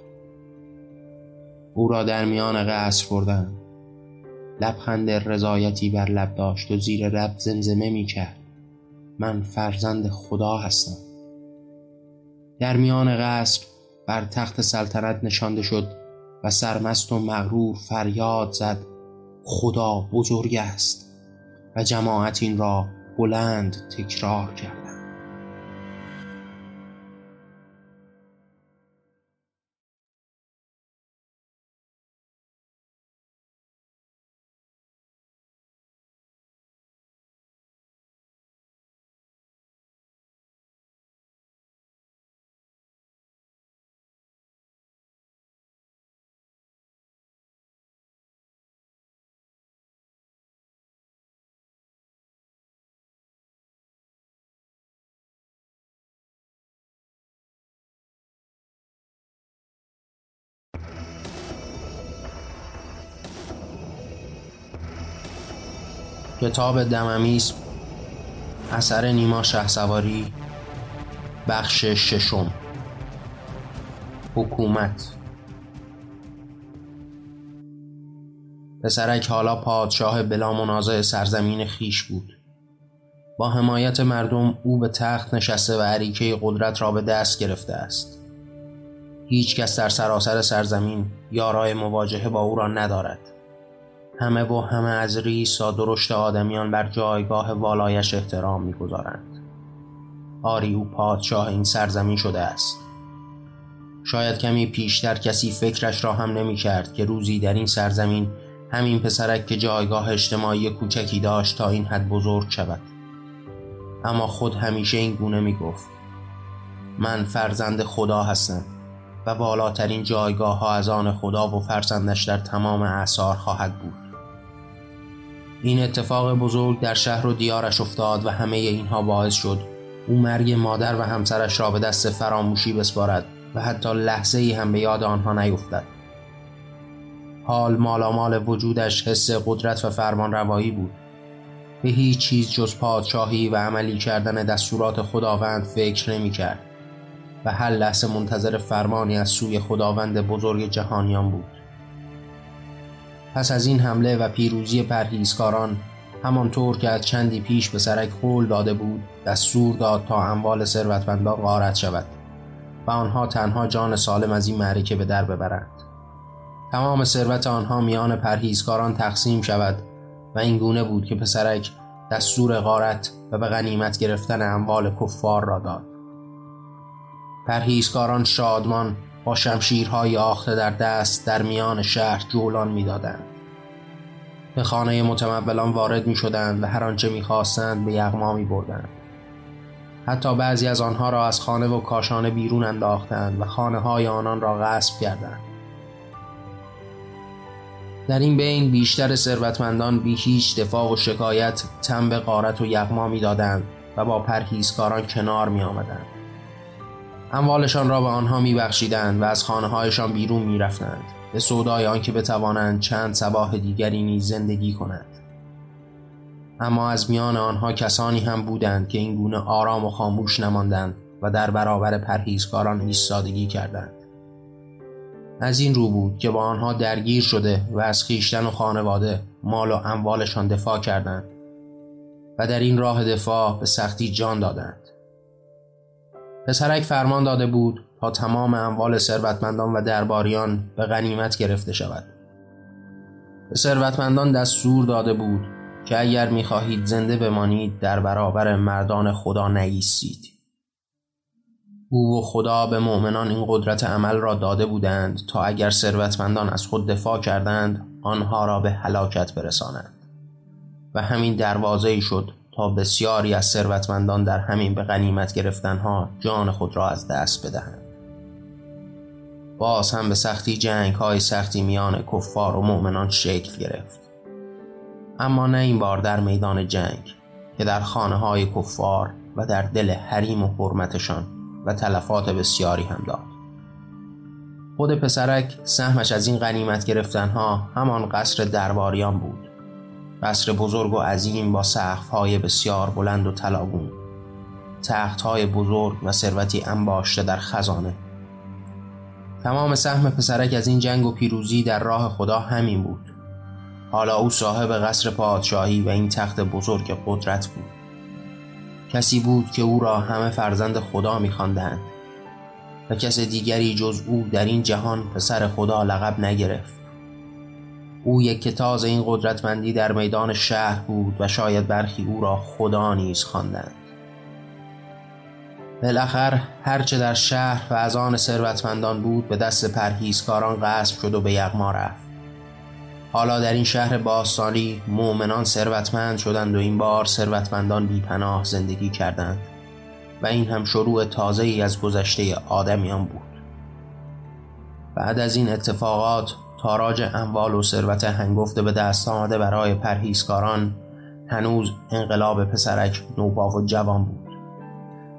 S1: او را در میان قصر بردند. لبخند رضایتی بر لب داشت و زیر لب زمزمه می کرد من فرزند خدا هستم. در میان قصر بر تخت سلطنت نشانده شد و سرمست و مغرور فریاد زد خدا بزرگ است. و جماعت این را بلند تکرار کرد. کتاب دممیز اثر نیما سواری بخش ششم. حکومت. پسرک حالا پادشاه بلا منازع سرزمین خیش بود. با حمایت مردم او به تخت نشسته و عریکه قدرت را به دست گرفته است. هیچ کس در سراسر سرزمین یارای مواجهه با او را ندارد. همه و همه از ریس و درشت آدمیان بر جایگاه والایش احترام می‌گذارند. آری او پادشاه این سرزمین شده است. شاید کمی پیشتر کسی فکرش را هم نمی کرد که روزی در این سرزمین همین پسرک که جایگاه اجتماعی کوچکی داشت تا این حد بزرگ شود. اما خود همیشه این گونه می گفت من فرزند خدا هستم و بالاترین جایگاه ها از آن خدا و فرزندش در تمام اعثار خواهد بود. این اتفاق بزرگ در شهر و دیارش افتاد و همه اینها باعث شد او مرگ مادر و همسرش را به دست فراموشی بسپارد و حتی لحظه ای هم به یاد آنها نیفتد حال مالامال وجودش حس قدرت و فرمان روایی بود. به هیچ چیز جز پادشاهی و عملی کردن دستورات خداوند فکر نمی کرد و هر لحظه منتظر فرمانی از سوی خداوند بزرگ جهانیان بود. پس از این حمله و پیروزی پرهیزکاران همانطور که از چندی پیش به سرک قول داده بود دستور داد تا اموال ثروتمندان غارت شود و آنها تنها جان سالم از این معرکه به در ببرند. تمام ثروت آنها میان پرهیزکاران تقسیم شود و این گونه بود که پسرک دستور غارت و به غنیمت گرفتن اموال کفار را داد. پرهیزکاران شادمان با شمشیرهای آخته در دست در میان شهر جولان می‌دادند به خانه متمولان وارد می شدند و هر آنچه می خواستند به یغما می بردند. حتی بعضی از آنها را از خانه و کاشانه بیرون انداختند و خانه های آنان را غصب کردند. در این بین بیشتر ثروتمندان بی هیچ دفاع و شکایت تن به قارت و یغما می دادند و با پرهیزکاران کنار می آمدند. اموالشان را به آنها می بخشیدند و از خانه هایشان بیرون می رفتند. به سودای آنکه بتوانند چند سباه دیگری نیز زندگی کنند. اما از میان آنها کسانی هم بودند که این گونه آرام و خاموش نماندند و در برابر پرهیزکاران ایستادگی کردند. از این رو بود که با آنها درگیر شده و از خیشتن و خانواده مال و اموالشان دفاع کردند و در این راه دفاع به سختی جان دادند. پسرک فرمان داده بود تا تمام اموال ثروتمندان و درباریان به غنیمت گرفته شود. به ثروتمندان دستور داده بود که اگر می‌خواهید زنده بمانید در برابر مردان خدا نیستید. او و خدا به مؤمنان این قدرت عمل را داده بودند تا اگر ثروتمندان از خود دفاع کردند آنها را به هلاکت برسانند. و همین دروازه شد تا بسیاری از ثروتمندان در همین به غنیمت گرفتنها جان خود را از دست بدهند. باز هم به سختی جنگ های سختی میان کفار و مؤمنان شکل گرفت. اما نه این بار در میدان جنگ که در خانه های کفار و در دل حریم و حرمتشان و تلفات بسیاری هم داد. خود پسرک سهمش از این غنیمت گرفتنها همان قصر درباریان بود. قصر بزرگ و عظیم با های بسیار بلند و تلاگون های بزرگ و ثروتی انباشته در خزانه. تمام سهم پسرک از این جنگ و پیروزی در راه خدا همین بود. حالا او صاحب قصر پادشاهی و این تخت بزرگ قدرت بود. کسی بود که او را همه فرزند خدا میخواندند و کس دیگری جز او در این جهان پسر خدا لقب نگرفت. او یک کتاز این قدرتمندی در میدان شهر بود و شاید برخی او را خدا نیز خواندند. بالاخر هرچه در شهر و از آن ثروتمندان بود به دست پرهیزکاران غصب شد و به یغما رفت. حالا در این شهر باستانی مؤمنان ثروتمند شدند و این بار ثروتمندان بیپناه زندگی کردند و این هم شروع تازه ای از گذشته آدمیان بود. بعد از این اتفاقات تاراج اموال و ثروت هنگفته به دست آمده برای پرهیزکاران هنوز انقلاب پسرک نوپا و جوان بود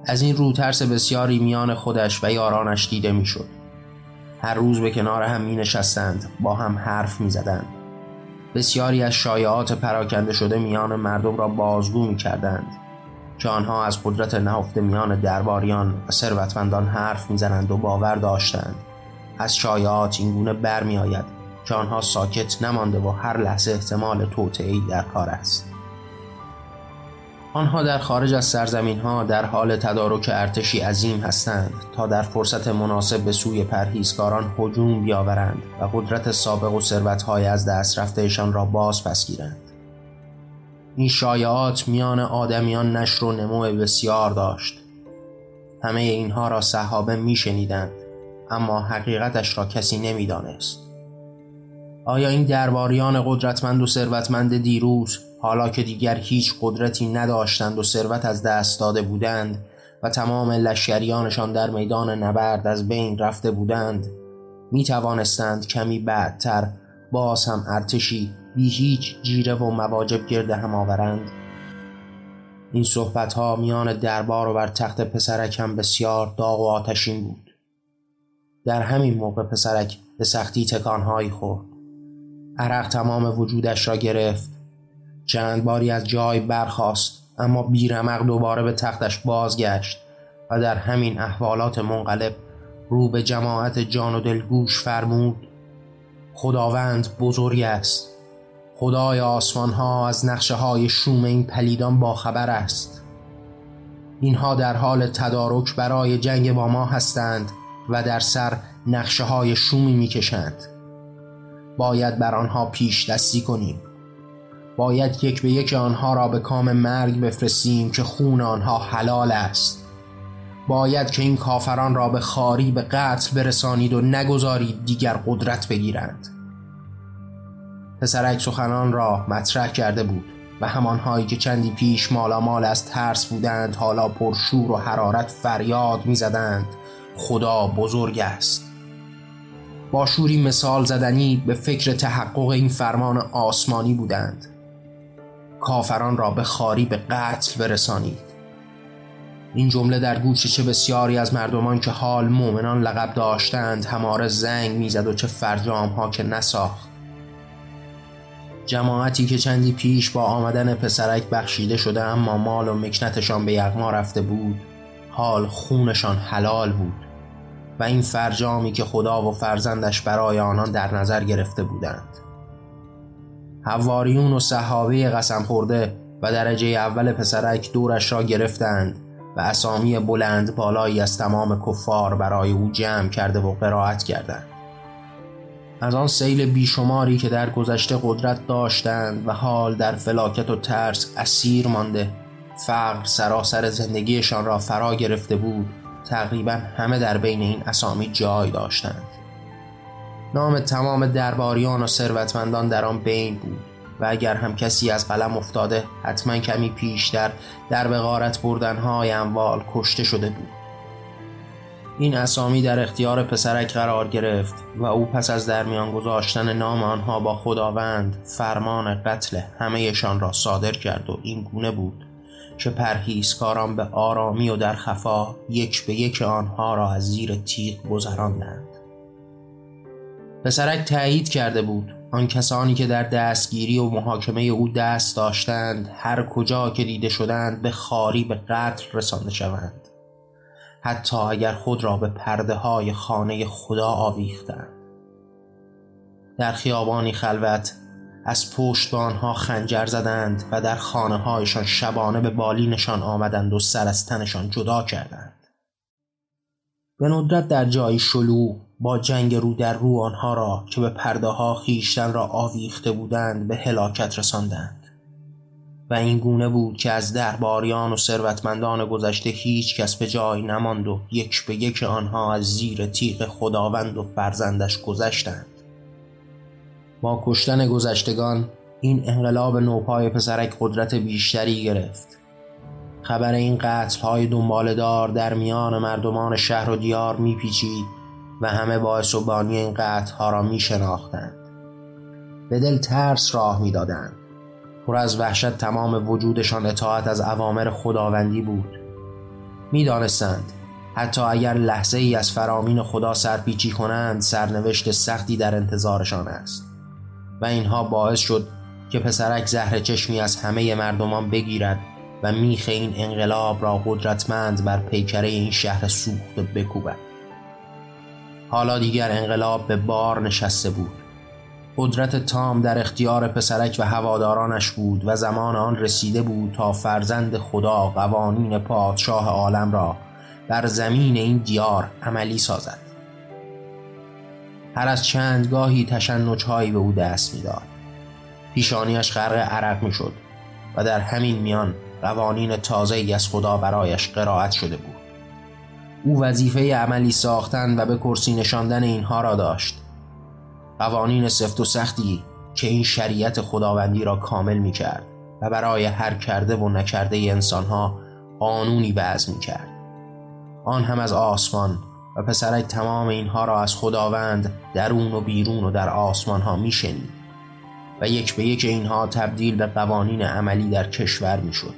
S1: از این رو ترس بسیاری میان خودش و یارانش دیده می‌شد. هر روز به کنار هم می نشستند با هم حرف می زدند. بسیاری از شایعات پراکنده شده میان مردم را بازگو می کردند که آنها از قدرت نهفته میان درباریان و ثروتمندان حرف می‌زنند و باور داشتند از شایعات اینگونه برمی آید که آنها ساکت نمانده و هر لحظه احتمال توطئه‌ای در کار است. آنها در خارج از سرزمین ها در حال تدارک ارتشی عظیم هستند تا در فرصت مناسب به سوی پرهیزکاران هجوم بیاورند و قدرت سابق و ثروتهای از دست رفتهشان را باز پس گیرند. این شایعات میان آدمیان نشر و نمو بسیار داشت. همه اینها را صحابه میشنیدند اما حقیقتش را کسی نمی‌دانست. آیا این درباریان قدرتمند و ثروتمند دیروز حالا که دیگر هیچ قدرتی نداشتند و ثروت از دست داده بودند و تمام لشکریانشان در میدان نبرد از بین رفته بودند می توانستند کمی بعدتر باز هم ارتشی بی هیچ جیره و مواجب گرده هم آورند؟ این صحبت ها میان دربار و بر تخت پسرک هم بسیار داغ و آتشین بود. در همین موقع پسرک به سختی تکانهایی خورد. عرق تمام وجودش را گرفت. چند باری از جای برخاست اما بیرمق دوباره به تختش بازگشت و در همین احوالات منقلب رو به جماعت جان و دل گوش فرمود خداوند بزرگ است. خدای آسمان ها از نقشه های شوم این پلیدان باخبر است. اینها در حال تدارک برای جنگ با ما هستند و در سر نقشه های شومی می‌کشند. باید بر آنها پیش دستی کنیم. باید یک به یک آنها را به کام مرگ بفرستیم که خون آنها حلال است. باید که این کافران را به خاری به قتل برسانید و نگذارید دیگر قدرت بگیرند. پسرک سخنان را مطرح کرده بود و همانهایی که چندی پیش مالا مال از ترس بودند حالا پرشور و حرارت فریاد می‌زدند. خدا بزرگ است. با شوری مثال زدنی به فکر تحقق این فرمان آسمانی بودند. کافران را به خاری به قتل برسانید. این جمله در گوش چه بسیاری از مردمان که حال مؤمنان لقب داشتند هماره زنگ می‌زد و چه فرجام ها که نساخت. جماعتی که چندی پیش با آمدن پسرک بخشیده شده اما مال و مکنتشان به یغما رفته بود حال خونشان حلال بود. و این فرجامی که خدا و فرزندش برای آنان در نظر گرفته بودند. حواریون و صحابه قسم خورده و درجه اول پسرک دورش را گرفتند و اسامی بلند بالایی از تمام کفار برای او جمع کرده و قرائت کردند. از آن سیل بیشماری که در گذشته قدرت داشتند و حال در فلاکت و ترس اسیر مانده فقر سراسر زندگیشان را فرا گرفته بود تقریبا همه در بین این اسامی جای داشتند. نام تمام درباریان و ثروتمندان در آن بین بود و اگر هم کسی از قلم افتاده حتما کمی پیشتر در بغارت بردنهای اموال کشته شده بود. این اسامی در اختیار پسرک قرار گرفت و او پس از درمیان گذاشتن نام آنها با خداوند فرمان قتل همهشان را صادر کرد و این گونه بود که پرهیزکاران به آرامی و در خفا یک به یک آنها را از زیر تیغ گذراندند. پسرک تایید کرده بود آن کسانی که در دستگیری و محاکمه او دست داشتند هر کجا که دیده شدند به خاری به قتل رسانده شوند. حتی اگر خود را به پرده های خانه خدا آویختند. در خیابانی خلوت از پشت به آنها خنجر زدند و در خانه هایشان شبانه به بالینشان آمدند و سر از تنشان جدا کردند. به ندرت در جایی شلو با جنگ رو در رو آنها را که به پرده ها خیشتن را آویخته بودند به هلاکت رساندند. و این گونه بود که از درباریان و ثروتمندان گذشته هیچ کس به جای نماند و یک به یک آنها از زیر تیغ خداوند و فرزندش گذشتند. با کشتن گذشتگان این انقلاب نوپای پسرک قدرت بیشتری گرفت. خبر این قتل های دنبال دار در میان مردمان شهر و دیار میپیچید و همه باعث و بانی این قتل ها را می شناختند. به دل ترس راه می‌دادند. پر از وحشت تمام وجودشان اطاعت از اوامر خداوندی بود. می‌دانستند حتی اگر لحظه ای از فرامین خدا سرپیچی کنند سرنوشت سختی در انتظارشان است. و اینها باعث شد که پسرک زهر چشمی از همه مردمان بگیرد و میخ این انقلاب را قدرتمند بر پیکره این شهر سوخته بکوبد. حالا دیگر انقلاب به بار نشسته بود. قدرت تام در اختیار پسرک و هوادارانش بود و زمان آن رسیده بود تا فرزند خدا قوانین پادشاه عالم را بر زمین این دیار عملی سازد. هر از چند گاهی تشنجهایی به او دست می‌داد. پیشانیش غرق عرق می‌شد و در همین میان قوانین تازه از خدا برایش قرائت شده بود. او وظیفه عملی ساختن و به کرسی نشاندن اینها را داشت. قوانین سفت و سختی که این شریعت خداوندی را کامل می کرد و برای هر کرده و نکرده انسانها قانونی وضع می کرد آن هم از آسمان و پسرک تمام اینها را از خداوند درون و بیرون و در آسمان ها می شنید و یک به یک اینها تبدیل به قوانین عملی در کشور می شد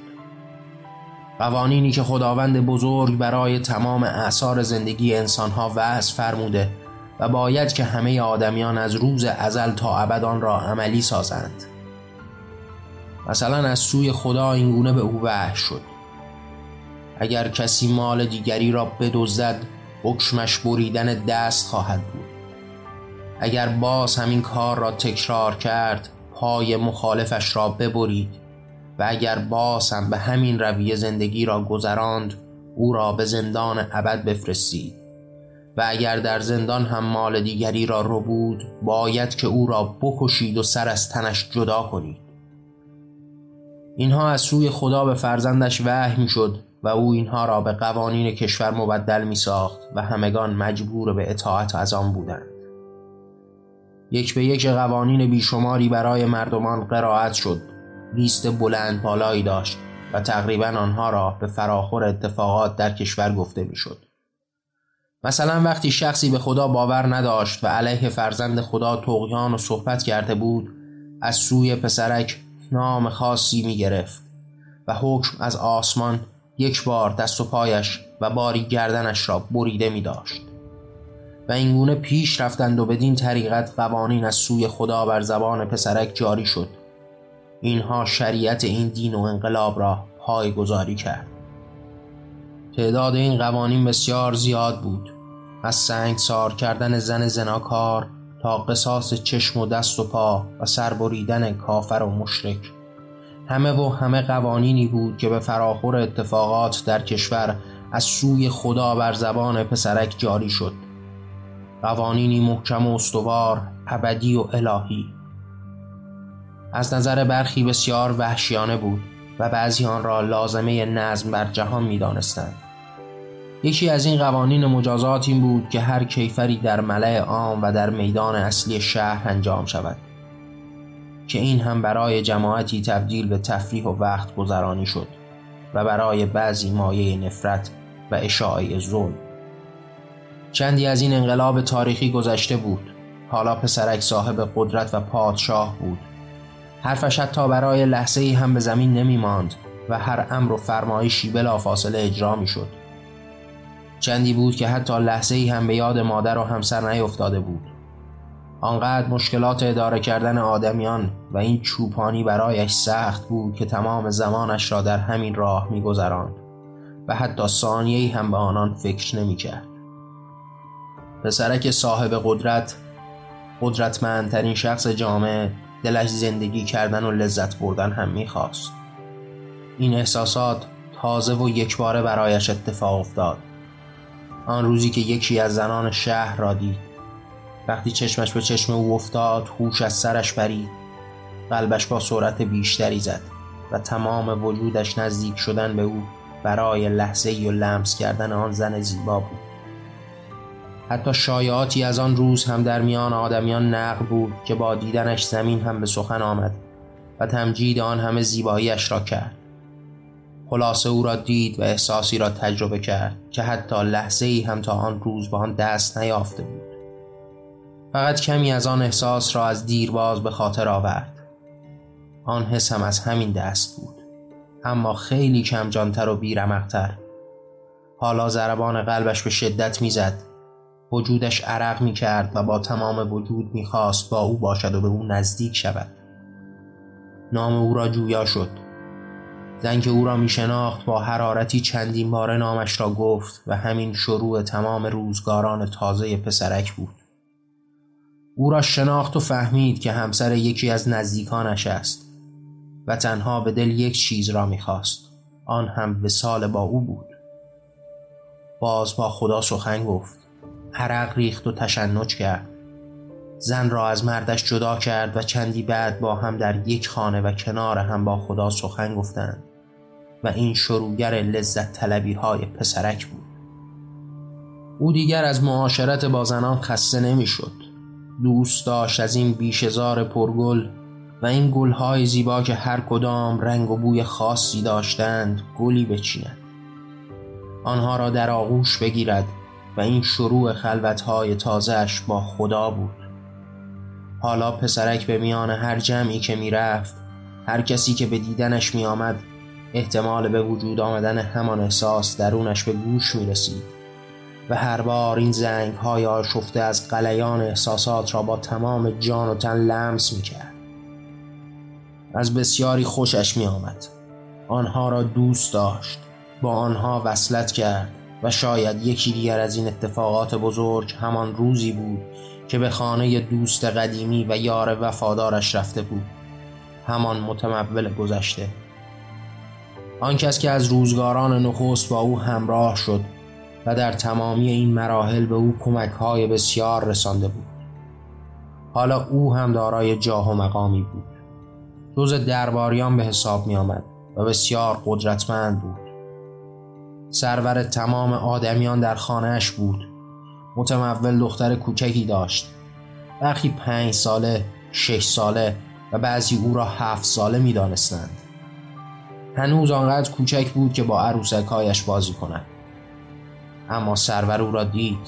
S1: قوانینی که خداوند بزرگ برای تمام اعثار زندگی انسانها وضع فرموده و باید که همه آدمیان از روز ازل تا ابد آن را عملی سازند. مثلا از سوی خدا اینگونه به او وحی شد. اگر کسی مال دیگری را بدزدد حکمش بریدن دست خواهد بود. اگر باز همین کار را تکرار کرد پای مخالفش را ببرید و اگر باز هم به همین رویه زندگی را گذراند او را به زندان ابد بفرستید. و اگر در زندان هم مال دیگری را رو بود باید که او را بکشید و سر از تنش جدا کنید. اینها از سوی خدا به فرزندش وحی می شد و او اینها را به قوانین کشور مبدل می ساخت و همگان مجبور به اطاعت از آن بودند یک به یک قوانین بیشماری برای مردمان قرائت شد لیست بلند بالایی داشت و تقریبا آنها را به فراخور اتفاقات در کشور گفته می‌شد. مثلا وقتی شخصی به خدا باور نداشت و علیه فرزند خدا تقیان و صحبت کرده بود از سوی پسرک نام خاصی می گرفت و حکم از آسمان یک بار دست و پایش و باری گردنش را بریده می داشت و اینگونه پیش رفتند و بدین طریقت قوانین از سوی خدا بر زبان پسرک جاری شد. اینها شریعت این دین و انقلاب را گذاری کرد. تعداد این قوانین بسیار زیاد بود. از سنگ سار کردن زن زناکار تا قصاص چشم و دست و پا و سربریدن کافر و مشرک. همه و همه قوانینی بود که به فراخور اتفاقات در کشور از سوی خدا بر زبان پسرک جاری شد. قوانینی محکم و استوار ابدی و الهی. از نظر برخی بسیار وحشیانه بود و بعضی آن را لازمه نظم بر جهان می دانستند. یکی از این قوانین مجازات این بود که هر کیفری در ملع عام و در میدان اصلی شهر انجام شود. که این هم برای جماعتی تبدیل به تفریح و وقت گذرانی شد و برای بعضی مایه نفرت و اشاعه ظلم. چندی از این انقلاب تاریخی گذشته بود. حالا پسرک صاحب قدرت و پادشاه بود. حرفش حتی برای لحظه ای هم به زمین نمی ماند و هر امر و فرمایشی بلا فاصله اجرا می شد چندی بود که حتی لحظه ای هم به یاد مادر و همسر نیفتاده بود. آنقدر مشکلات اداره کردن آدمیان و این چوپانی برایش سخت بود که تمام زمانش را در همین راه میگذراند و حتی ثانیه‌ای هم به آنان فکر نمی‌کرد. پسرک صاحب قدرت قدرتمندترین شخص جامعه دلش زندگی کردن و لذت بردن هم می‌خواست. این احساسات تازه و یکباره برایش اتفاق افتاد. آن روزی که یکی از زنان شهر را دید. وقتی چشمش به چشم او افتاد هوش از سرش برید قلبش با سرعت بیشتری زد و تمام وجودش نزدیک شدن به او برای لحظه ای و لمس کردن آن زن زیبا بود. حتی شایعاتی از آن روز هم در میان آدمیان نقل بود که با دیدنش زمین هم به سخن آمد و تمجید آن همه زیباییش را کرد. خلاصه او را دید و احساسی را تجربه کرد که حتی لحظه ای هم تا آن روز به آن دست نیافته بود. فقط کمی از آن احساس را از دیرباز به خاطر آورد. آن حس هم از همین دست بود. اما خیلی کم جانتر و بیرمقتر. حالا ضربان قلبش به شدت می‌زد. وجودش عرق می کرد و با تمام وجود می خواست با او باشد و به او نزدیک شود. نام او را جویا شد. زن که او را می شناخت با حرارتی چندین باره نامش را گفت و همین شروع تمام روزگاران تازه پسرک بود. او را شناخت و فهمید که همسر یکی از نزدیکانش است و تنها به دل یک چیز را می‌خواست. آن هم به سال با او بود. باز با خدا سخن گفت. عرق ریخت و تشنج کرد. زن را از مردش جدا کرد و چندی بعد با هم در یک خانه و کنار هم با خدا سخن گفتند و این شروگر لذت طلبی های پسرک بود. او دیگر از معاشرت با زنان خسته نمی‌شد. دوست داشت از این بیشزار پرگل و این گلهای زیبا که هر کدام رنگ و بوی خاصی داشتند گلی بچیند. آنها را در آغوش بگیرد و این شروع خلوتهای تازهش با خدا بود. حالا پسرک به میان هر جمعی که می‌رفت هر کسی که به دیدنش میآمد احتمال به وجود آمدن همان احساس درونش به گوش می رسید و هر بار این زنگ های آشفته از قلیان احساسات را با تمام جان و تن لمس می کرد. از بسیاری خوشش می آمد. آنها را دوست داشت با آنها وصلت کرد و شاید یکی دیگر از این اتفاقات بزرگ همان روزی بود که به خانه دوست قدیمی و یار وفادارش رفته بود همان متمول گذشته آن کس که از روزگاران نخست با او همراه شد و در تمامی این مراحل به او کمک های بسیار رسانده بود. حالا او هم دارای جاه و مقامی بود. جز درباریان به حساب می آمد و بسیار قدرتمند بود. سرور تمام آدمیان در خانهش بود. متمول دختر کوچکی داشت. برخی پنج ساله شش ساله و بعضی او را هفت ساله می دانستند. هنوز آنقدر کوچک بود که با عروسکهایش بازی کند. اما سرور او را دید.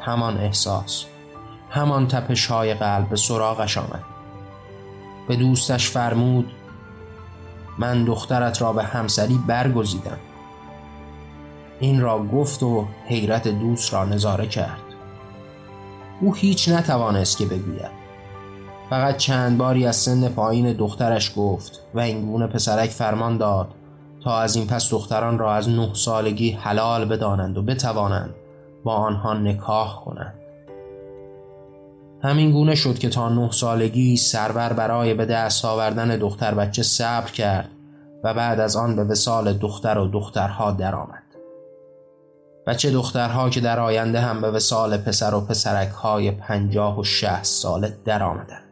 S1: همان احساس. همان تپش های قلب به سراغش آمد. به دوستش فرمود من دخترت را به همسری برگزیدم. این را گفت و حیرت دوست را نظاره کرد. او هیچ نتوانست که بگوید. فقط چند باری از سن پایین دخترش گفت و این گونه پسرک فرمان داد تا از این پس دختران را از نه سالگی حلال بدانند و بتوانند با آنها نکاح کنند همین گونه شد که تا نه سالگی سرور برای به دست آوردن دختر بچه صبر کرد و بعد از آن به وسال دختر و دخترها درآمد. بچه دخترها که در آینده هم به وسال پسر و پسرک های پنجاه و شه ساله درآمدند.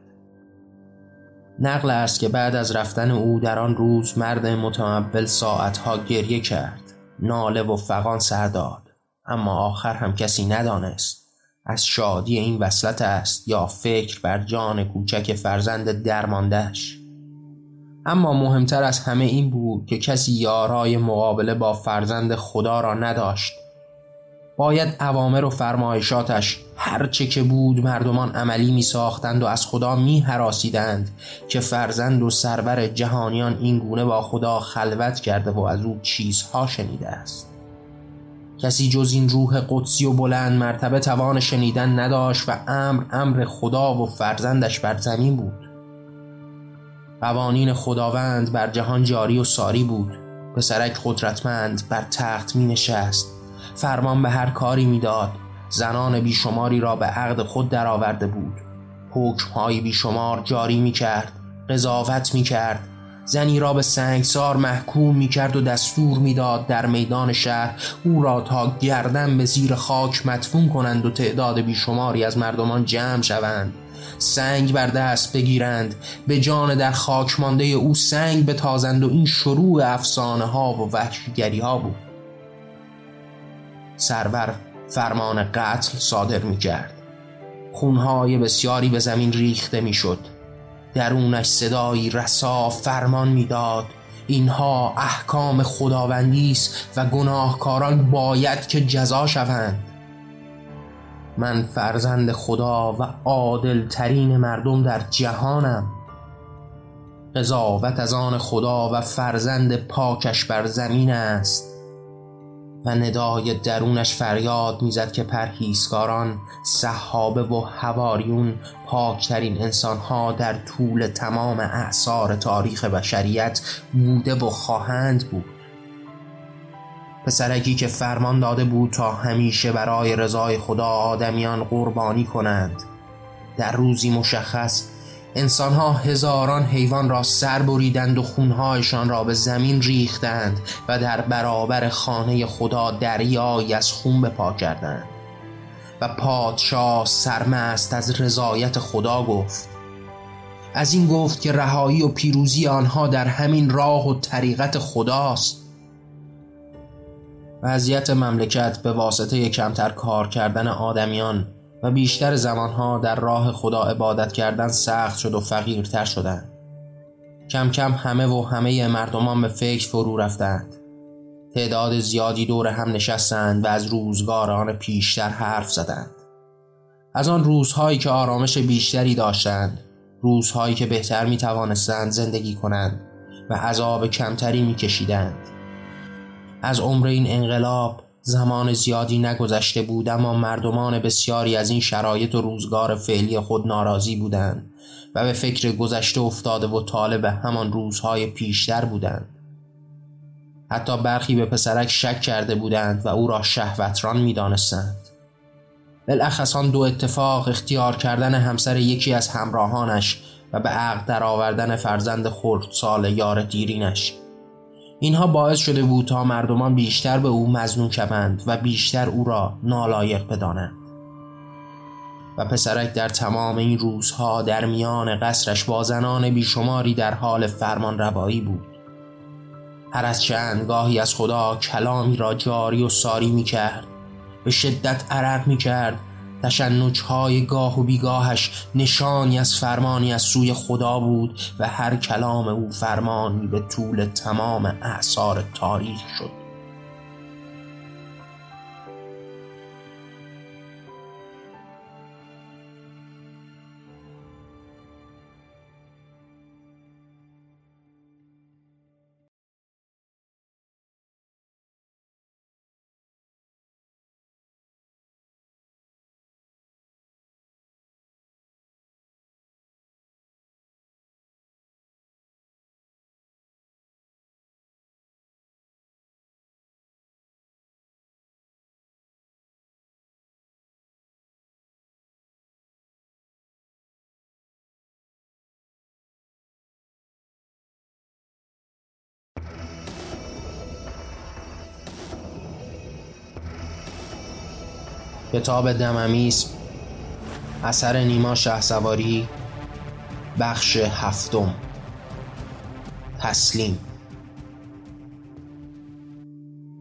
S1: نقل است که بعد از رفتن او در آن روز مرد متمول ساعتها گریه کرد. ناله و فقان سر داد. اما آخر هم کسی ندانست از شادی این وصلت است یا فکر بر جان کوچک فرزند درماندهش. اما مهمتر از همه این بود که کسی یارای مقابله با فرزند خدا را نداشت. باید اوامر و فرمایشاتش هرچه که بود مردمان عملی می ساختند و از خدا می حراسیدند که فرزند و سرور جهانیان این گونه با خدا خلوت کرده و از او چیزها شنیده است. کسی جز این روح قدسی و بلند مرتبه توان شنیدن نداشت و امر امر خدا و فرزندش بر زمین بود. قوانین خداوند بر جهان جاری و ساری بود. پسرک قدرتمند بر تخت می نشست فرمان به هر کاری می‌داد. زنان بیشماری را به عقد خود درآورده بود. حکمهای بیشمار جاری می کرد قضاوت می کرد زنی را به سنگسار محکوم می کرد و دستور می‌داد در میدان شهر او را تا گردن به زیر خاک مدفون کنند و تعداد بیشماری از مردمان جمع شوند. سنگ بر دست بگیرند. به جان در خاک مانده او سنگ بتازند و این شروع افسانه ها و وحشیگری ها بود. سرور فرمان قتل صادر می کرد خونهای بسیاری به زمین ریخته می شد درونش صدایی رسا فرمان می‌داد. اینها احکام خداوندی است و گناهکاران باید که جزا شوند. من فرزند خدا و عادل ترین مردم در جهانم. قضاوت از آن خدا و فرزند پاکش بر زمین است. و ندای درونش فریاد می‌زد که پرهیزکاران صحابه و هواریون پاکترین انسانها در طول تمام اعثار تاریخ بشریت بوده و خواهند بود. پسرکی که فرمان داده بود تا همیشه برای رضای خدا آدمیان قربانی کنند. در روزی مشخص انسانها هزاران حیوان را سر بریدند و خونهایشان را به زمین ریختند و در برابر خانه خدا دریایی از خون به پا کردند. و پادشاه سرمست از رضایت خدا گفت از این گفت که رهایی و پیروزی آنها در همین راه و طریقت خداست. وضعیت مملکت به واسطه کمتر کار کردن آدمیان و بیشتر زمانها در راه خدا عبادت کردن سخت شد و فقیرتر شدند. کم کم همه و همه مردمان به فکر فرو رفتند. تعداد زیادی دور هم نشستند و از روزگار آن پیشتر حرف زدند. از آن روزهایی که آرامش بیشتری داشتند روزهایی که بهتر می توانستند زندگی کنند و عذاب کمتری می کشیدند از عمر این انقلاب زمان زیادی نگذشته بود اما مردمان بسیاری از این شرایط و روزگار فعلی خود ناراضی بودند و به فکر گذشته افتاده و طالب همان روزهای پیشتر بودند. حتی برخی به پسرک شک کرده بودند و او را شهوتران می دانستند بالاخص آن دو اتفاق اختیار کردن همسر یکی از همراهانش و به عقد در آوردن فرزند خرد سال یار دیرینش اینها باعث شده بود تا مردمان بیشتر به او مزنون شوند و بیشتر او را نالایق بدانند. و پسرک در تمام این روزها در میان قصرش با زنان بیشماری در حال فرمان روایی بود. هر از چند گاهی از خدا کلامی را جاری و ساری می کرد به شدت عرق می کرد های گاه و بیگاهش نشانی از فرمانی از سوی خدا بود و هر کلام او فرمانی به طول تمام اعثار تاریخ شد. کتاب دممیس اثر نیما شه سواری بخش هفتم. تسلیم.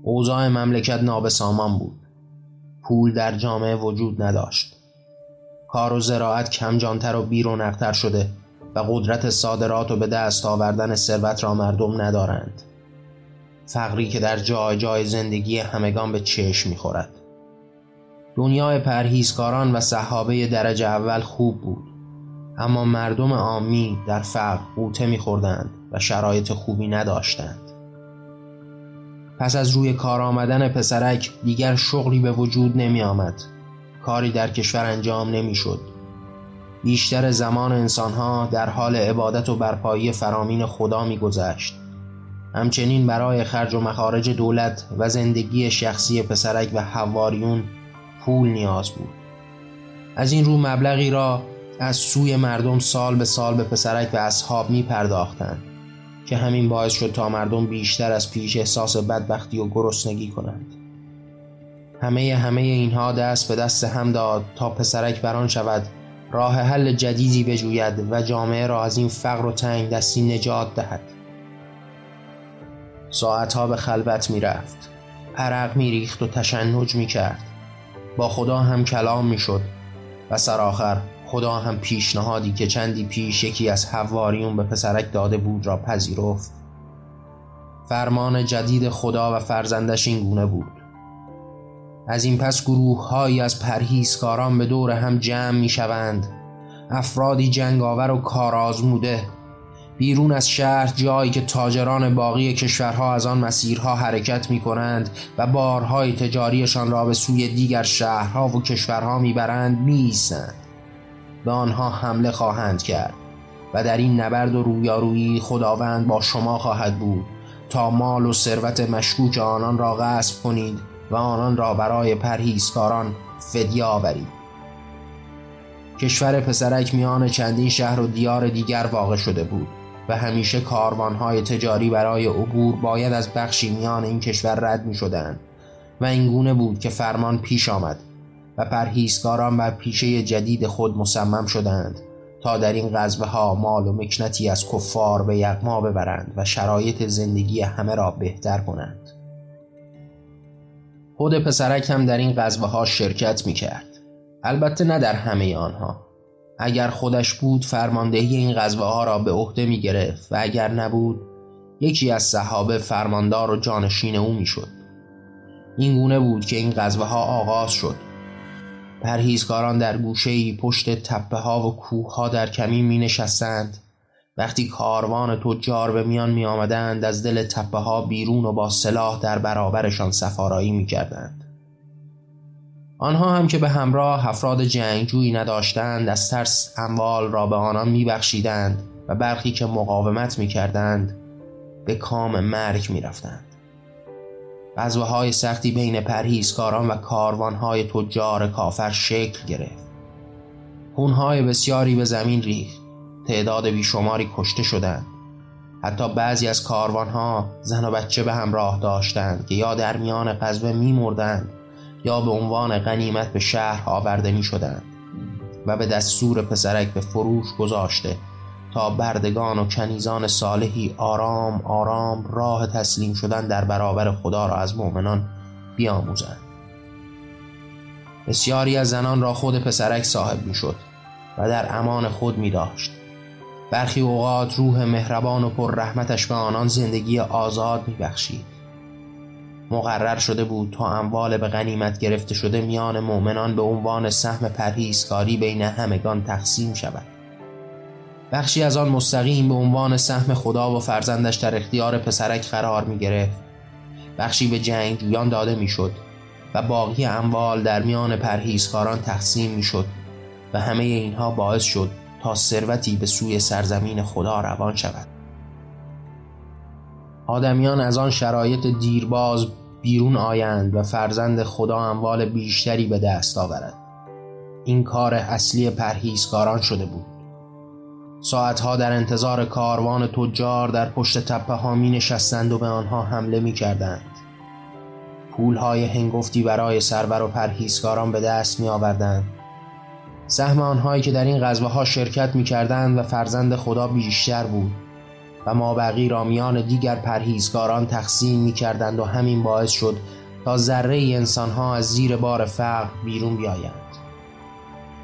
S1: اوضاع مملکت نابسامان بود. پول در جامعه وجود نداشت. کار و زراعت کم جانتر و بیرونقتر شده و قدرت صادرات و به دست آوردن ثروت را مردم ندارند. فقری که در جای جای زندگی همگان به چشم می‌خورد. دنیای پرهیزکاران و صحابه درجه اول خوب بود. اما مردم عامی در فقر قوطه میخوردند و شرایط خوبی نداشتند. پس از روی کار آمدن پسرک دیگر شغلی به وجود نمی آمد کاری در کشور انجام نمی شد بیشتر زمان انسانها در حال عبادت و برپایی فرامین خدا می گذشت همچنین برای خرج و مخارج دولت و زندگی شخصی پسرک و حواریون پول نیاز بود. از این رو مبلغی را از سوی مردم سال به سال به پسرک و اصحاب می پرداختند که همین باعث شد تا مردم بیشتر از پیش احساس بدبختی و گرسنگی کنند. همه همه اینها دست به دست هم داد تا پسرک بران شود راه حل جدیدی بجوید و جامعه را از این فقر و تنگ دستی نجات دهد. ساعتها به خلوت می رفت عرق می ریخت و تشنج می کرد با خدا هم کلام می شد و سرآخر خدا هم پیشنهادی که چندی پیش یکی از حواریون به پسرک داده بود را پذیرفت. فرمان جدید خدا و فرزندش این گونه بود. از این پس گروه هایی از پرهیزکاران به دور هم جمع می شوند افرادی جنگاور و کارآزموده بیرون از شهر جایی که تاجران باقی کشورها از آن مسیرها حرکت می کنند و بارهای تجاریشان را به سوی دیگر شهرها و کشورها می‌برند میایستند. به آنها حمله خواهند کرد و در این نبرد و رویارویی خداوند با شما خواهد بود تا مال و ثروت مشکوک آنان را غصب کنید و آنان را برای پرهیزکاران فدیه آورید. کشور پسرک میان چندین شهر و دیار دیگر واقع شده بود. و همیشه کاروانهای تجاری برای عبور باید از بخشی میان این کشور رد می شدند و اینگونه بود که فرمان پیش آمد و پرهیزکاران بر پیشه جدید خود مصمم شدند تا در این غزوه ها مال و مکنتی از کفار به یغما ببرند و شرایط زندگی همه را بهتر کنند. خود پسرک هم در این غزوه ها شرکت می کرد البته نه در همه آنها. اگر خودش بود فرماندهی این غزوه ها را به عهده می گرفت و اگر نبود یکی از صحابه فرماندار و جانشین او می شد. این گونه بود که این غزوه ها آغاز شد. پرهیزکاران در گوشه پشت تپه ها و کوه ها در کمین می نشستند. وقتی کاروان تجار به میان می آمدند از دل تپه ها بیرون و با سلاح در برابرشان سفارایی می کردند. آنها هم که به همراه افراد جنگجویی نداشتند از ترس اموال را به آنان می بخشیدند و برخی که مقاومت می کردند به کام مرگ می رفتند. های سختی بین پرهیزکاران و کاروانهای تجار کافر شکل گرفت. خونهای بسیاری به زمین ریخت. تعداد بیشماری کشته شدند. حتی بعضی از کاروانها زن و بچه به همراه داشتند که یا در میان قذبه می مردند یا به عنوان غنیمت به شهر آورده می شدند و به دستور پسرک به فروش گذاشته تا بردگان و کنیزان صالحی آرام آرام راه تسلیم شدن در برابر خدا را از مؤمنان بیاموزند. بسیاری از زنان را خود پسرک صاحب می شد و در امان خود می داشت برخی اوقات روح مهربان و پر رحمتش به آنان زندگی آزاد می بخشید مقرر شده بود تا اموال به غنیمت گرفته شده میان مؤمنان به عنوان سهم پرهیزکاری بین همگان تقسیم شود. بخشی از آن مستقیم به عنوان سهم خدا و فرزندش در اختیار پسرک قرار می گرفت. بخشی به جنگجویان داده می شد و باقی اموال در میان پرهیزکاران تقسیم می شد و همه اینها باعث شد تا ثروتی به سوی سرزمین خدا روان شود. آدمیان از آن شرایط دیرباز بیرون آیند و فرزند خدا اموال بیشتری به دست آورد این کار اصلی پرهیزکاران شده بود. ساعتها در انتظار کاروان تجار در پشت تپه ها می نشستند و به آنها حمله می کردند. پولهای هنگفتی برای سربر و پرهیزکاران به دست می آوردند. سهم آنهایی که در این غزوه ها شرکت می کردند و فرزند خدا بیشتر بود. و مابقی را میان دیگر پرهیزکاران تقسیم می کردند و همین باعث شد تا ذره انسان ها از زیر بار فقر بیرون بیایند.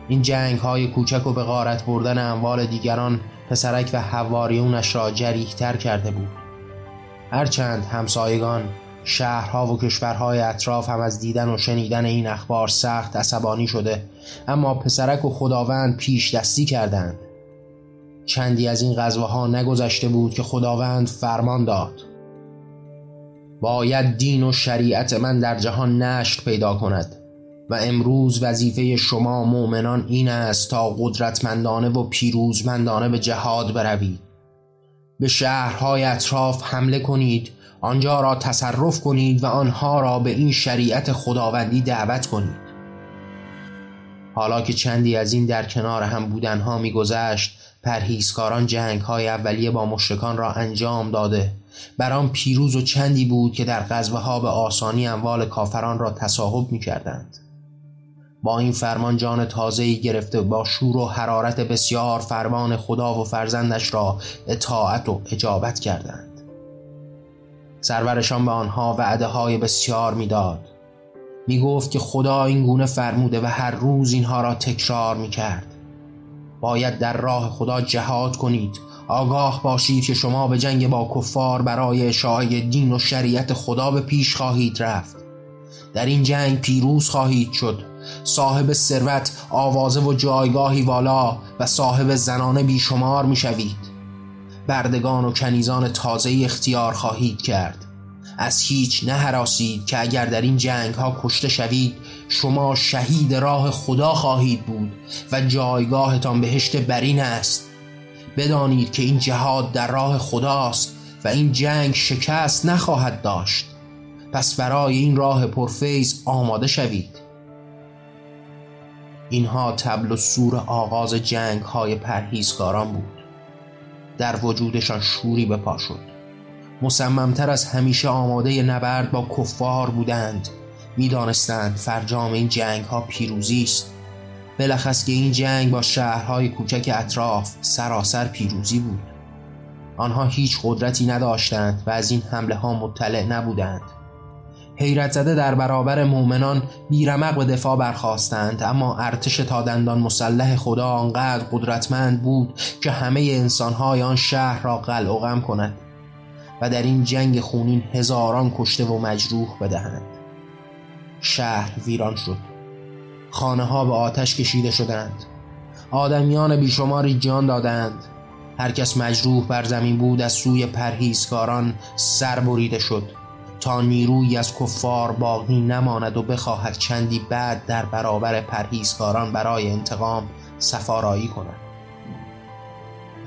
S1: این جنگ های کوچک و به غارت بردن اموال دیگران پسرک و حواریونش را جریحتر کرده بود. هرچند همسایگان شهرها و کشورهای اطراف هم از دیدن و شنیدن این اخبار سخت عصبانی شده اما پسرک و خداوند پیش دستی کردند. چندی از این غزوه ها نگذشته بود که خداوند فرمان داد. باید دین و شریعت من در جهان نشر پیدا کند و امروز وظیفه شما مؤمنان این است تا قدرتمندانه و پیروزمندانه به جهاد بروید به شهرهای اطراف حمله کنید آنجا را تصرف کنید و آنها را به این شریعت خداوندی دعوت کنید. حالا که چندی از این در کنار هم بودنها میگذشت پرهیزکاران جنگ های اولیه با مشرکان را انجام داده. برام پیروز و چندی بود که در غزوه ها به آسانی اموال کافران را تصاحب می کردند. با این فرمان جان تازه‌ای گرفته با شور و حرارت بسیار فرمان خدا و فرزندش را اطاعت و اجابت کردند. سرورشان به آنها وعده های بسیار می‌داد. می گفت که خدا این گونه فرموده و هر روز اینها را تکرار می کرد باید در راه خدا جهاد کنید. آگاه باشید که شما به جنگ با کفار برای اشاعه دین و شریعت خدا به پیش خواهید رفت. در این جنگ پیروز خواهید شد. صاحب ثروت آوازه و جایگاهی والا و صاحب زنانه بیشمار می‌شوید. بردگان و کنیزان تازه اختیار خواهید کرد. از هیچ نهراسید که اگر در این جنگ ها کشته شوید شما شهید راه خدا خواهید بود و جایگاهتان بهشت برین است. بدانید که این جهاد در راه خداست و این جنگ شکست نخواهد داشت. پس برای این راه پرفیز آماده شوید. اینها تبل و سور آغاز جنگ های پرهیزگاران بود. در وجودشان شوری به پا شد مصممتر از همیشه آماده نبرد با کفار بودند. می‌دانستند فرجام این جنگ ها پیروزی است. بلخص که این جنگ با شهرهای کوچک اطراف سراسر پیروزی بود. آنها هیچ قدرتی نداشتند و از این حمله ها مطلع نبودند. حیرت زده در برابر مؤمنان بیرمق به دفاع برخواستند اما ارتش تا دندان مسلح خدا آنقدر قدرتمند بود که همه انسانهای آن شهر را قلع و غم کند و در این جنگ خونین هزاران کشته و مجروح بدهند. شهر ویران شد. خانه ها به آتش کشیده شدند. آدمیان بیشماری جان دادند. هر کس مجروح بر زمین بود از سوی پرهیزکاران سر بریده شد. تا نیروی از کفار باقی نماند و بخواهد چندی بعد در برابر پرهیزکاران برای انتقام سفارایی کند.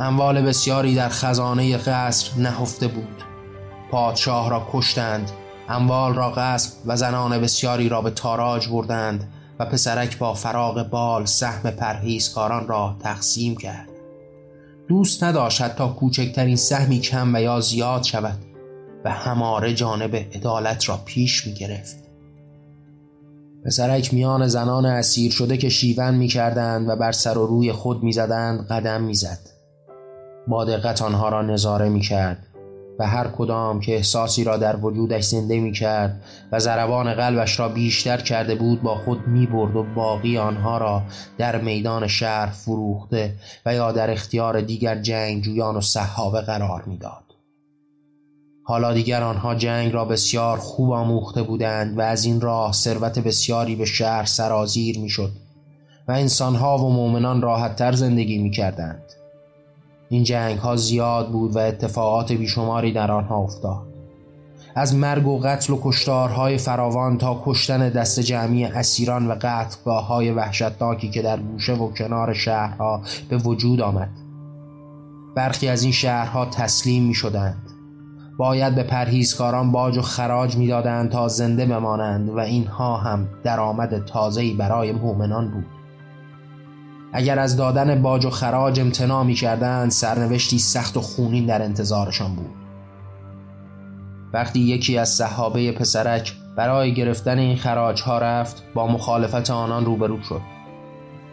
S1: اموال بسیاری در خزانه قصر نهفته بود. پادشاه را کشتند. اموال را غصب و زنان بسیاری را به تاراج بردند و پسرک با فراغ بال سهم پرهیزکاران را تقسیم کرد. دوست نداشت تا کوچکترین سهمی کم و یا زیاد شود و هماره جانب عدالت را پیش می گرفت پسرک میان زنان اسیر شده که شیون می کردند و بر سر و روی خود می زدند قدم می زد. با دقت آنها را نظاره می کرد و هر کدام که احساسی را در وجودش زنده می کرد و ضربان قلبش را بیشتر کرده بود با خود می برد و باقی آنها را در میدان شهر فروخته و یا در اختیار دیگر جنگجویان و صحابه قرار می‌داد. حالا دیگر آنها جنگ را بسیار خوب آموخته بودند و از این راه ثروت بسیاری به شهر سرازیر می‌شد و انسانها و مؤمنان راحتتر زندگی می کردند. این جنگ ها زیاد بود و اتفاقات بیشماری در آنها افتاد. از مرگ و قتل و کشتارهای فراوان تا کشتن دست جمعی اسیران و قتلگاه های وحشتناکی که در گوشه و کنار شهرها به وجود آمد. برخی از این شهرها تسلیم می شدند باید به پرهیزکاران باج و خراج می‌دادند تا زنده بمانند و اینها هم درآمد تازه‌ای برای مؤمنان بود. اگر از دادن باج و خراج امتناع می کردند سرنوشتی سخت و خونین در انتظارشان بود. وقتی یکی از صحابه پسرک برای گرفتن این خراج ها رفت با مخالفت آنان روبرو شد.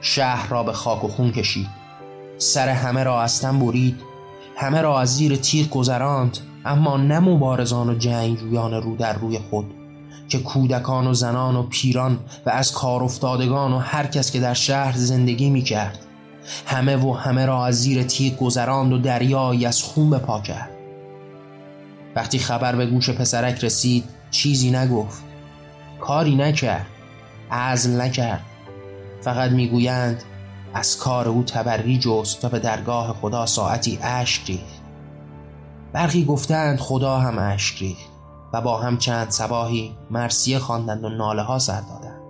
S1: شهر را به خاک و خون کشید. سر همه را از برید. همه را از زیر تیغ گذراند اما نه مبارزان و جنگجویان رو در روی خود که کودکان و زنان و پیران و از کار افتادگان و هر کس که در شهر زندگی می کرد همه و همه را از زیر تیغ گذراند و دریایی از خون بپا کرد. وقتی خبر به گوش پسرک رسید چیزی نگفت کاری نکرد عزل نکرد. فقط می‌گویند از کار او تبری جست و به درگاه خدا ساعتی اشک ریخت برخی گفتند خدا هم اشک ریخت با هم چند سباهی مرسیه خواندند و ناله ها سر دادند.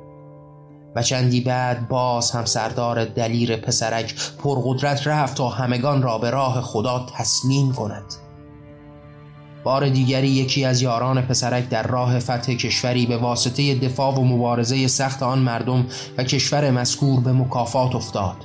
S1: و چندی بعد باز هم سردار دلیر پسرک پرقدرت رفت تا همگان را به راه خدا تسلیم کند. بار دیگری یکی از یاران پسرک در راه فتح کشوری به واسطه دفاع و مبارزه سخت آن مردم و کشور مذکور به مکافات افتاد.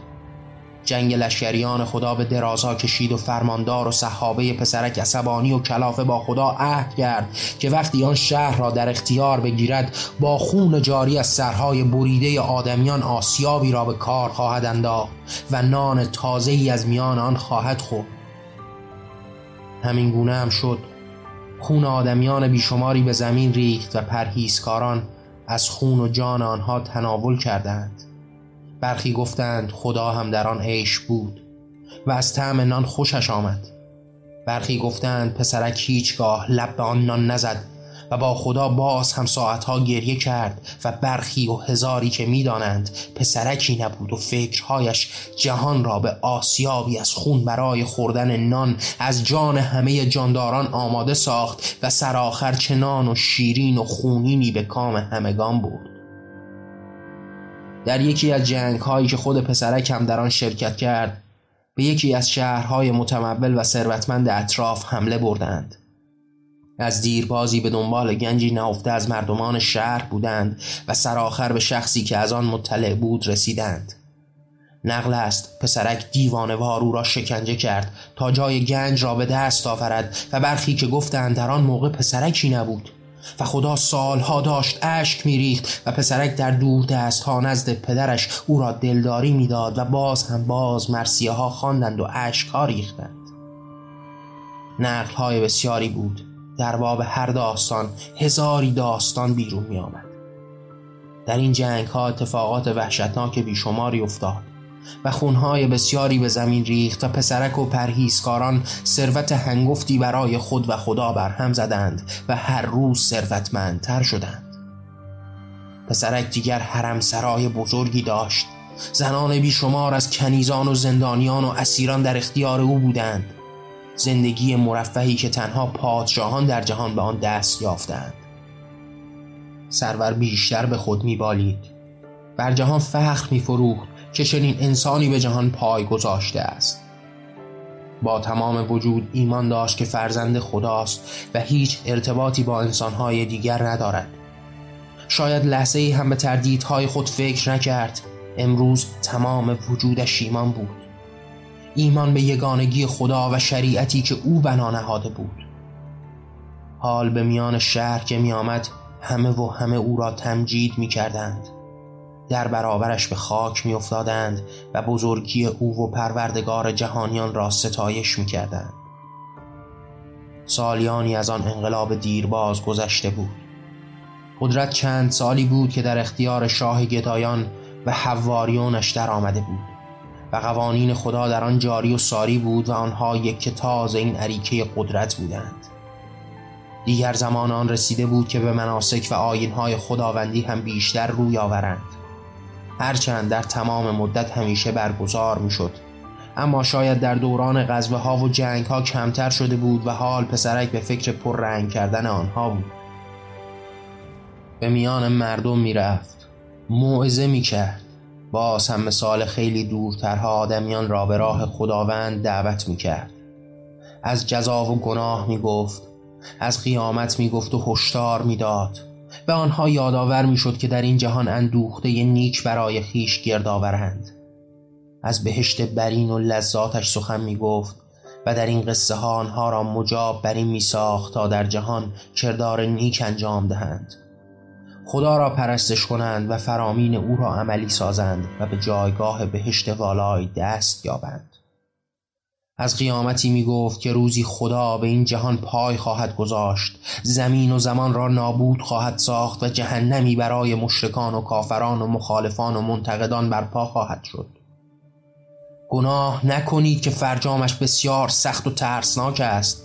S1: جنگ لشکریان خدا به درازا کشید و فرماندار و صحابه پسرک عصبانی و کلافه با خدا عهد کرد که وقتی آن شهر را در اختیار بگیرد با خون جاری از سرهای بریده آدمیان آسیابی را به کار خواهد انداخت و نان تازه ای از میان آن خواهد خورد. همین گونه هم شد. خون آدمیان بیشماری به زمین ریخت و پرهیزکاران از خون و جان آنها تناول کردند. برخی گفتند خدا هم در آن عیش بود و از طعم نان خوشش آمد. برخی گفتند پسرک هیچگاه لب به آن نان نزد و با خدا باز هم ساعتها گریه کرد و برخی و هزاری که می‌دانند پسرکی نبود و فکرهایش جهان را به آسیابی از خون برای خوردن نان از جان همه جانداران آماده ساخت و سرآخر چنان و شیرین و خونینی به کام همگان بود. در یکی از جنگ هایی که خود پسرک هم در آن شرکت کرد به یکی از شهرهای متمول و ثروتمند اطراف حمله بردند. از دیربازی به دنبال گنجی نهفته از مردمان شهر بودند و سرآخر به شخصی که از آن مطلع بود رسیدند. نقل است پسرک دیوانه او را شکنجه کرد تا جای گنج را به دست آورد و برخی که گفتند در آن موقع پسرکی نبود. و خدا سالها داشت اشک میریخت و پسرک در دور دست ها نزد پدرش او را دلداری می‌داد و باز هم باز مرسیه ها خواندند و اشک ها ریختند. نقل های بسیاری بود. در باب هر داستان هزاری داستان بیرون می آمد. در این جنگ ها اتفاقات وحشتناک بیشماری افتاد. و خونهای بسیاری به زمین ریخت و پسرک و پرهیزکاران ثروت هنگفتی برای خود و خدا برهم زدند و هر روز ثروتمندتر شدند. پسرک دیگر حرم سرای بزرگی داشت. زنان بیشمار از کنیزان و زندانیان و اسیران در اختیار او بودند. زندگی مرفهی که تنها پادشاهان در جهان به آن دست یافتند. سرور بیشتر به خود میبالید. بر جهان فخر میفروخت. که چنین انسانی به جهان پای گذاشته است. با تمام وجود ایمان داشت که فرزند خداست و هیچ ارتباطی با انسانهای دیگر ندارد. شاید لحظه ای هم به تردیدهای خود فکر نکرد. امروز تمام وجودش ایمان بود. ایمان به یگانگی خدا و شریعتی که او بنا نهاده بود. حال به میان شهر که می آمد همه و همه او را تمجید می کردند در برابرش به خاک می افتادند و بزرگی او و پروردگار جهانیان را ستایش می کردند سالیانی از آن انقلاب دیرباز گذشته بود. قدرت چند سالی بود که در اختیار شاه گدایان و حواریونش در آمده بود و قوانین خدا در آن جاری و ساری بود و آنها یک تاز این عریکه قدرت بودند. دیگر زمان آن رسیده بود که به مناسک و آینهای خداوندی هم بیشتر روی آورند. هرچند در تمام مدت همیشه برگزار می‌شد. اما شاید در دوران غزوه ها و جنگ ها کمتر شده بود و حال پسرک به فکر پر رنگ کردن آنها بود. به میان مردم می‌رفت. موعظه می‌کرد. باز هم مثال خیلی دورترها آدمیان را به راه خداوند دعوت می‌کرد. از جزا و گناه می‌گفت. از قیامت می‌گفت و هشدار می‌داد. به آنها یادآور می‌شد که در این جهان اندوخته نیک برای خیش گرد آورند از بهشت برین و لذاتش سخن می‌گفت و در این قصه ها آنها را مجاب بر این می ساخت تا در جهان کردار نیک انجام دهند. خدا را پرستش کنند و فرامین او را عملی سازند و به جایگاه بهشت والای دست یابند. از قیامتی می گفت که روزی خدا به این جهان پای خواهد گذاشت. زمین و زمان را نابود خواهد ساخت و جهنمی برای مشرکان و کافران و مخالفان و منتقدان برپا خواهد شد. گناه نکنید که فرجامش بسیار سخت و ترسناک است.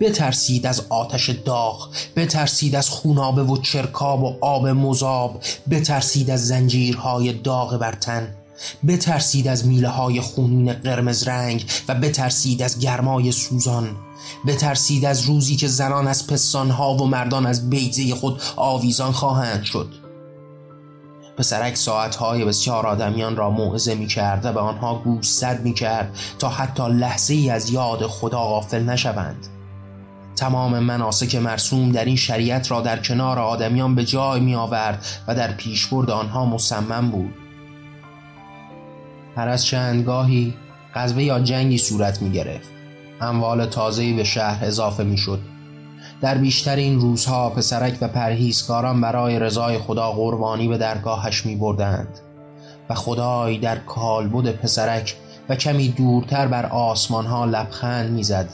S1: بترسید از آتش داغ بترسید از خونابه و چرکاب و آب مذاب بترسید از زنجیرهای داغ بر تن. بترسید از میله های خونین قرمز رنگ و بترسید از گرمای سوزان. بترسید از روزی که زنان از پستانها و مردان از بیزه خود آویزان خواهند شد. پسرک ساعتهای بسیار آدمیان را موعظه می کرد و به آنها گوش زد می کرد تا حتی لحظه ای از یاد خدا غافل نشوند. تمام مناسک مرسوم در این شریعت را در کنار آدمیان به جای می آورد و در پیشبرد آنها مصمم بود. هر از چندگاهی غزوه یا جنگی صورت می گرفت اموال تازه‌ای به شهر اضافه می شد در بیشتر این روزها پسرک و پرهیزکاران برای رضای خدا قربانی به درگاهش می بردند و خدای در کالبد پسرک و کمی دورتر بر آسمان ها لبخند می‌زد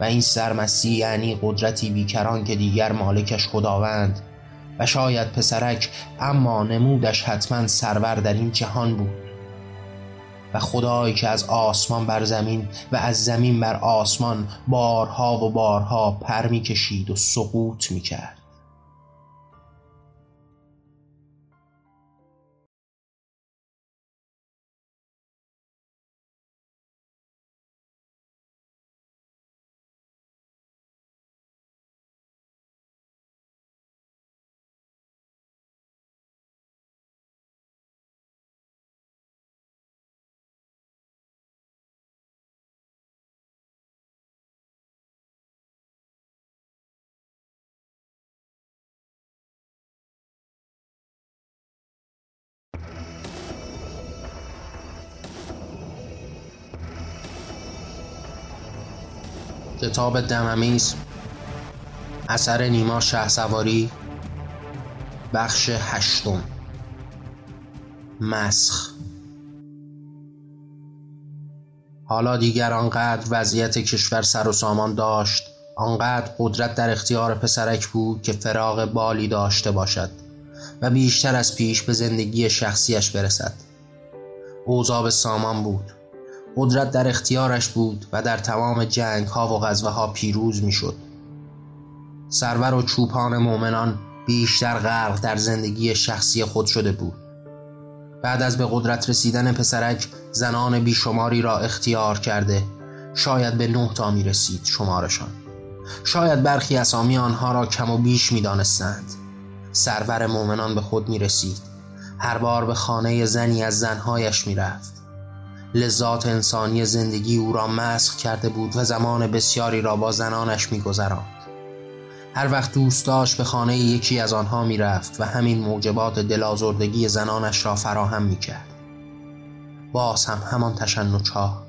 S1: و این سرمستی یعنی قدرتی بیکران که دیگر مالکش خداوند و شاید پسرک اما نمودش حتما سرور در این جهان بود. و خدایی که از آسمان بر زمین و از زمین بر آسمان بارها و بارها پر می کشید و سقوط می کتاب دممیز اثر نیما شه سواری بخش هشتم مسخ. حالا دیگر آنقدر وضعیت کشور سر و سامان داشت آنقدر قدرت در اختیار پسرک بود که فراغ بالی داشته باشد و بیشتر از پیش به زندگی شخصیش برسد. اوضاع سامان بود. قدرت در اختیارش بود و در تمام جنگ ها و غزوه ها پیروز می شد. سرور و چوپان مؤمنان بیشتر غرق در زندگی شخصی خود شده بود. بعد از به قدرت رسیدن پسرک زنان بیشماری را اختیار کرده شاید به نه تا می رسید شمارشان. شاید برخی اسامی آنها را کم و بیش می دانستند سرور مؤمنان به خود می رسید هر بار به خانه زنی از زنهایش می رفت لذات انسانی زندگی او را مسخ کرده بود و زمان بسیاری را با زنانش می گذراند. هر وقت دوست داشت به خانه یکی از آنها می رفت و همین موجبات دلازردگی زنانش را فراهم می کرد. باز هم همان تشنچها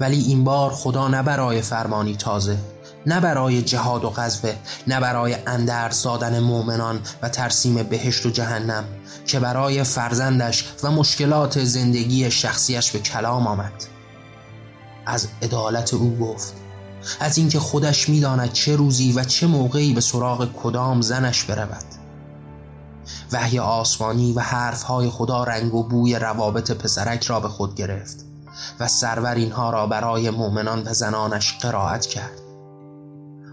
S1: ولی این بار خدا نه برای فرمانی تازه نه برای جهاد و غزوه نه برای اندرز دادن مؤمنان و ترسیم بهشت و جهنم که برای فرزندش و مشکلات زندگی شخصیش به کلام آمد. از عدالت او گفت از اینکه خودش می‌داند چه روزی و چه موقعی به سراغ کدام زنش برود. وحی آسمانی و حرفهای خدا رنگ و بوی روابط پسرک را به خود گرفت و سرور اینها را برای مؤمنان و زنانش قرائت کرد.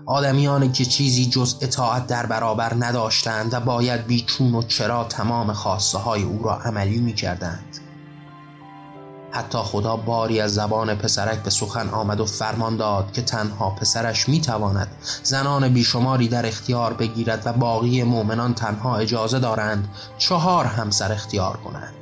S1: آدمیانی که چیزی جز اطاعت در برابر نداشتند و باید بیچون و چرا تمام خواسته های او را عملی می کردند. حتی خدا باری از زبان پسرک به سخن آمد و فرمان داد که تنها پسرش می تواند زنان بیشماری در اختیار بگیرد و باقی مؤمنان تنها اجازه دارند چهار همسر اختیار کنند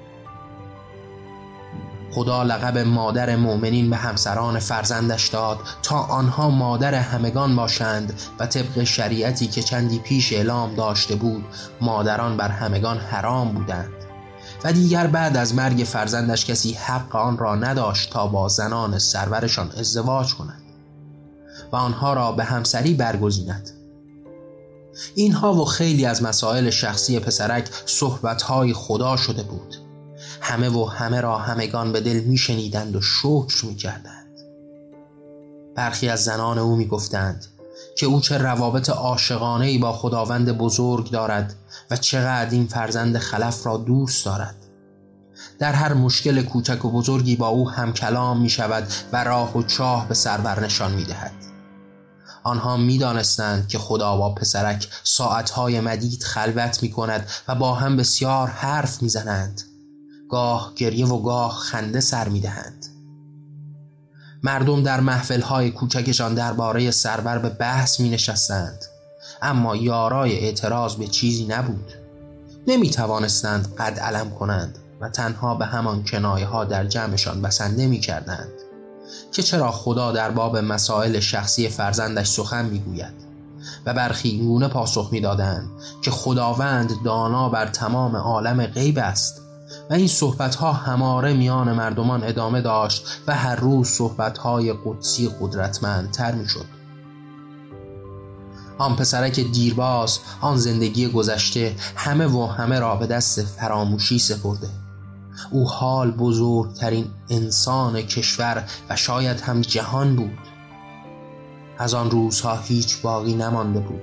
S1: خدا لقب مادر مؤمنین به همسران فرزندش داد تا آنها مادر همگان باشند و طبق شریعتی که چندی پیش اعلام داشته بود مادران بر همگان حرام بودند. و دیگر بعد از مرگ فرزندش کسی حق آن را نداشت تا با زنان سرورشان ازدواج کند و آنها را به همسری برگزیند. اینها و خیلی از مسائل شخصی پسرک صحبتهای خدا شده بود. همه و همه را همگان به دل میشنیدند و شکر می‌کردند برخی از زنان او می‌گفتند که او چه روابط عاشقانه ای با خداوند بزرگ دارد و چقدر این فرزند خلف را دوست دارد در هر مشکل کوچک و بزرگی با او هم کلام می شود و راه و چاه به سربر نشان می دهد. آنها می دانستند که خدا با پسرک ساعتهای مدید خلوت می کند و با هم بسیار حرف می زنند. گاه گریه و گاه خنده سر می دهند. مردم در محفل های کوچکشان درباره سرور به بحث می نشستند اما یارای اعتراض به چیزی نبود نمی توانستند قد علم کنند و تنها به همان کنایه ها در جمعشان بسنده می کردند که چرا خدا در باب مسائل شخصی فرزندش سخن می گوید و برخی گونه پاسخ می دادند که خداوند دانا بر تمام عالم غیب است و این صحبت ها هماره میان مردمان ادامه داشت و هر روز صحبت های قدسی قدرتمندتر می شد آن پسرک دیرباز آن زندگی گذشته همه و همه را به دست فراموشی سپرده. او حال بزرگترین انسان کشور و شاید هم جهان بود. از آن روزها هیچ باقی نمانده بود.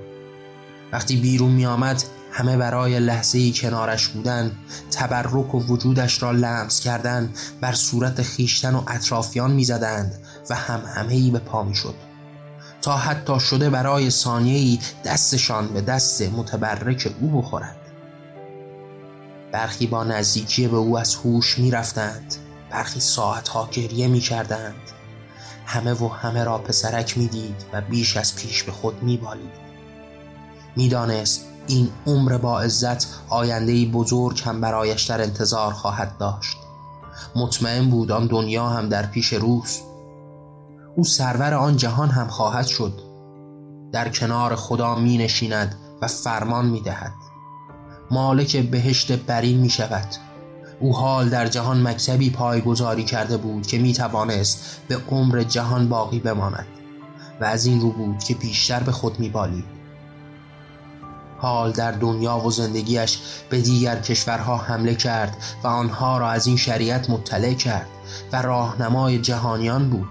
S1: وقتی بیرون می آمد همه برای لحظه کنارش بودن تبرک و وجودش را لمس کردن بر صورت خیشتن و اطرافیان می‌زدند و هم همه ای به پا می شد تا حتی شده برای ثانیه دستشان به دست متبرک او بخورد. برخی با نزدیکی به او از هوش می رفتند برخی ساعتها گریه می کردند همه و همه را پسرک می دید و بیش از پیش به خود می بالید می دانست این عمر با عزت آیندهی بزرگ هم برایش در انتظار خواهد داشت. مطمئن بود آن دنیا هم در پیش روز او سرور آن جهان هم خواهد شد. در کنار خدا می نشیند و فرمان می دهد مالک بهشت برین می شود او حال در جهان مکتبی پایگذاری کرده بود که می توانست به عمر جهان باقی بماند و از این رو بود که بیشتر به خود می بالید حال در دنیا و زندگیش به دیگر کشورها حمله کرد و آنها را از این شریعت مطلع کرد و راهنمای جهانیان بود.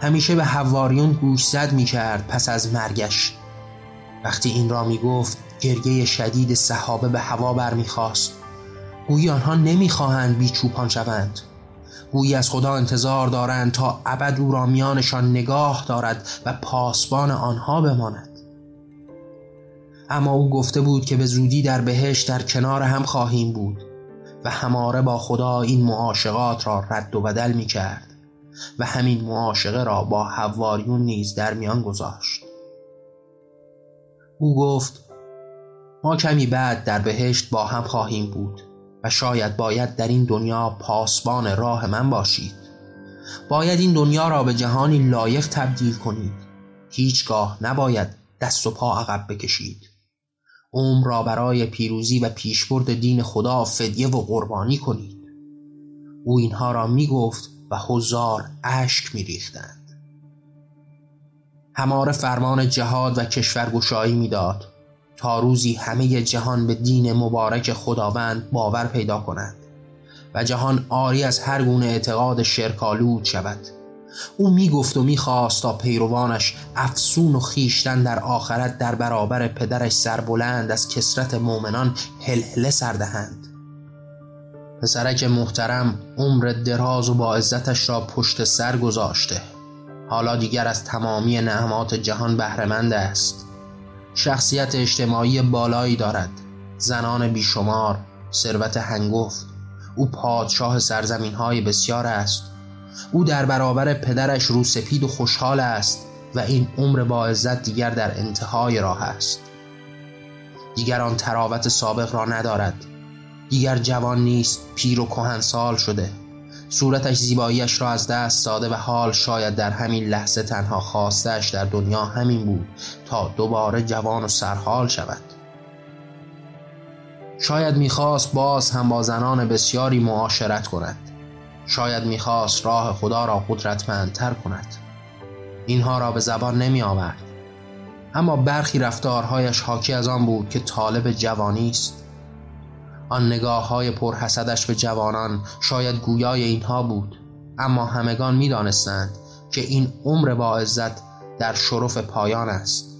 S1: همیشه به حواریون گوش زد می کرد پس از مرگش. وقتی این را می گفت گریه شدید صحابه به هوا برمیخواست گویی آنها نمی‌خواهند بی چوپان شوند. گویی از خدا انتظار دارند تا ابد او را میانشان نگاه دارد و پاسبان آنها بماند. اما او گفته بود که به زودی در بهش در کنار هم خواهیم بود و هماره با خدا این معاشقات را رد و بدل می کرد و همین معاشقه را با حواریون نیز در میان گذاشت. او گفت ما کمی بعد در بهشت با هم خواهیم بود و شاید باید در این دنیا پاسبان راه من باشید. باید این دنیا را به جهانی لایق تبدیل کنید. هیچگاه نباید دست و پا عقب بکشید. عمر را برای پیروزی و پیشبرد دین خدا فدیه و قربانی کنید. او اینها را می گفت و هزار اشک می ریختند هماره فرمان جهاد و کشورگشایی می‌داد تا روزی همه جهان به دین مبارک خداوند باور پیدا کنند و جهان آری از هر گونه اعتقاد شرکالود شود. او می‌گفت و می‌خواست تا پیروانش افسون و خیشتن در آخرت در برابر پدرش سربلند از کسرت مؤمنان هلهله سردهند پسرک محترم عمر دراز و با عزتش را پشت سر گذاشته. حالا دیگر از تمامی نعمات جهان بهرهمند است. شخصیت اجتماعی بالایی دارد. زنان بیشمار ثروت هنگفت. او پادشاه سرزمین های بسیار است. او در برابر پدرش روسپید و خوشحال است و این عمر با عزت دیگر در انتهای راه است. دیگر آن تراوت سابق را ندارد. دیگر جوان نیست پیر و کهنسال شده. صورتش زیباییش را از دست داده و حال شاید در همین لحظه تنها خواستش در دنیا همین بود تا دوباره جوان و سرحال شود. شاید می‌خواست باز هم با زنان بسیاری معاشرت کند. شاید می‌خواست راه خدا را قدرتمندتر کند. اینها را به زبان نمی آورد اما برخی رفتارهایش حاکی از آن بود که طالب جوانی است. آن نگاه های پرحسدش به جوانان شاید گویای اینها بود. اما همگان می دانستند که این عمر با عزت در شرف پایان است.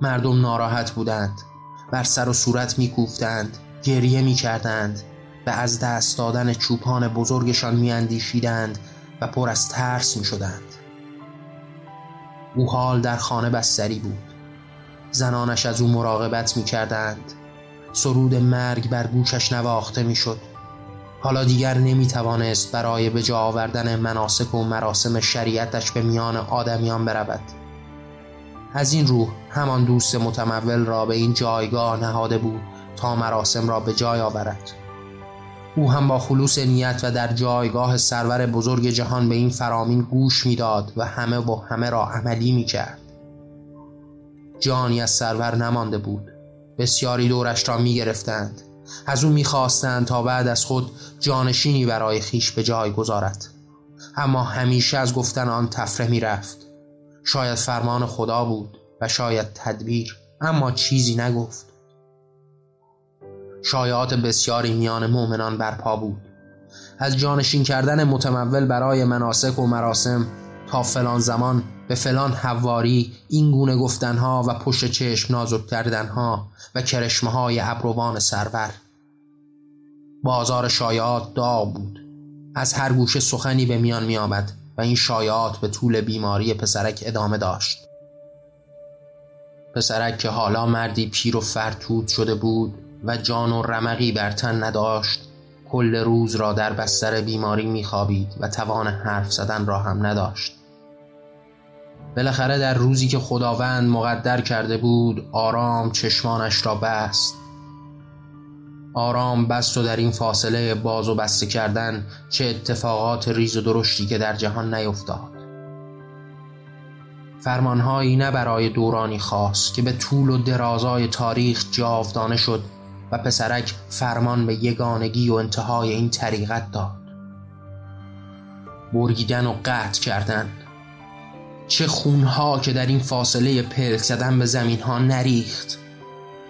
S1: مردم ناراحت بودند. بر سر و صورت می کوفتند گریه می و از دست دادن چوپان بزرگشان می اندیشیدند و پر از ترس می شدند او حال در خانه بستری بود. زنانش از او مراقبت می کردند سرود مرگ بر گوشش نواخته می‌شد. حالا دیگر نمی توانست برای به جا آوردن مناسک و مراسم شریعتش به میان آدمیان برود. از این روح همان دوست متمول را به این جایگاه نهاده بود تا مراسم را به جای آورد. او هم با خلوص نیت و در جایگاه سرور بزرگ جهان به این فرامین گوش می‌داد و همه و همه را عملی می کرد جانی از سرور نمانده بود. بسیاری دورش را می گرفتند از او می‌خواستند تا بعد از خود جانشینی برای خیش به جای گذارد. اما همیشه از گفتن آن تفره می‌رفت. شاید فرمان خدا بود و شاید تدبیر اما چیزی نگفت. شایعات بسیاری میان مؤمنان برپا بود. از جانشین کردن متمول برای مناسک و مراسم تا فلان زمان به فلان حواری این گونه گفتنها و پشت چشم نازک کردنها و کرشمه های ابروان سرور. بازار شایعات داغ بود. از هر گوشه سخنی به میان می آمد و این شایعات به طول بیماری پسرک ادامه داشت. پسرک که حالا مردی پیر و فرتود شده بود و جان و رمقی بر تن نداشت کل روز را در بستر بیماری میخوابید و توان حرف زدن را هم نداشت. بالاخره در روزی که خداوند مقدر کرده بود آرام چشمانش را بست. آرام بست و در این فاصله باز و بسته کردن چه اتفاقات ریز و درشتی که در جهان نیفتاد. فرمانهایی نه برای دورانی خاص که به طول و درازای تاریخ جاودانه شد و پسرک فرمان به یگانگی و انتهای این طریقت داد. برگیدن و قطع کردن. چه خونها که در این فاصله پلک زدن به زمین ها نریخت.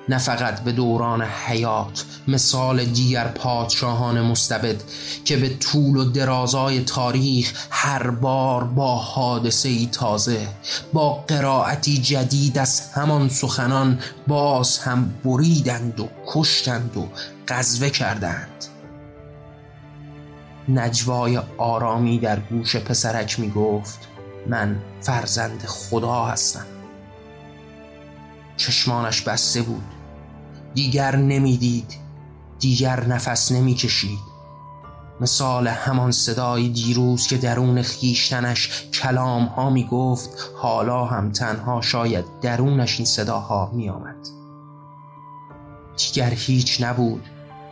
S1: نه فقط به دوران حیات مثال دیگر پادشاهان مستبد که به طول و درازای تاریخ هر بار با حادثه ای تازه با قرائتی جدید از همان سخنان باز هم بریدند و کشتند و قذوه کردند. نجوای آرامی در گوش پسرک می گفت من فرزند خدا هستم. چشمانش بسته بود. دیگر نمی‌دید دیگر نفس نمی‌کشید. مثال همان صدای دیروز که درون خیشتنش کلام ها می گفت حالا هم تنها شاید درونش این صداها می آمد دیگر هیچ نبود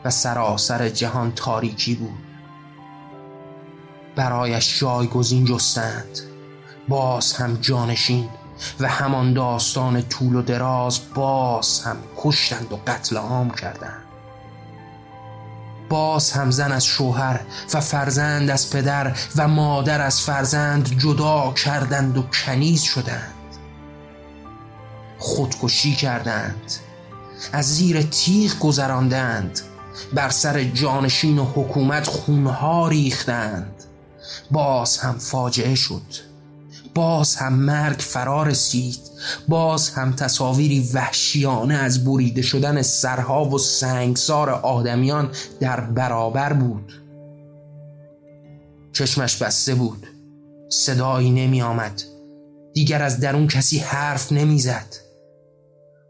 S1: و سراسر جهان تاریکی بود. برایش جایگزین جستند. باز هم جانشین و همان داستان طول و دراز باز هم کشتند و قتل عام کردند. باز هم زن از شوهر و فرزند از پدر و مادر از فرزند جدا کردند و کنیز شدند. خودکشی کردند. از زیر تیغ گذراندند. بر سر جانشین و حکومت خونها ریختند. باز هم فاجعه شد. باز هم مرگ فرا رسید. باز هم تصاویری وحشیانه از بریده شدن سرها و سنگسار آدمیان در برابر بود. چشمش بسته بود. صدایی نمی آمد. دیگر از درون کسی حرف نمی‌زد.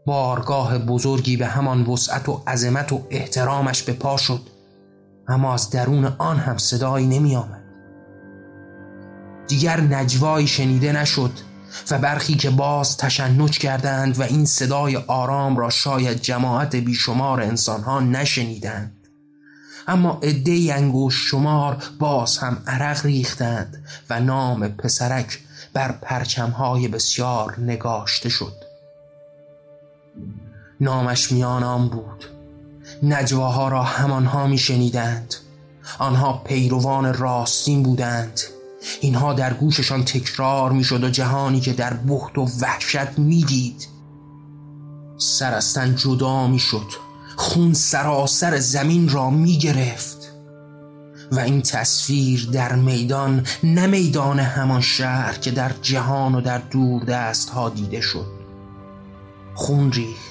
S1: بارگاه بزرگی به همان وسعت و عظمت و احترامش به پا شد. اما از درون آن هم صدایی نمی آمد. دیگر نجوایی شنیده نشد و برخی که باز تشنج کردند و این صدای آرام را شاید جماعت بیشمار انسانها نشنیدند. اما عده انگوش شمار باز هم عرق ریختند و نام پسرک بر پرچمهای بسیار نگاشته شد. نامش میان آن بود. نجواها را همانها می شنیدند آنها پیروان راستین بودند. اینها در گوششان تکرار می‌شد و جهانی که در بخت و وحشت می‌دید. سرستن جدا می‌شد. خون سراسر زمین را می‌گرفت. و این تصویر در میدان نه میدان همان شهر که در جهان و در دور دست ها دیده شد. خون ریخت.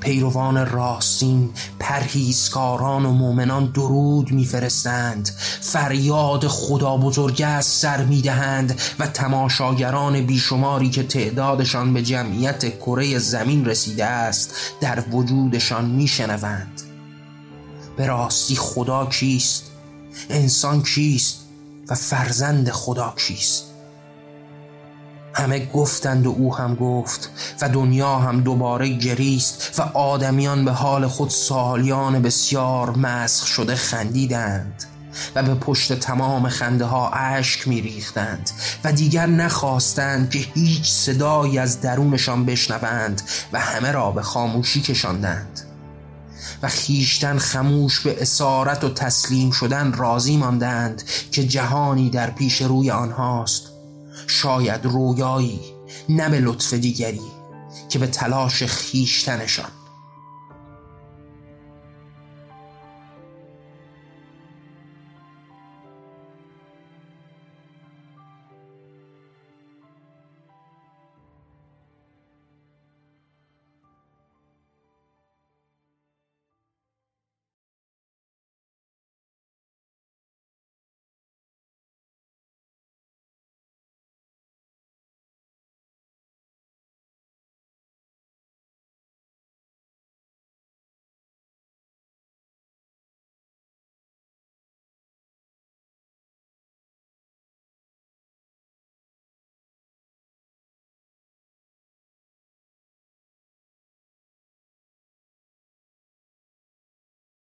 S1: پیروان راستین پرهیزکاران و مؤمنان درود میفرستند. فریاد خدا بزرگ است سر می‌دهند و تماشاگران بیشماری که تعدادشان به جمعیت کره زمین رسیده است در وجودشان میشنوند. به راستی خدا کیست؟ انسان کیست؟ و فرزند خدا کیست؟ همه گفتند و او هم گفت و دنیا هم دوباره گریست و آدمیان به حال خود سالیان بسیار مسخ شده خندیدند و به پشت تمام خنده ها عشق می ریختند و دیگر نخواستند که هیچ صدایی از درونشان بشنوند و همه را به خاموشی کشاندند. و خیشتن خموش به اسارت و تسلیم شدن راضی ماندند که جهانی در پیش روی آنهاست. شاید رویایی نه به لطف دیگری که به تلاش خیشتنشان.